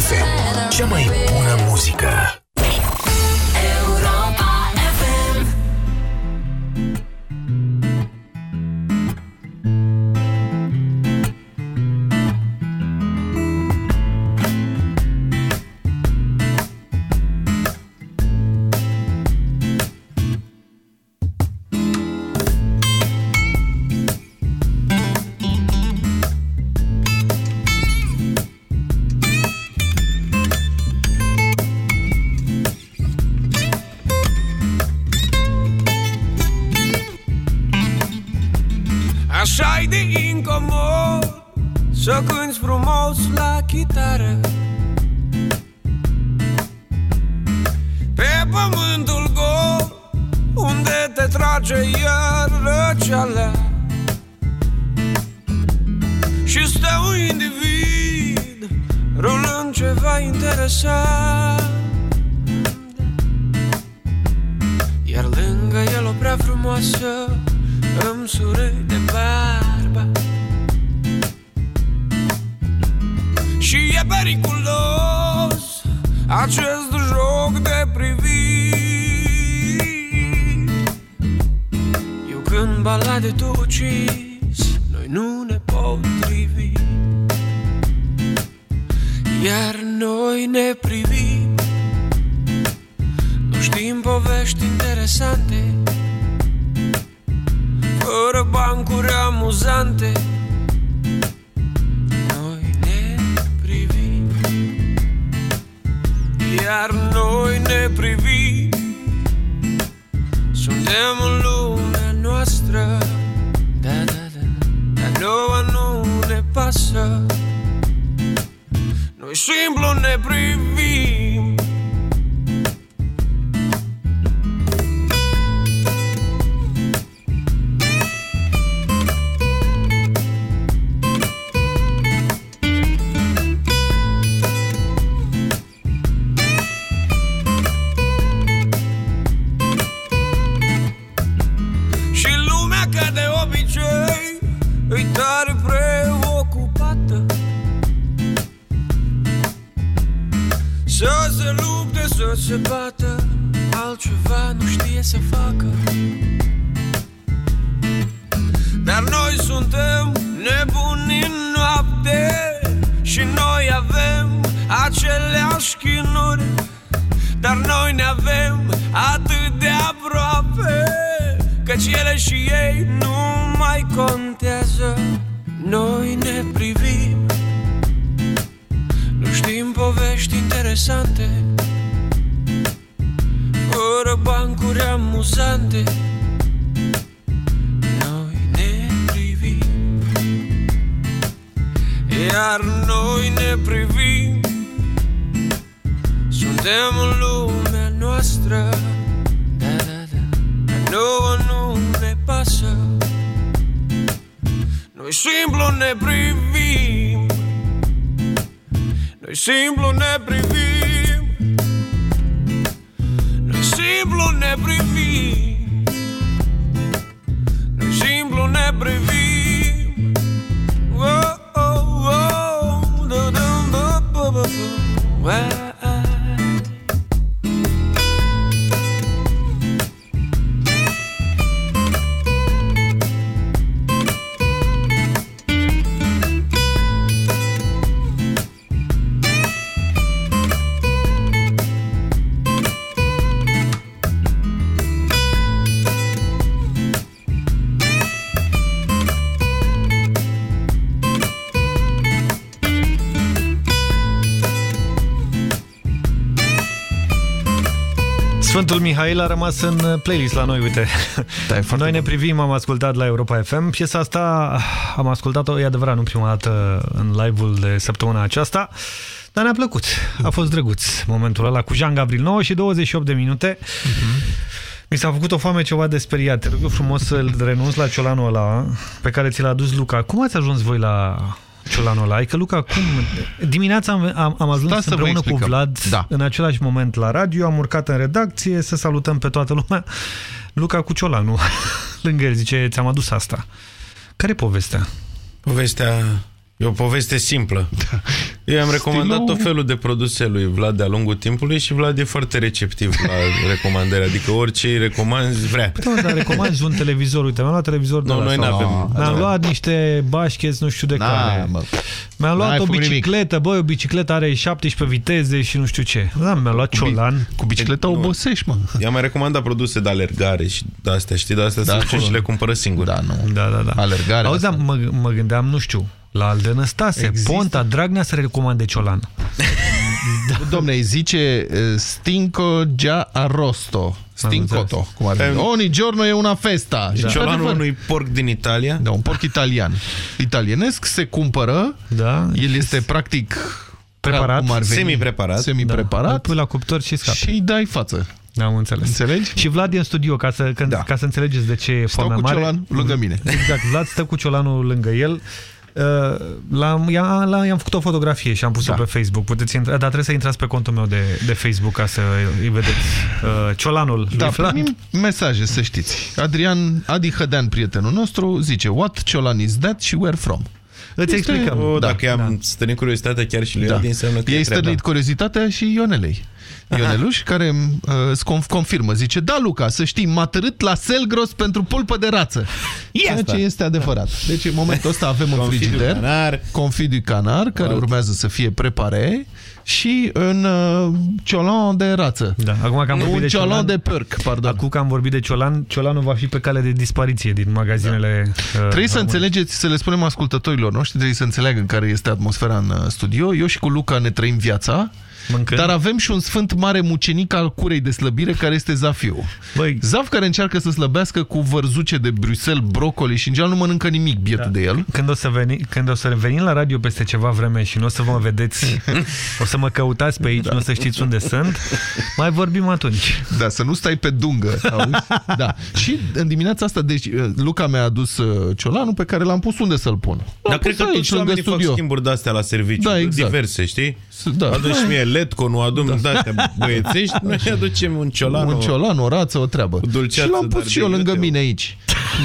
FM, cea mai bună muzică. Sfântul Mihail a rămas în playlist la noi, uite. Da, noi ne privim, am ascultat la Europa FM. Piesa asta am ascultat-o, e adevărat, nu prima dată în live-ul de săptămâna aceasta, dar ne-a plăcut. A fost drăguț momentul ăla cu Jean Gabriel 9 și 28 de minute. Mi s-a făcut o foame ceva de speriat. Te rog eu frumos să renunț la ciolanul ăla pe care ți l-a adus Luca. Cum ați ajuns voi la ciolanul ăla? Adică, Luca, cum... Dimineața am, am, am ajuns Stați să vă împreună cu explicăm. Vlad Da. în același moment la radio, am urcat în redacție să salutăm pe toată lumea. Luca cu ciolanul lângă el zice, ți-am adus asta. Care e povestea? Povestea e o poveste simplă. Da. Eu am recomandat Stilul- tot felul de produse lui Vlad de-a lungul timpului și Vlad e foarte receptiv la recomandări. Adică orice îi recomanzi vrea. Păi, da, dar recomanzi un televizor. Uite, mi-am luat televizor de Nu, ăla noi sau- n-avem. Mi-am Da. luat niște bașcheți, nu știu de Na, care. mă. Mi-am luat N-ai o făcut nimic. bicicletă, băi, o bicicletă are 17 viteze și nu știu ce. Da, mi-am luat ciolan. Cu bicicleta obosești, mă. I-am mai recomandat produse de alergare și de astea, știi, de astea Da, da, să acolo. și le cumpără singur. Da, nu. Da, da, da. Alergare. Auzi, dar mă, mă gândeam, nu știu, la Alde Năstase, Există. Ponta, Dragnea să recomande ciolan. Da. Domne, îi zice eh, Stinco già arrosto. Stincoto, cum ar fi. Ogni giorno e una festa. Și Și ciolanul într-adevăr, unui porc din Italia? Da, un porc italian. Italienesc, se cumpără. Da. El este practic Preparat. cum ar veni, Semi-preparat. Semi-preparat. Da, îl pui la cuptor și scapi. Și îi dai față. Am înțeles. Înțelegi? Și Vlad e în studio, ca să, când, Da. ca să înțelegeți de ce e Stau foamea cu mare. ciolan lângă mine. Exact, Vlad stă cu ciolanul lângă el. Uh, l-am, i-am, i-am făcut o fotografie și am pus-o Da. pe Facebook. Puteți intra, dar trebuie să intrați pe contul meu de, de Facebook ca să îi vedeți. Uh, ciolanul Da, lui Vlad. primim mesaje, să știți. Adrian, Adi Hădean, prietenul nostru, zice What ciolan is that și where from? Îți Este- explicăm. O, Da, dacă i-am da. stănit curiozitatea chiar și lui Da. Adi, înseamnă că Ei e treaba. stănit curiozitatea și Ionelei. Ioneluș, care uh, îți conf- confirmă, zice, da, Luca, să știi, m-a târât la Selgros pentru pulpă de rață. Ceea asta. ce este adevărat. Deci, în momentul ăsta avem în Confidiu frigider canar. confidiu canar, care urmează să fie prepare și în uh, ciolan de rață. Da, acum că am vorbit un de ciolan ciolan, de părc, pardon. Acum că am vorbit de ciolan, ciolanul va fi pe cale de dispariție din magazinele... Da. Uh, Trebuie să române. înțelegeți, să le spunem ascultătorilor noștri, trebuie să înțeleagă care este atmosfera în uh, studio. Eu și cu Luca ne trăim viața, Mâncând. dar avem și un sfânt mare mucenic al curei de slăbire, care este Zafiu. Băi. Zaf care încearcă să slăbească cu vărzuce de Bruxelles, brocoli și în general nu mănâncă nimic bietul da. de el. Când o, să veni, când o să venim la radio peste ceva vreme și nu o să vă vedeți, o să mă căutați pe aici, da. nu o să știți unde sunt, mai vorbim atunci. Da, să nu stai pe dungă. auzi? Da. Și în dimineața asta, deci, Luca mi-a adus uh, ciolanul pe care l-am pus unde să-l pun. Dar L-am cred pus că toți lângă oamenii fac studio. schimburi de-astea la serviciu. Da, exact. Diverse, știi? Da. Adu și mie letco, nu adun da. de-astea băiețești, noi aducem un ciolan. Un ciolan, o rață, o treabă. dulceață, și l-am dar pus de și eu lângă iute, mine aici.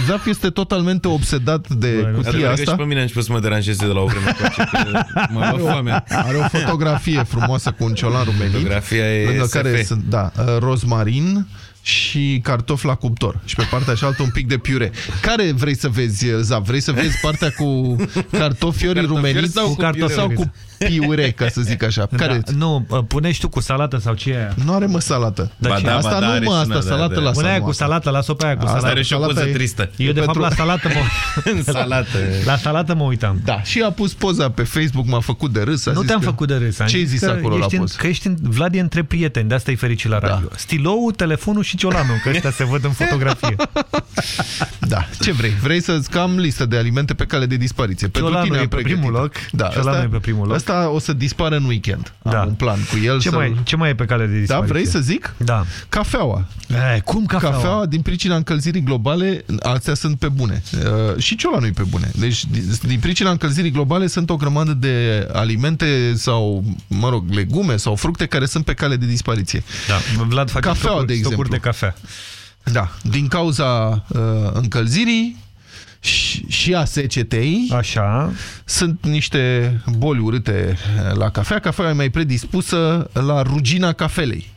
Zaf este totalmente obsedat de cutia Adevărat că asta. și pe mine a început să mă deranjeze de la o vreme încoace, că mă Are lua o, foamea. are o fotografie frumoasă cu un ciolan rumenit. Fotografia e lângă SF. care sunt, da, uh, rozmarin și cartofi la cuptor. Și pe partea cealaltă un pic de piure. Care vrei să vezi, Zav? Vrei să vezi partea cu cartofiori rumeniți sau cu cartofi sau cu piure, ca să zic așa? Care Da, nu, pune și tu cu salată sau ce e aia? Nu are mă salată. Ba ce? da, asta ba da, nu are mă, și asta una, salată da, la Pune aia cu salată, lasă-o pe aia cu Asta salată. are și o Salata poză e- tristă. Eu de fapt Pentru- la salată mă... În salată. La salată mă uitam. Da, și a pus poza pe Facebook, m-a făcut de râs. a Nu zis te-am că- făcut de râs. am Ce ai zis că acolo la ești în, post? Că ești în, Vlad e între prieteni, de asta e fericit la radio. Da. Stilou, telefonul și ciolanul, că ăștia se văd în fotografie. Da, ce vrei? Vrei să-ți cam listă de alimente pe cale de dispariție. Pentru Ciolanul tine e am pe pregătit. primul loc. Da, Ciolanul asta, e pe primul loc. Asta o să dispară în weekend. Am Da. un plan cu el. Ce să mai, ce mai e pe cale de Da, dispariție? vrei să zic? Da. Cafeaua. E, cum cafeaua? Cafeaua, din pricina încălzirii globale, astea sunt pe bune. Uh, și ciolanul e pe bune. Deci, din, din pricina încălzirii globale, sunt o grămadă de alimente sau, mă rog, legume sau fructe care sunt pe cale de dispariție. Da, Vlad face Cafeaua, stocuri, de exemplu. stocuri de cafea. Da, din cauza uh, încălzirii și, și a secetei Așa. sunt niște boli urâte uh, la cafea. Cafeaua e mai predispusă la rugina cafelei.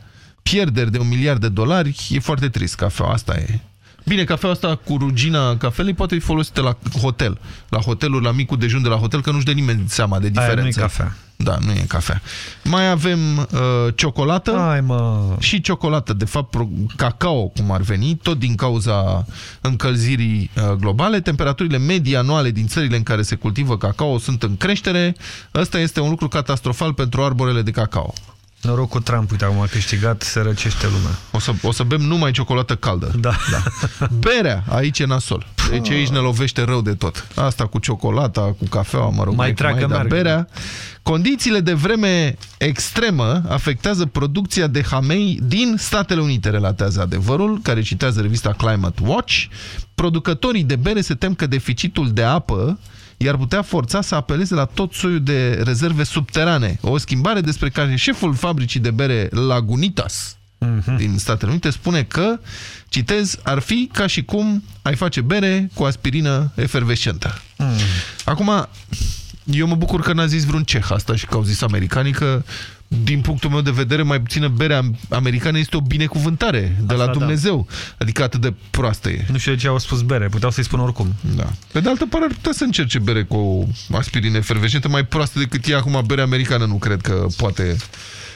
Pierderi de un miliard de dolari, e foarte trist cafeaua, asta e. Bine, cafeaua asta cu rugina cafelei poate fi folosită la hotel. La hoteluri, la micul dejun de la hotel, că nu-și dă nimeni seama de Aia diferență. nu e cafea. Da, nu e cafea. Mai avem uh, ciocolată Hai, mă. și ciocolată, de fapt pro- cacao, cum ar veni, tot din cauza încălzirii uh, globale. Temperaturile medii anuale din țările în care se cultivă cacao sunt în creștere. Ăsta este un lucru catastrofal pentru arborele de cacao. Noroc cu Trump, uite, acum a câștigat, se răcește lumea. O să, o să bem numai ciocolată caldă. Da. da. Berea, aici e nasol. Deci aici ne lovește rău de tot. Asta cu ciocolata, cu cafeaua, mă rog. Mai treacă, dar meargă. berea. Condițiile de vreme extremă afectează producția de hamei din Statele Unite, relatează adevărul, care citează revista Climate Watch. Producătorii de bere se tem că deficitul de apă iar putea forța să apeleze la tot soiul de rezerve subterane. O schimbare despre care șeful fabricii de bere Lagunitas din Statele Unite spune că, citez, ar fi ca și cum ai face bere cu aspirină efervescentă. Acum, eu mă bucur că n-a zis vreun ceh asta și că au zis americanii că din punctul meu de vedere, mai puțină berea americană este o binecuvântare de la Asta da. Dumnezeu. Adică atât de proastă e. Nu știu de ce au spus bere, puteau să-i spun oricum. Da. Pe de altă parte, ar putea să încerce bere cu o aspirină efervescentă mai proastă decât e acum berea americană. Nu cred că poate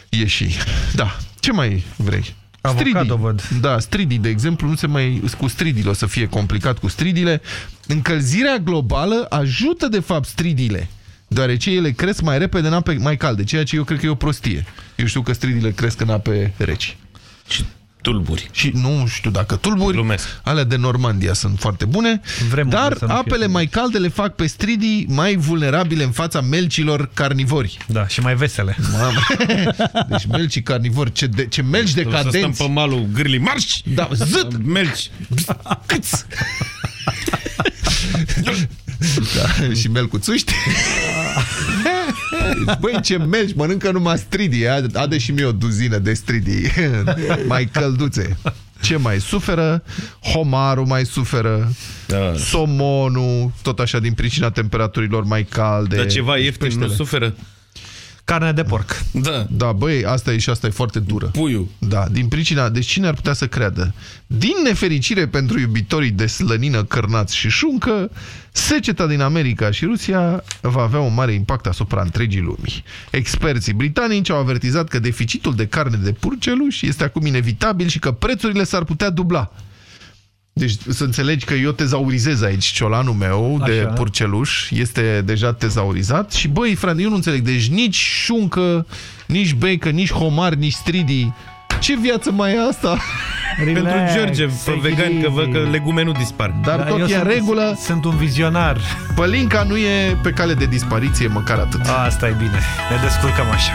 ieși. Da. Ce mai vrei? Avocado văd. Da, stridii, de exemplu, nu se mai... Cu stridile o să fie complicat cu stridile. Încălzirea globală ajută, de fapt, stridile. Deoarece ele cresc mai repede în ape mai calde, ceea ce eu cred că e o prostie. Eu știu că stridile cresc în ape reci. Și tulburi. Și nu știu dacă tulburi, Glumesc. alea de Normandia sunt foarte bune, Vrem dar să nu fie apele tulburi. mai calde le fac pe stridii mai vulnerabile în fața melcilor carnivori. Da, și mai vesele. Mamă. Deci melcii carnivori, ce, de, ce melci Să stăm decadenți. pe malul gârlii, marș! Da, zât! Melci! Câți! da, și melcuțuști. Băi, ce melci, mănâncă numai stridii. Ade și mie o duzină de stridii mai călduțe. Ce mai suferă? Homarul mai suferă, Da. somonul, tot așa din pricina temperaturilor mai calde. Dar ceva ieftin nu peștele. suferă? Carne de porc. Da. Da, băi, asta e și asta e foarte dură. Puiul. Da, din pricina... Deci cine ar putea să creadă? Din nefericire pentru iubitorii de slănină, cărnați și șuncă, seceta din America și Rusia va avea un mare impact asupra întregii lumii. Experții britanici au avertizat că deficitul de carne de purceluș este acum inevitabil și că prețurile s-ar putea dubla. Deci să înțelegi că eu tezaurizez aici ciolanul meu Așa. de purceluș, este deja tezaurizat și băi, frate, eu nu înțeleg, deci nici șuncă, nici bacon, nici homar, nici stridi. Ce viață mai e asta? Relax, Pentru George, pe vegan, că văd că legume nu dispar. Dar da, tot e în regulă. Sunt un vizionar. Pălinca nu e pe cale de dispariție, măcar atât. Asta e bine. Ne descurcăm așa.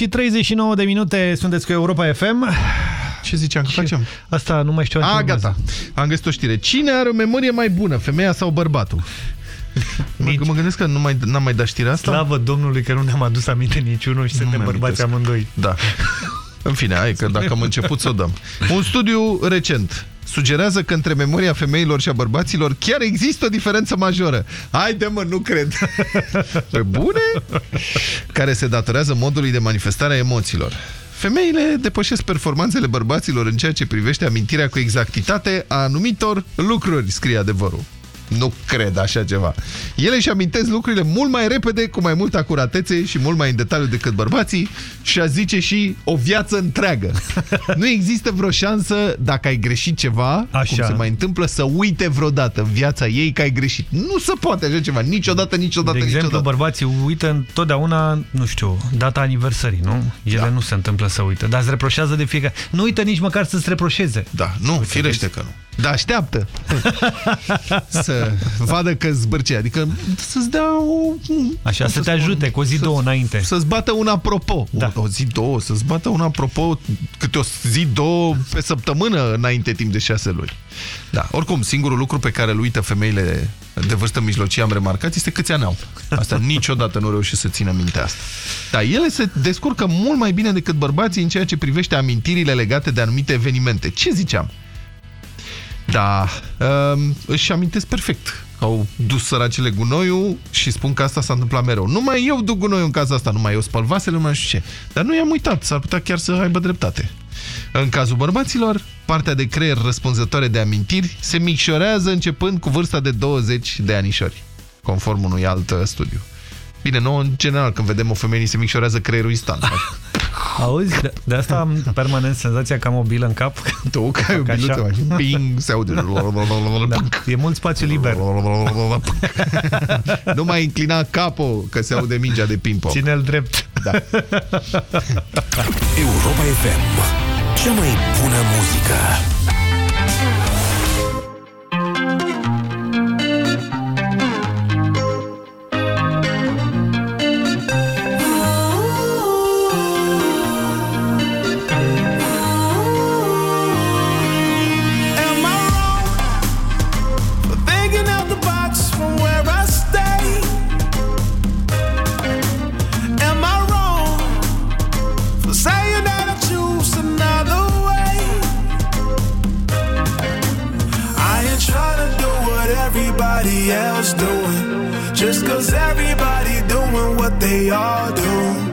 Și 39 de minute, sunteți cu Europa FM. Ce ziceam că facem? Asta nu mai știu. A, gata. Am găsit o știre. Cine are o memorie mai bună, femeia sau bărbatul? Mă, mă gândesc că nu mai, n-am mai dat știrea asta. Slavă Domnului că nu ne-am adus aminte niciunul și suntem mi-am bărbați amintesc. amândoi. Da. În fine, hai că dacă am început să o dăm. Un studiu recent sugerează că între memoria femeilor și a bărbaților chiar există o diferență majoră. Haide mă, nu cred. Pe bune? Care se datorează modului de manifestare a emoțiilor. Femeile depășesc performanțele bărbaților în ceea ce privește amintirea cu exactitate a anumitor lucruri, scrie adevărul. Nu cred așa ceva. Ele își amintesc lucrurile mult mai repede, cu mai multă acuratețe și mult mai în detaliu decât bărbații și aș zice și o viață întreagă. nu există vreo șansă, dacă ai greșit ceva, Așa. cum se mai întâmplă, să uite vreodată în viața ei că ai greșit. Nu se poate așa ceva. Niciodată, niciodată, De exemplu, niciodată. bărbații uită întotdeauna, nu știu, data aniversării, nu? Ele da. nu se întâmplă să uită, dar îți reproșează de fiecare... Nu uită nici măcar să-ți reproșeze. Da, nu, Uite, firește vezi? că nu. Dar așteaptă să vadă că zbârce. Adică să-ți dea o... Așa, cum să te spun, ajute cu o zi, să- două înainte. Să-ți bată un apropo. Da. O, o zi, două, să-ți bată un apropo câte o zi, două pe săptămână înainte timp de șase luni. Da, oricum, singurul lucru pe care îl uită femeile de vârstă mijlocie, am remarcat, este câți ani au. Asta niciodată nu reușesc să țină minte asta. Da, ele se descurcă mult mai bine decât bărbații în ceea ce privește amintirile legate de anumite evenimente. Ce ziceam? Da, um, își amintesc perfect. Au dus săracele gunoiul și spun că asta s-a întâmplat mereu. Numai eu duc gunoiul în casa asta, numai eu spăl vasele, numai știu ce. Dar nu i-am uitat, s-ar putea chiar să aibă dreptate. În cazul bărbaților, partea de creier răspunzătoare de amintiri se micșorează începând cu vârsta de 20 de anișori, conform unui alt uh, studiu. Bine, nouă, în general, când vedem o femeie, ni se micșorează creierul instant. Auzi, de, de asta am permanent senzația că am o bilă în cap. Tu, că ai o Fac așa. biluță, mai ping, se aude. Da, e mult spațiu liber. nu mai inclina capul, că se aude mingea de ping-pong. Ține-l drept. Da. Europa FM. Cea mai bună muzică. Cause everybody doing what they all do.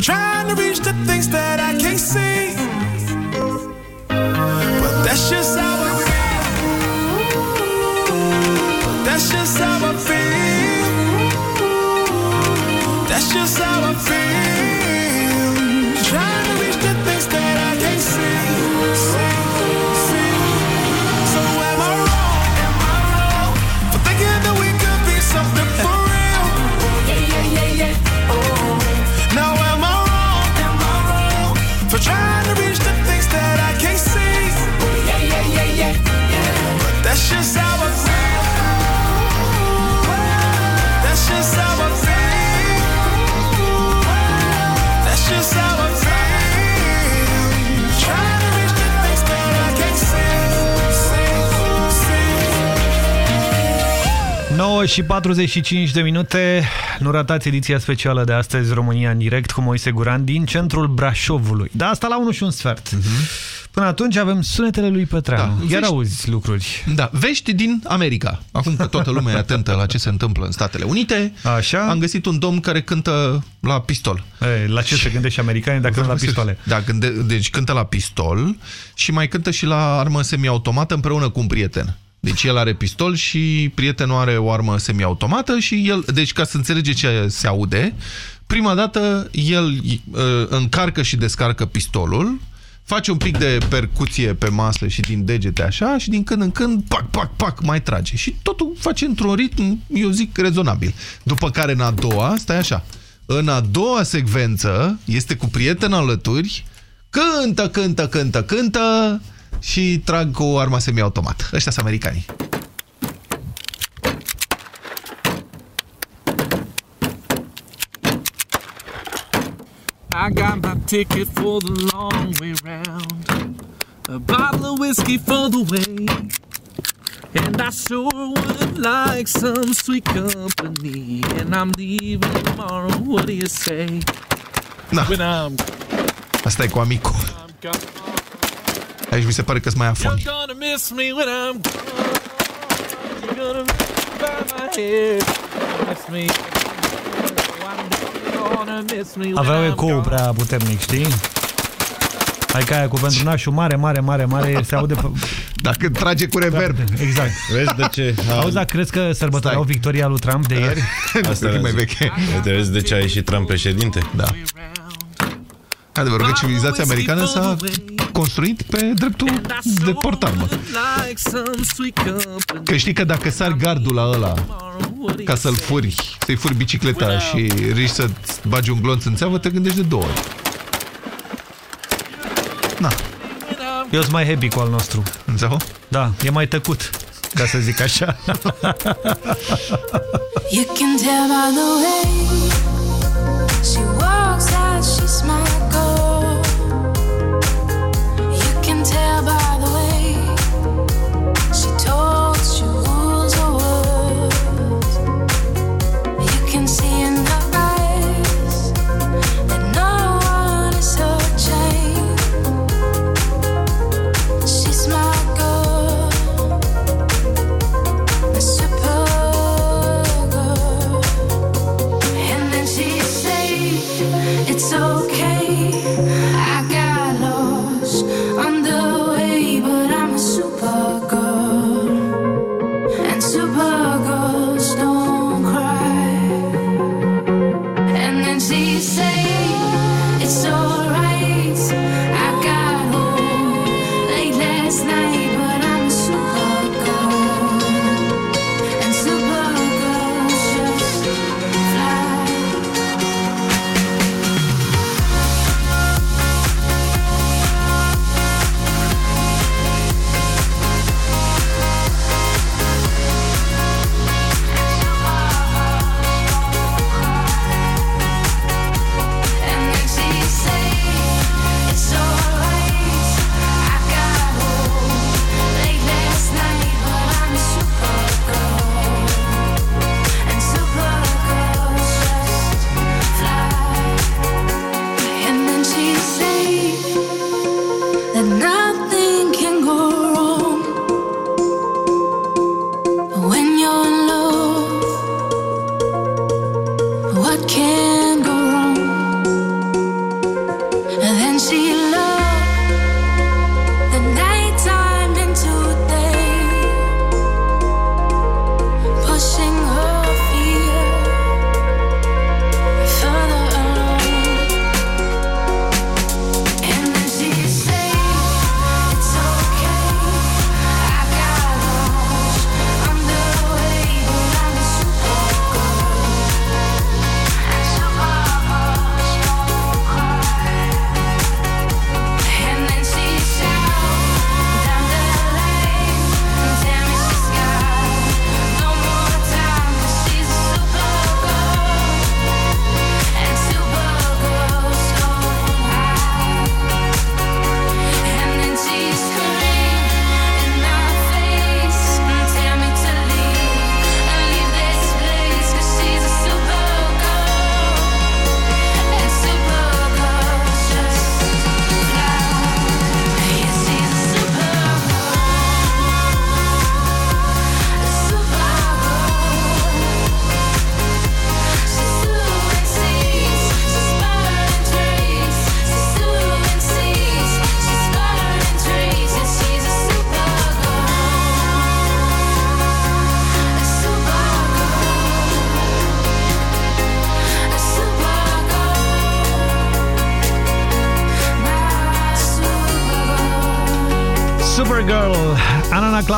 Trying to reach the things that I can't see? Și 45 de minute. Nu ratați ediția specială de astăzi România în direct cu Moise Guran din centrul Brașovului. Da, asta la 1 și un sfert. Până atunci avem sunetele lui Petreanu. Da, Iar vești- auzi lucruri. Da, vești din America. Acum că toată lumea e atentă la ce se întâmplă în Statele Unite, Așa? am găsit un domn care cântă la pistol. Ei, la ce se gândește și americanii dacă nu la pistole? Da, gânde, deci cântă la pistol și mai cântă și la armă semiautomată împreună cu un prieten. Deci el are pistol și prietenul are o armă semiautomată și el, deci ca să înțelege ce se aude, prima dată el uh, încarcă și descarcă pistolul, face un pic de percuție pe masă și din degete așa și din când în când, pac, pac, pac, mai trage. Și totul face într-un ritm, eu zic, rezonabil. După care în a doua, stai așa, în a doua secvență este cu prieten alături, cântă, cântă, cântă, cântă și trag cu o armă semiautomată. Ăștia sunt americanii. I got my ticket for the long way round. A bottle of whiskey for the way. And I sure would like some sweet company. And I'm leaving tomorrow. What do you say? Na. When I'm Asta e cu amicu. Gone, Aici mi se pare că sunt mai afoni. you're gonna miss me when I'm gone. You're gonna miss me by my hair. Miss me. You're gonna miss me when Aveau I'm ecou prea puternic, știi? Hai ca aia cu pentru nașul mare, mare, mare, mare, se aude... Pe... Dacă trage cu reverb. Exact. Vezi de ce? Auzi, dar crezi că sărbătoreau victoria lui Trump de ieri? Asta e mai veche. Uite, vezi de ce a ieșit Trump președinte? Da. Adevărul că civilizația americană s-a construit pe dreptul de portarmă. like some sweet company. Că știi că dacă sar gardul la ăla ca să-l furi, să-i furi bicicleta și riști să bagi un glonț în țeavă, te gândești de două ori. Na. Eu sunt mai happy cu al nostru. Înțeleg? Da, e mai tăcut, ca să zic așa. You can tell by the way she walks that she's my girl.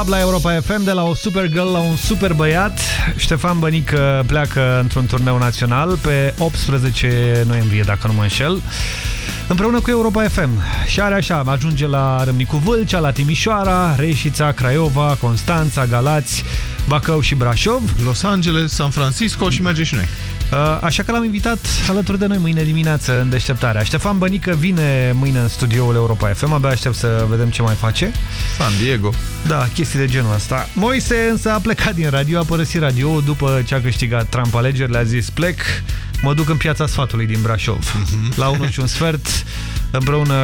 Club la Europa FM, de la o Supergirl la un super băiat. Ștefan Bănică pleacă într-un turneu național pe 18 noiembrie, dacă nu mă înșel, împreună cu Europa FM. Și are așa, ajunge la Râmnicu Vâlcea, la Timișoara, Reșița, Craiova, Constanța, Galați, Bacău și Brașov. Los Angeles, San Francisco și merge și noi. Uh, Așa că l-am invitat alături de noi mâine dimineață în deșteptarea. Ștefan Bănică vine mâine în studioul Europa FM, abia aștept să vedem ce mai face. San Diego. Da, chestii de genul ăsta. Moise însă a plecat din radio, a părăsit radio după ce a câștigat Trump alegerile, a zis plec, mă duc în piața sfatului din Brașov. La 1 și un sfert, împreună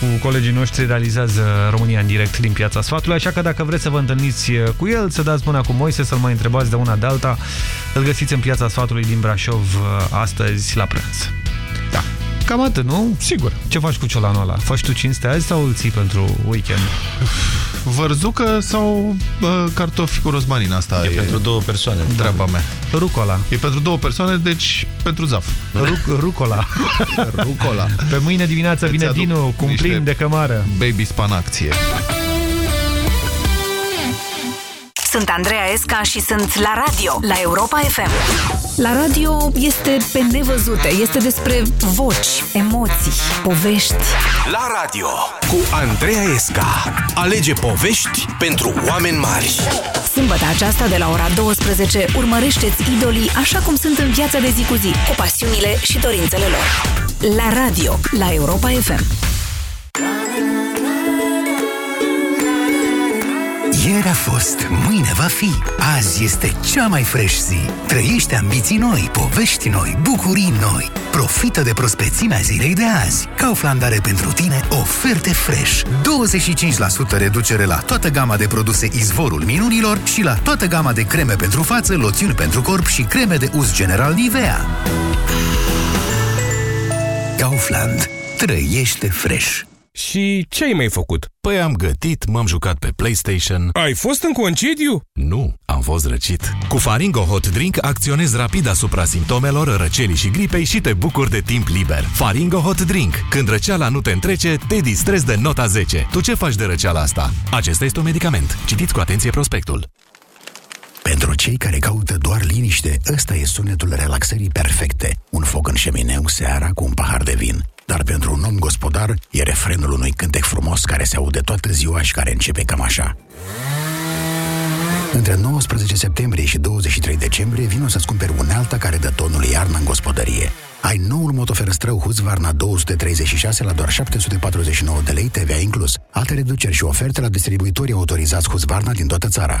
cu colegii noștri realizează România în direct din piața sfatului, așa că dacă vreți să vă întâlniți cu el, să dați mâna cu Moise, să-l mai întrebați de una de alta, îl găsiți în piața sfatului din Brașov astăzi la prânz. Da. Cam atât, nu? Sigur. Ce faci cu ciolanul ăla? Faci tu cinste azi sau îl ții pentru weekend? Vărzucă sau uh, cartofi cu rozmarin? Asta e, E pentru două persoane. treaba mea. Rucola. E pentru două persoane, deci pentru zaf. Ruc rucola. Rucola. Pe mâine dimineață Îți vine aduc Dinu cu un niște plin de cămară. Baby spanacție. Sunt Andreea Esca și sunt la radio, la Europa FM. La radio este pe nevăzute, este despre voci, emoții, povești. La radio cu Andreea Esca. Alege povești pentru oameni mari. Sâmbătă aceasta de la ora 12 urmărește-ți idolii așa cum sunt în viața de zi cu zi, cu pasiunile și dorințele lor. La radio, la Europa FM. Ieri a fost, mâine va fi. Azi este cea mai fresh zi. Trăiește ambiții noi, povești noi, bucurii noi. Profită de prospețimea zilei de azi. Kaufland are pentru tine oferte fresh. 25% reducere la toată gama de produse Izvorul Minunilor și la toată gama de creme pentru față, loțiuni pentru corp și creme de uz general Nivea. Kaufland. Trăiește fresh. Și ce ai mai făcut? Păi am gătit, m-am jucat pe PlayStation. Ai fost în concediu? Nu, am fost răcit. Cu Faringo Hot Drink acționezi rapid asupra simptomelor răcelii și gripei și te bucuri de timp liber. Faringo Hot Drink. Când răceala nu te întrece, te distrezi de nota 10. Tu ce faci de răceala asta? Acesta este un medicament. Citiți cu atenție prospectul. Pentru cei care caută doar liniște, ăsta e sunetul relaxării perfecte. Un foc în șemineu seara cu un pahar de vin. Dar pentru un om gospodar, e refrenul unui cântec frumos care se aude toată ziua și care începe cam așa. Între 19 septembrie și 23 decembrie vino să-ți cumperi unealta care dă tonul iarnă în gospodărie. Ai noul motoferăstrău Husqvarna 236 la doar 749 de lei TVA inclus. Alte reduceri și oferte la distribuitorii autorizați Husqvarna din toată țara.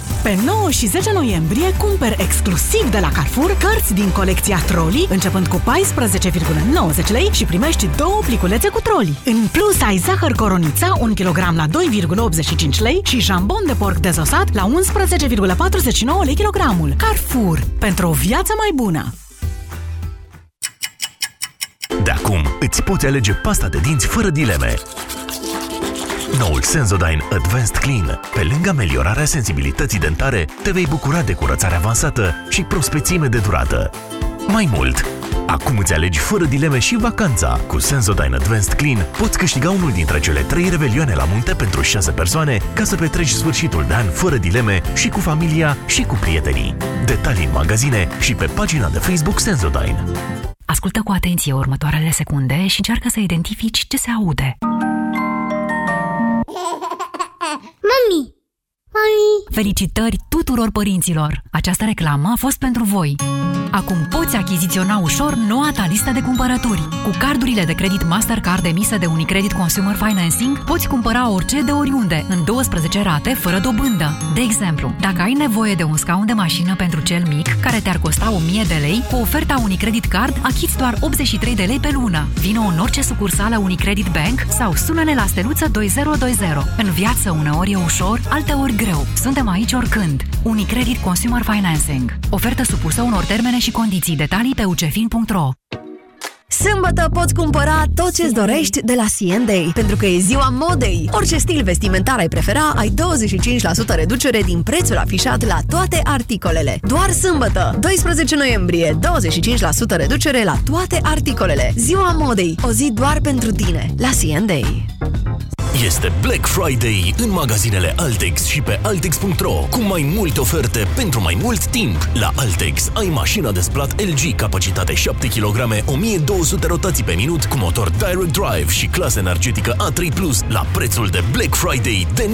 Pe 9 și 10 noiembrie cumperi exclusiv de la Carrefour cărți din colecția Trolli, începând cu 14,90 lei și primești două pliculețe cu troli. În plus ai zahăr coronița, 1 kg la 2,85 lei și jambon de porc dezosat la 11,49 lei kilogramul. Carrefour. Pentru o viață mai bună! De acum îți poți alege pasta de dinți fără dileme. Noul Sensodyne Advanced Clean. Pe lângă ameliorarea sensibilității dentare, te vei bucura de curățare avansată și prospețime de durată. Mai mult, acum îți alegi fără dileme și vacanța. Cu Sensodyne Advanced Clean poți câștiga unul dintre cele trei revelioane la munte pentru 6 persoane ca să petreci sfârșitul de an fără dileme și cu familia și cu prietenii. Detalii în magazine și pe pagina de Facebook Sensodyne. Ascultă cu atenție următoarele secunde și încearcă să identifici ce se aude. Mami! Mami! Felicitări tuturor părinților! Această reclamă a fost pentru voi. Acum poți achiziționa ușor noua ta listă de cumpărături. Cu cardurile de credit Mastercard emise de Unicredit Consumer Financing, poți cumpăra orice de oriunde, în 12 rate, fără dobândă. De exemplu, dacă ai nevoie de un scaun de mașină pentru cel mic, care te-ar costa 1000 de lei, cu oferta Unicredit Card achiți doar 83 de lei pe lună. Vino în orice sucursală Unicredit Bank sau sună-ne la steluță 2020. În viață uneori e ușor, alteori greu. Suntem aici oricând. Unicredit Consumer Financing. Ofertă supusă unor termene și condiții. Detalii pe ucefin.ro Sâmbătă poți cumpăra tot ce-ți dorești de la C&A, pentru că e ziua modei. Orice stil vestimentar ai prefera, ai 25% reducere din prețul afișat la toate articolele. Doar sâmbătă, 12 noiembrie, 25% reducere la toate articolele. Ziua modei, o zi doar pentru tine, la C&A. Este Black Friday în magazinele Altex și pe Altex.ro cu mai multe oferte pentru mai mult timp. La Altex ai mașina de spălat LG capacitate 7 kg, 1200 rotații pe minut cu motor Direct Drive și clasă energetică A3+, la prețul de Black Friday de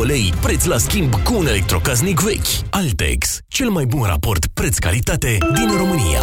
999,9 lei, preț la schimb cu un electrocasnic vechi. Altex, cel mai bun raport preț-calitate din România.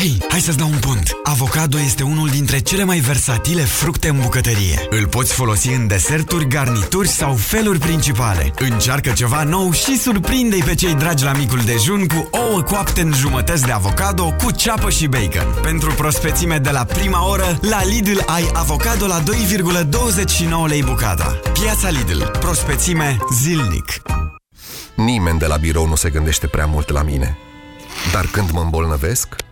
Hei, hai să-ți dau un pont. Avocado este unul dintre cele mai versatile fructe în bucătărie. Îl poți folosi în deserturi, garnituri sau feluri principale. Încearcă ceva nou și surprinde-i pe cei dragi la micul dejun cu ouă coapte în jumătăți de avocado cu ceapă și bacon. Pentru prospețime de la prima oră, la Lidl ai avocado la 2,29 lei bucata. Piața Lidl. Prospețime zilnic. Nimeni de la birou nu se gândește prea mult la mine. Dar când mă îmbolnăvesc,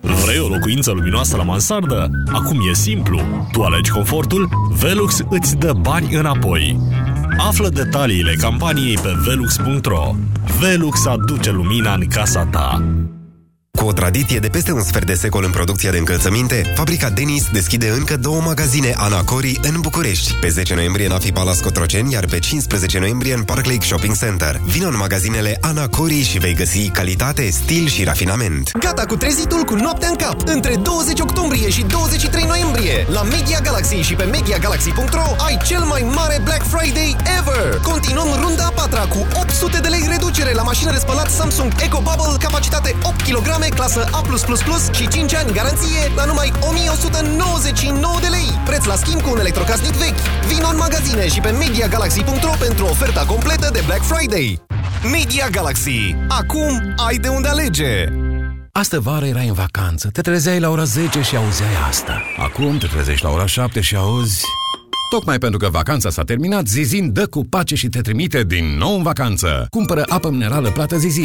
Vrei o locuință luminoasă la mansardă? Acum e simplu. Tu alegi confortul, Velux îți dă bani înapoi. Află detaliile campaniei pe velux.ro. Velux aduce lumina în casa ta. Cu o tradiție de peste un sfert de secol în producția de încălțăminte, fabrica Denis deschide încă două magazine Anacori în București. Pe 10 noiembrie în Afi Palace Cotroceni, iar pe 15 noiembrie în Park Lake Shopping Center. Vino în magazinele Anacori și vei găsi calitate, stil și rafinament. Gata cu trezitul cu noaptea în cap! Între 20 octombrie și 23 noiembrie, la Media Galaxy și pe MediaGalaxy.ro ai cel mai mare Black Friday ever! Continuăm runda a patra cu 800 de lei reducere la mașină de spălat Samsung Eco Bubble, capacitate 8 kg, clasă A+++ și 5 ani garanție la numai 1199 de lei. Preț la schimb cu un electrocasnic vechi. Vino în magazine și pe MediaGalaxy.ro pentru oferta completă de Black Friday. Media Galaxy. Acum ai de unde alege. Astă vară erai în vacanță, te trezeai la ora 10 și auzeai asta. Acum te trezești la ora 7 și auzi... Tocmai pentru că vacanța s-a terminat, Zizin dă cu pace și te trimite din nou în vacanță. Cumpără apă minerală plată Zizin.